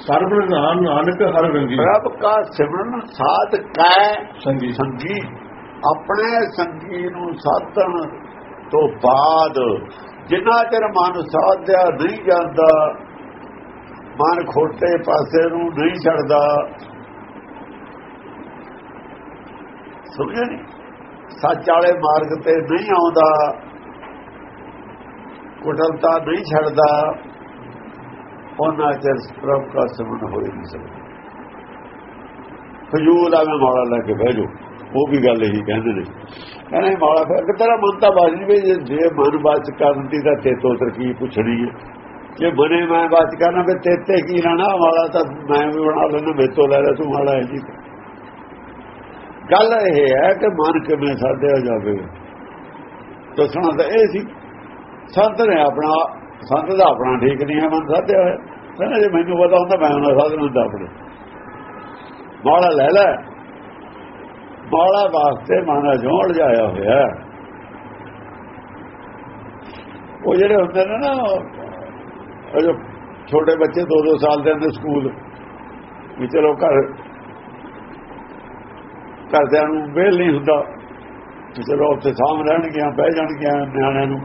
ਸਰਬ ਨਿਧਾਨ ਨਾਨਕ ਹਰ ਰੰਗੀ। ਪ੍ਰਭ ਕਾ ਸਿਮਰਨ ਸਾਧ ਕੈ ਸੰਗੀ। ਸੰਗੀ। ਆਪਣੇ ਸੰਗੀ ਨੂੰ ਸਾਧਣ ਤੋਂ ਬਾਅਦ ਜਿੰਨਾ ਚਿਰ ਮਨ ਸਾਧਿਆ ਨਹੀਂ ਜਾਂਦਾ ਮਨ ਖੋਟੇ ਪਾਸੇ ਨੂੰ ਨਹੀਂ ਛੱਡਦਾ। ਸਮਝੇ ਨਹੀਂ? ਸੱਚ ਵਾਲੇ ਮਾਰਗ ਤੇ ਨਹੀਂ ਆਉਂਦਾ ਕੁਟਲਤਾ ਨਹੀਂ ਛੱਡਦਾ। ਉਹਨਾਂ ਚਿਰ ਪ੍ਰਭ ਕਾ ਸਿਮਰਨ ਹੋ ਨਹੀਂ ਸਕਦਾ। ਫਜ਼ੂਲ ਆ ਮੈਂ ਮੌਲਾ ਲੈ ਕੇ ਬਹਿ ਜਾਓ, ਉਹ ਵੀ ਗੱਲ ਇਹੀ ਕਹਿੰਦੇ ਨੇ। ਕਹਿੰਦੇ ਮੌਲਾ ਫਿਰ ਤੇਰਾ ਮਨ ਤਾਂ ਬਾਜ ਨਹੀਂ ਜੇ ਮਨ ਬਾਚ ਕਰਨ ਦੀ ਤਾਂ ਤੇ ਤੋਂ ਤਰਕੀਬ ਪੁੱਛਣੀ ਹੈ? ਜੇ ਬਨੇ ਮੈਂ ਬਾਤ ਕਰਨਾ ਫਿਰ ਤੇਤੇ ਕੀ ਰਹਿਣਾ ਮੌਲਾ ਤਾਂ ਮੈਂ ਵੀ ਬਣਾ ਲੈਣਾ ਮੇਤੋਂ ਲੈ ਲੈ, ਤੂੰ ਮੌਲਾ ਹੈ ਜੀ ਗੱਲ ਇਹ ਹੈ ਕਿ ਮਨ ਕਿਵੇਂ ਸਾਧਿਆ ਜਾਵੇ। ਦੱਸਣਾ ਤਾਂ ਇਹ ਸੀ, ਸੰਤ ਨੇ ਆਪਣਾ ਸੰਤ ਦਾ ਆਪਣਾ ਠੀਕ ਨਹੀਂ ਹੈ, ਮਨ ਸਾਧਿਆ ਹੋਇਆ। ਕਹਿੰਦਾ ਜੇ ਮੈਨੂੰ ਪਤਾ ਹੁੰਦਾ ਮੈਂ ਉਹਨਾਂ ਸਾਧਨ ਹੁੰਦਾ ਆਪਣੇ ਮੌਲਾ ਲੈ ਲੈ। ਮੌਲਾ ਵਾਸਤੇ ਮਾਨਾ ਜੋੜ ਜਾਇਆ ਹੋਇਆ। ਉਹ ਜਿਹੜੇ ਹੁੰਦੇ ਨੇ ਨਾ, ਉਹ ਜੋ ਛੋਟੇ ਬੱਚੇ 2-2 ਸਾਲ ਦੇ ਅੰਦਰ ਸਕੂਲ, ਵੀ ਚਲੋ ਘਰ, ਘਰਦਿਆਂ ਨੂੰ ਵੇਲ ਨਹੀਂ ਹੁੰਦਾ। ਕਿ ਚਲੋ ਉੱਥੇ ਸਾਹਮ ਰਹਿਣਗੇ ਬਹਿ ਜਾਣਗੇ ਨਿਆਣਿਆਂ ਨੂੰ।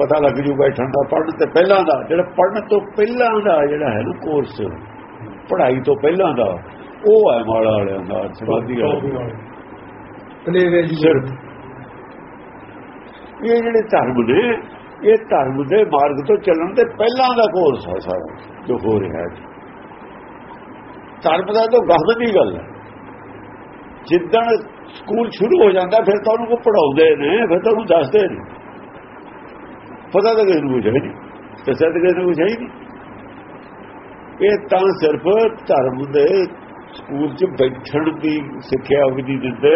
ਪਤਾ ਲੱਗ ਜੂ ਬੈਠਣ ਦਾ ਪੜਨ ਤੇ ਪਹਿਲਾਂ ਦਾ ਜਿਹੜਾ ਪੜਨ ਤੋਂ ਪਹਿਲਾਂ ਦਾ ਜਿਹੜਾ ਹੈ ਨਾ ਕੋਰਸ ਪੜ੍ਹਾਈ ਤੋਂ ਪਹਿਲਾਂ ਦਾ ਉਹ ਹੈ ਮਾੜਾ ਵਾਲਿਆਂ ਦਾ ਸਵਾਦੀ ਵਾਲਾ। ਜੀ। ਇਹ ਜਿਹੜੇ ਧਰਮ ਨੇ ਇਹ ਧਰਮ ਦੇ ਮਾਰਗ ਤੋਂ ਚੱਲਣ ਦੇ ਪਹਿਲਾਂ ਦਾ ਕੋਰਸ ਹੈ ਸਾਰਾ ਜੋ ਹੋ ਰਿਹਾ ਹੈ। ਧਰਮ ਦਾ ਤਾਂ ਗਹਨ ਦੀ ਗੱਲ ਹੈ। ਜਿੱਦਣ ਸਕੂਲ ਸ਼ੁਰੂ ਹੋ ਜਾਂਦਾ ਫਿਰ ਤਾਂ ਉਹਨੂੰ ਪੜਾਉਂਦੇ ਨੇ ਫਿਰ ਤਾਂ ਉਹਨੂੰ ਦੱਸਦੇ ਨੇ। ਪਤਾ ਤਾਂ ਕਿਸੇ ਨੂੰ ਕੁਝ ਹੈ ਨਹੀਂ। ਦੱਸਿਆ ਤਾਂ ਕਿਸੇ ਨੂੰ ਕੁਝ ਹੈ ਨਹੀਂ। ਇਹ ਤਾਂ ਸਿਰਫ ਧਰਮ ਦੇ ਸਕੂਲ 'ਚ ਬੈਠਣ ਦੀ ਸਿੱਖਿਆ ਵੀ ਨਹੀਂ ਦਿੰਦੇ।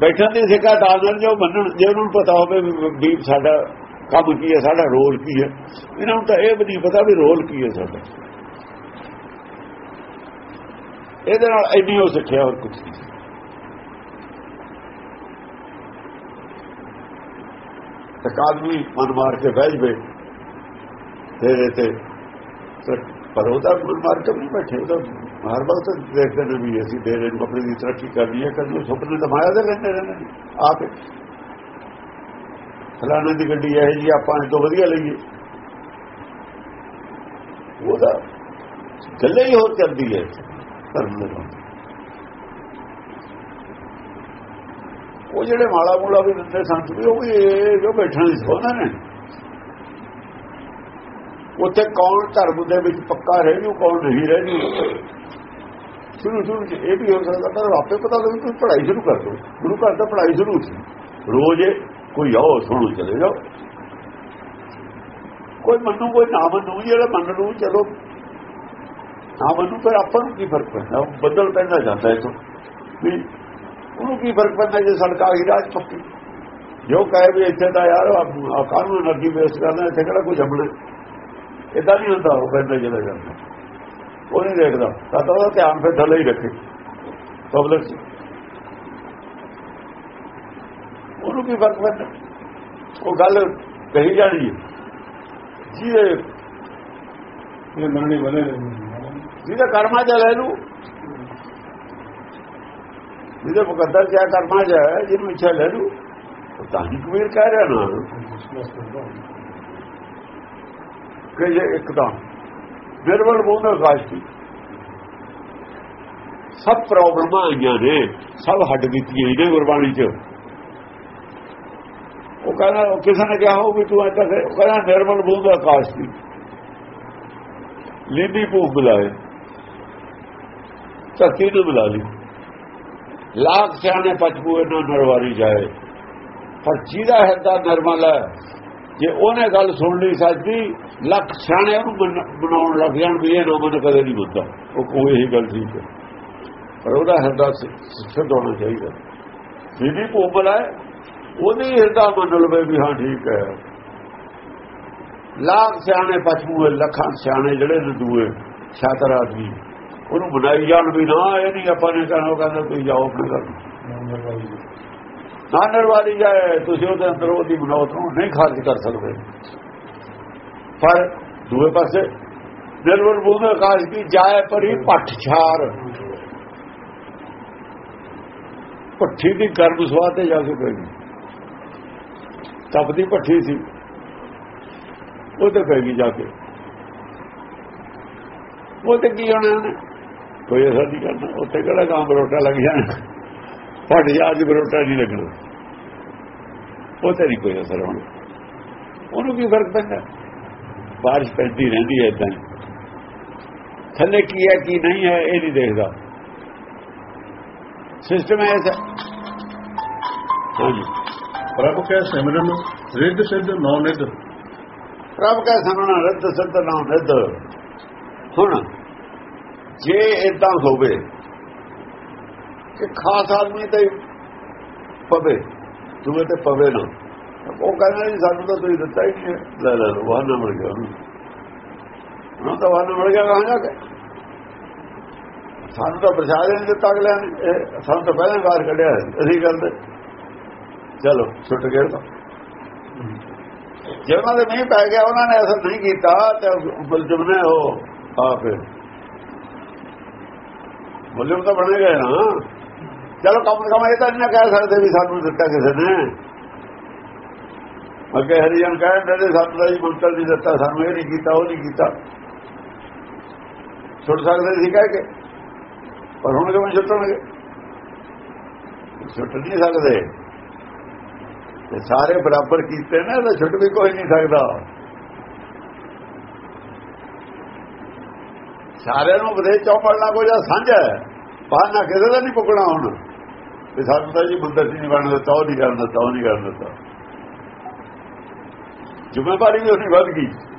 ਬੈਠਣ ਦੀ ਸਿੱਖਿਆ ਤਾਂ ਨਾਲ ਜੋ ਮੰਨਣ, ਜੇ ਉਹਨਾਂ ਨੂੰ ਪਤਾ ਹੋਵੇ ਵੀ ਸਾਡਾ ਕੰਮ ਕੀ ਹੈ, ਸਾਡਾ ਰੋਲ ਕੀ ਹੈ, ਇਹਨਾਂ ਨੂੰ ਤਾਂ ਇਹ ਵੀ ਨਹੀਂ ਪਤਾ ਵੀ ਰੋਲ ਕੀ ਹੈ ਸਾਡਾ। ਇਹਦੇ ਨਾਲ ਇੰਨੀ ਹੋ ਸਿੱਖਿਆ ਹੋਰ ਕੁਝ ਨਹੀਂ। ਇੱਕ ਆਦਮੀ ਮਨ ਮਾਰ ਕੇ ਬਹਿ ਜਵੇ ਤੇਰੇ ਤੇ ਪਰ ਉਹਦਾ ਮਨ ਮਾਰ ਕੇ ਨਹੀਂ ਬੈਠੇ ਉਹਦਾ ਹਰ ਵਕਤ ਦੇਖਦੇ ਨੇ ਵੀ ਅਸੀਂ ਦੇਰੇ ਨੂੰ ਆਪਣੀ ਦੀ ਤਰੱਕੀ ਕਰਨੀ ਹੈ ਕਦੋਂ ਸੁਪਨੇ ਤਾਂ ਮਾਇਆ ਦੇ ਰਹਿੰਦੇ ਰਹਿੰਦੇ ਨੇ ਆਪ ਫਲਾਣੇ ਦੀ ਗੱਡੀ ਇਹ ਜੀ ਆਪਾਂ ਇਹ ਤੋਂ ਵਧੀਆ ਲਈਏ ਉਹਦਾ ਗੱਲੇ ਹੀ ਹੋਰ ਚੱਲਦੀ ਹੈ ਧਰਮ ਦੇ ਨਾਲ ਉਹ ਜਿਹੜੇ ਮਾਲਾ ਮੂਲਾ ਵੀ ਦਿੰਦੇ ਸੰਤ ਵੀ, ਉਹ ਵੀ ਇਹ ਜੋ ਬੈਠਣ ਦੀ ਸੋਨਾ ਨੇ। ਉੱਥੇ ਕੌਣ ਧਰਮ ਦੇ ਵਿੱਚ ਪੱਕਾ ਰਹਿ ਜੂ, ਕੌਣ ਨਹੀਂ ਰਹਿ ਜੂ? ਸ਼ੁਰੂ ਸ਼ੁਰੂ ਚ ਇਹ ਵੀ ਹੋ ਸਕਦਾ, ਪਰ ਆਪੇ ਪਤਾ ਲੱਗ ਤੁਸੀਂ ਪੜ੍ਹਾਈ ਸ਼ੁਰੂ ਕਰ ਦਿਓ ਗੁਰੂ ਘਰ ਦਾ ਪੜ੍ਹਾਈ ਸ਼ੁਰੂ ਸੀ। ਰੋਜ਼ ਕੋਈ ਆਓ ਸੁਣੋ ਚਲੇ ਜਾਓ। ਕੋਈ ਮੰਨੂ, ਕੋਈ ਨਾ ਮੰਨੂ, ਜਿਹੜਾ ਮੰਨ ਲੂ, ਚਲੋ। ਨਾ ਮੰਨੂ ਪਰ ਆਪਾਂ ਨੂੰ ਕੀ ਫ਼ਰਕ ਪੈਂਦਾ? ਬਦਲ ਪੈਂਦਾ ਜਾਂਦਾ ਹੈ ਤੋਂ ਵੀ ਉਹਨੂੰ ਕੀ ਫ਼ਰਕ ਪੈਂਦਾ ਜੇ ਸੜਕਾਂ ਹੀ ਰਾਜ ਪੱਕੀ ਜੋ ਕਹੇ ਵੀ ਇੱਥੇ ਦਾ ਯਾਰ ਆ ਕਾਨੂੰਨ ਅਰਜੀ ਵੇਸਟ ਕਰਨਾ ਇੱਥੇ ਕਿਹੜਾ ਕੋਈ ਜੰਮਣਾ ਇਦਾਂ ਨਹੀਂ ਹੁੰਦਾ ਉਹ ਪੈਂਦਾ ਚਲਾ ਜਾਂਦਾ। ਉਹ ਨਹੀਂ ਦੇਖਦਾ। ਤਾਂ ਤਾਂ ਉਹਦਾ ਧਿਆਨ ਫਿਰ ਥੱਲੇ ਹੀ ਰੱਖੇ। ਪਬਲਿਕ ਉਹਨੂੰ ਕੀ ਫ਼ਰਕ ਪੈਂਦਾ? ਉਹ ਗੱਲ ਕਹੀ ਜਾਣੀ ਹੈ। ਜਿਹਦੇ ਇਹ ਮੰਨਣੀ ਬਣੇ ਜਿਹਦਾ ਕਰਮਾ ਚ ਲੈ ਲੂ ਜਿਹਦੇ ਮੁਕੱਦਰ ਕਿਆ ਕਰਮਾ ਚ ਜਿਹਨੂੰ ਇੱਛਾ ਲੈ ਲੂ ਤਾਂ ਹੀ ਕਬੀਰ ਕਹਿ ਰਿਹਾ ਨਾ। ਕਿ ਇਹ ਇੱਕਦਮ ਨਿਰਵਲ ਬੋਧ ਆਕਾਸ਼ ਦੀ ਸਭ ਪ੍ਰੋਬਲਮਾਂ ਆਈਆਂ ਨੇ, ਸਭ ਹੱਡ ਦਿੱਤੀਆਂ ਨੇ ਗੁਰਬਾਣੀ 'ਚ। ਉਹ ਕਹਿੰਦਾ ਕਿਸੇ ਨੇ ਕਿਹਾ ਹੋ ਵੀ ਤੂੰ ਐਦਾਂ ਕਰੇ ਉਹ ਕਹਿੰਦਾ ਨਿਰਮਲ ਬੂੰਦ ਆਕਾਸ਼ ਦੀ ਲੀਦੀ ਭੂਖ ਬੁਲਾਏ। ਧਰਤੀ ਨੂੰ ਬੁਲਾ ਲਈ। ਲੱਖ ਸਿਆਣੇ ਪਚਪੂ ਇਹਨਾਂ ਨਰਵਾਰੀ ਜਾਏ। ਪਰ ਜਿਹਦਾ ਹਿਰਦਾ ਨਿਰਮਲ ਹੈ, ਜੇ ਉਹਨੇ ਗੱਲ ਸੁਣ ਲਈ ਸੱਚੀ, ਲੱਖ ਸਿਆਣੇ ਉਹਨੂੰ ਬਣਾਉਣ ਲੱਗ ਜਾਣ ਵੀ ਇਹ ਨਾ ਮਨ ਕਦੇ ਨਹੀਂ ਬੁੱਧਾ ਉਹ ਕੋਈ ਇਹੀ ਗੱਲ ਠੀਕ ਹੈ। ਪਰ ਉਹਦਾ ਹਿਰਦਾ ਸਿੱਧ ਹੋਣਾ ਚਾਹੀਦਾ। ਜਿਹਦੀ ਭੂਮਲ ਹੈ, ਉਹਦੀ ਹਿਰਦਾ ਮੰਨ ਲਵੇ ਵੀ ਹਾਂ ਠੀਕ ਹੈ। ਲਾਖ ਸਿਆਣੇ ਪਛੂਏ ਲੱਖਾਂ ਸਿਆਣੇ ਜਿਹੜੇ ਨੇ ਦੂਏ ਛਾਤਰ ਆਦਮੀ ਉਹਨੂੰ ਬਣਾਈ ਜਾਣ ਵੀ ਨਾ, ਇਹ ਨਹੀਂ ਆਪਾਂ ਨੇ ਕਹਿਣਾ, ਉਹ ਕਹਿੰਦਾ ਤੁਸੀਂ ਜਾਓ ਆਪਣੇ ਘਰ। ਨੂੰ। ਨਾ ਨਰਵਾਲੀ ਜਾਏ, ਤੁਸੀਂ ਉਹਦੇ ਅੰਦਰ ਉਹਦੀ ਬਣਾਉਤ ਨੂੰ ਨਹੀਂ ਖਾਰਜ ਕਰ ਸਕਦੇ। ਪਰ ਦੂਏ ਪਾਸੇ ਨਿਰਵਲ ਬੂਦ ਆਕਾਸ਼ ਦੀ ਜਾਏ, ਪਰੀ ਪੱਠ ਛਾਰ। ਪੱਠੀ ਦੀ ਗਰਮ ਸਵਾਦ ਤੇ ਜਾ ਕੇ ਪਈ ਤਪਦੀ ਪੱਠੀ ਸੀ। ਉਹ ਤੇ ਪੈ ਗਈ ਜਾ ਕੇ। ਉਹ ਤੇ ਕੀ ਹੋਣਾ ਉਹਨੇ ਕੋਈ ਅਸਰ ਨਹੀਂ ਕਰਨਾ। ਉੱਥੇ ਕਿਹੜਾ ਗਾਂ ਬਰੋਟਾ ਲੱਗ ਜਾਣਾ? ਫਟ ਜਾ ਕੇ ਬਰੋਟਾ ਨਹੀਂ ਲੱਗਣਾ। ਉਹ ਤੇ ਨਹੀਂ ਕੋਈ ਅਸਰ ਹੋਣਾ। ਉਹਨੂੰ ਕੀ ਫ਼ਰਕ ਪੈਂਦਾ? ਬਾਰਿਸ਼ ਪੈਂਦੀ ਰਹਿੰਦੀ ਹੈ ਇਦਾਂ। ਥੱਲੇ ਕੀ ਹੈ ਕੀ ਨਹੀਂ ਹੈ ਇਹ ਨਹੀਂ ਦੇਖਦਾ। ਸਿਸਟਮ ਹੈ ਐਸਾ ਹਾਂਜੀ। ਪ੍ਰਭ ਕੈ ਸਿਮਰਨ ਰਿੱਧ ਸਿੱਧ ਨੌ ਨਿਧ। ਪ੍ਰਭ ਕਾ ਸਮਣਾ ਰੱਦ ਸੰਤ ਨਾਮ ਰੱਦ ਹੁਣ ਜੇ ਇਦਾਂ ਹੋਵੇ ਕਿ ਖਾਸ ਆਦਮੀ ਤੇ ਪਵੇ ਦੂਏ ਤੇ ਪਵੇ ਨਾ, ਉਹ ਕਹਿੰਦਾ ਜੀ, ਸਾਨੂੰ ਤਾਂ ਤੁਸੀਂ ਦਿੱਤਾ ਹੀ ਨਹੀਂ ਲੈ ਲੈ ਲਓ ਵਾਹਨਾ ਮਿਲ ਗਿਆ ਉਹਨੂੰ। ਤਾਂ ਵਾਹਨਾ ਮਿਲ ਗਿਆ ਕਹਾਂ ਜਾ ਕੇ। ਸਾਨੂੰ ਤਾਂ ਪ੍ਰਸ਼ਾਦ ਨਹੀਂ ਦਿੱਤਾ ਅਗਲਿਆਂ ਨੇ। ਸਾਨੂੰ ਤਾਂ ਪਹਿਲਾਂ ਹੀ ਬਾਹਰ ਕੱਢਿਆ ਸੀ। ਅਸੀਂ ਕਰਦੇ ਚਲੋ, ਛੁੱਟ ਗਏ ਤਾਂ। ਜੇ ਉਹਨਾਂ ਦੇ ਨਹੀਂ ਪੈ ਗਿਆ, ਉਹਨਾਂ ਨੇ ਅਸਰ ਨਹੀਂ ਕੀਤਾ, ਤੇ ਮੁਲਜ਼ਮ ਨੇ ਉਹ ਆ ਫਿਰ। ਮੁਲਜ਼ਮ ਤਾਂ ਬਣੇ ਗਏ ਨਾ। ਚਲੋ ਕੰਮ ਸੇ ਕਮ ਇਹ ਤਾਂ ਨਹੀਂ ਨਾ ਕਹਿ ਸਕਦੇ ਵੀ ਸਾਨੂੰ ਦਿੱਤਾ ਕਿਸੇ ਨੇ। ਅੱਗੇ ਹਰੀਜਨ ਕਹਿੰਦੇ ਨੇ ਸਾਨੂੰ ਤਾਂ ਜੀ ਮੰਤਰ ਨਹੀਂ ਦਿੱਤਾ, ਸਾਨੂੰ ਇਹ ਨਹੀਂ ਕੀਤਾ, ਉਹ ਨਹੀਂ ਕੀਤਾ। ਛੁੱਟ ਸਕਦੇ ਸੀ ਕਹਿ ਕੇ, ਪਰ ਹੁਣ ਕਿਵੇਂ ਛੁੱਟਣਗੇ ਛੁੱਟ ਨਹੀਂ ਸਕਦੇ। ਤੇ ਸਾਰੇ ਬਰਾਬਰ ਕੀਤੇ ਨੇ, ਤਾਂ ਛੁੱਟ ਵੀ ਕੋਈ ਨਹੀਂ ਸਕਦਾ। ਸਾਰਿਆਂ ਨੂੰ ਬਦੇ ਚੌਪੜਨਾ ਕੋਈ ਜਾਂ ਸਾਂਝਾ ਹੈ। ਬਾਹਰ ਨਾ ਕਿਸੇ ਦਾ ਨਹੀਂ ਪੁੱਗਣਾ ਹੁਣ। ਤੇ ਸਾਨੂੰ ਤਾਂ ਜੀ ਮੰਦਰ ਨਹੀਂ ਬਣ ਦਿੱਤਾ, ਉਹ ਨਹੀਂ ਕਰਨ ਦਿੱਤਾ, ਉਹ ਨਹੀਂ ਕਰਨ ਦਿੱਤਾ। ਜ਼ਿੰਮੇਵਾਰੀ ਵੀ ਉਹਨੀ ਵੱਧ ਗਈ।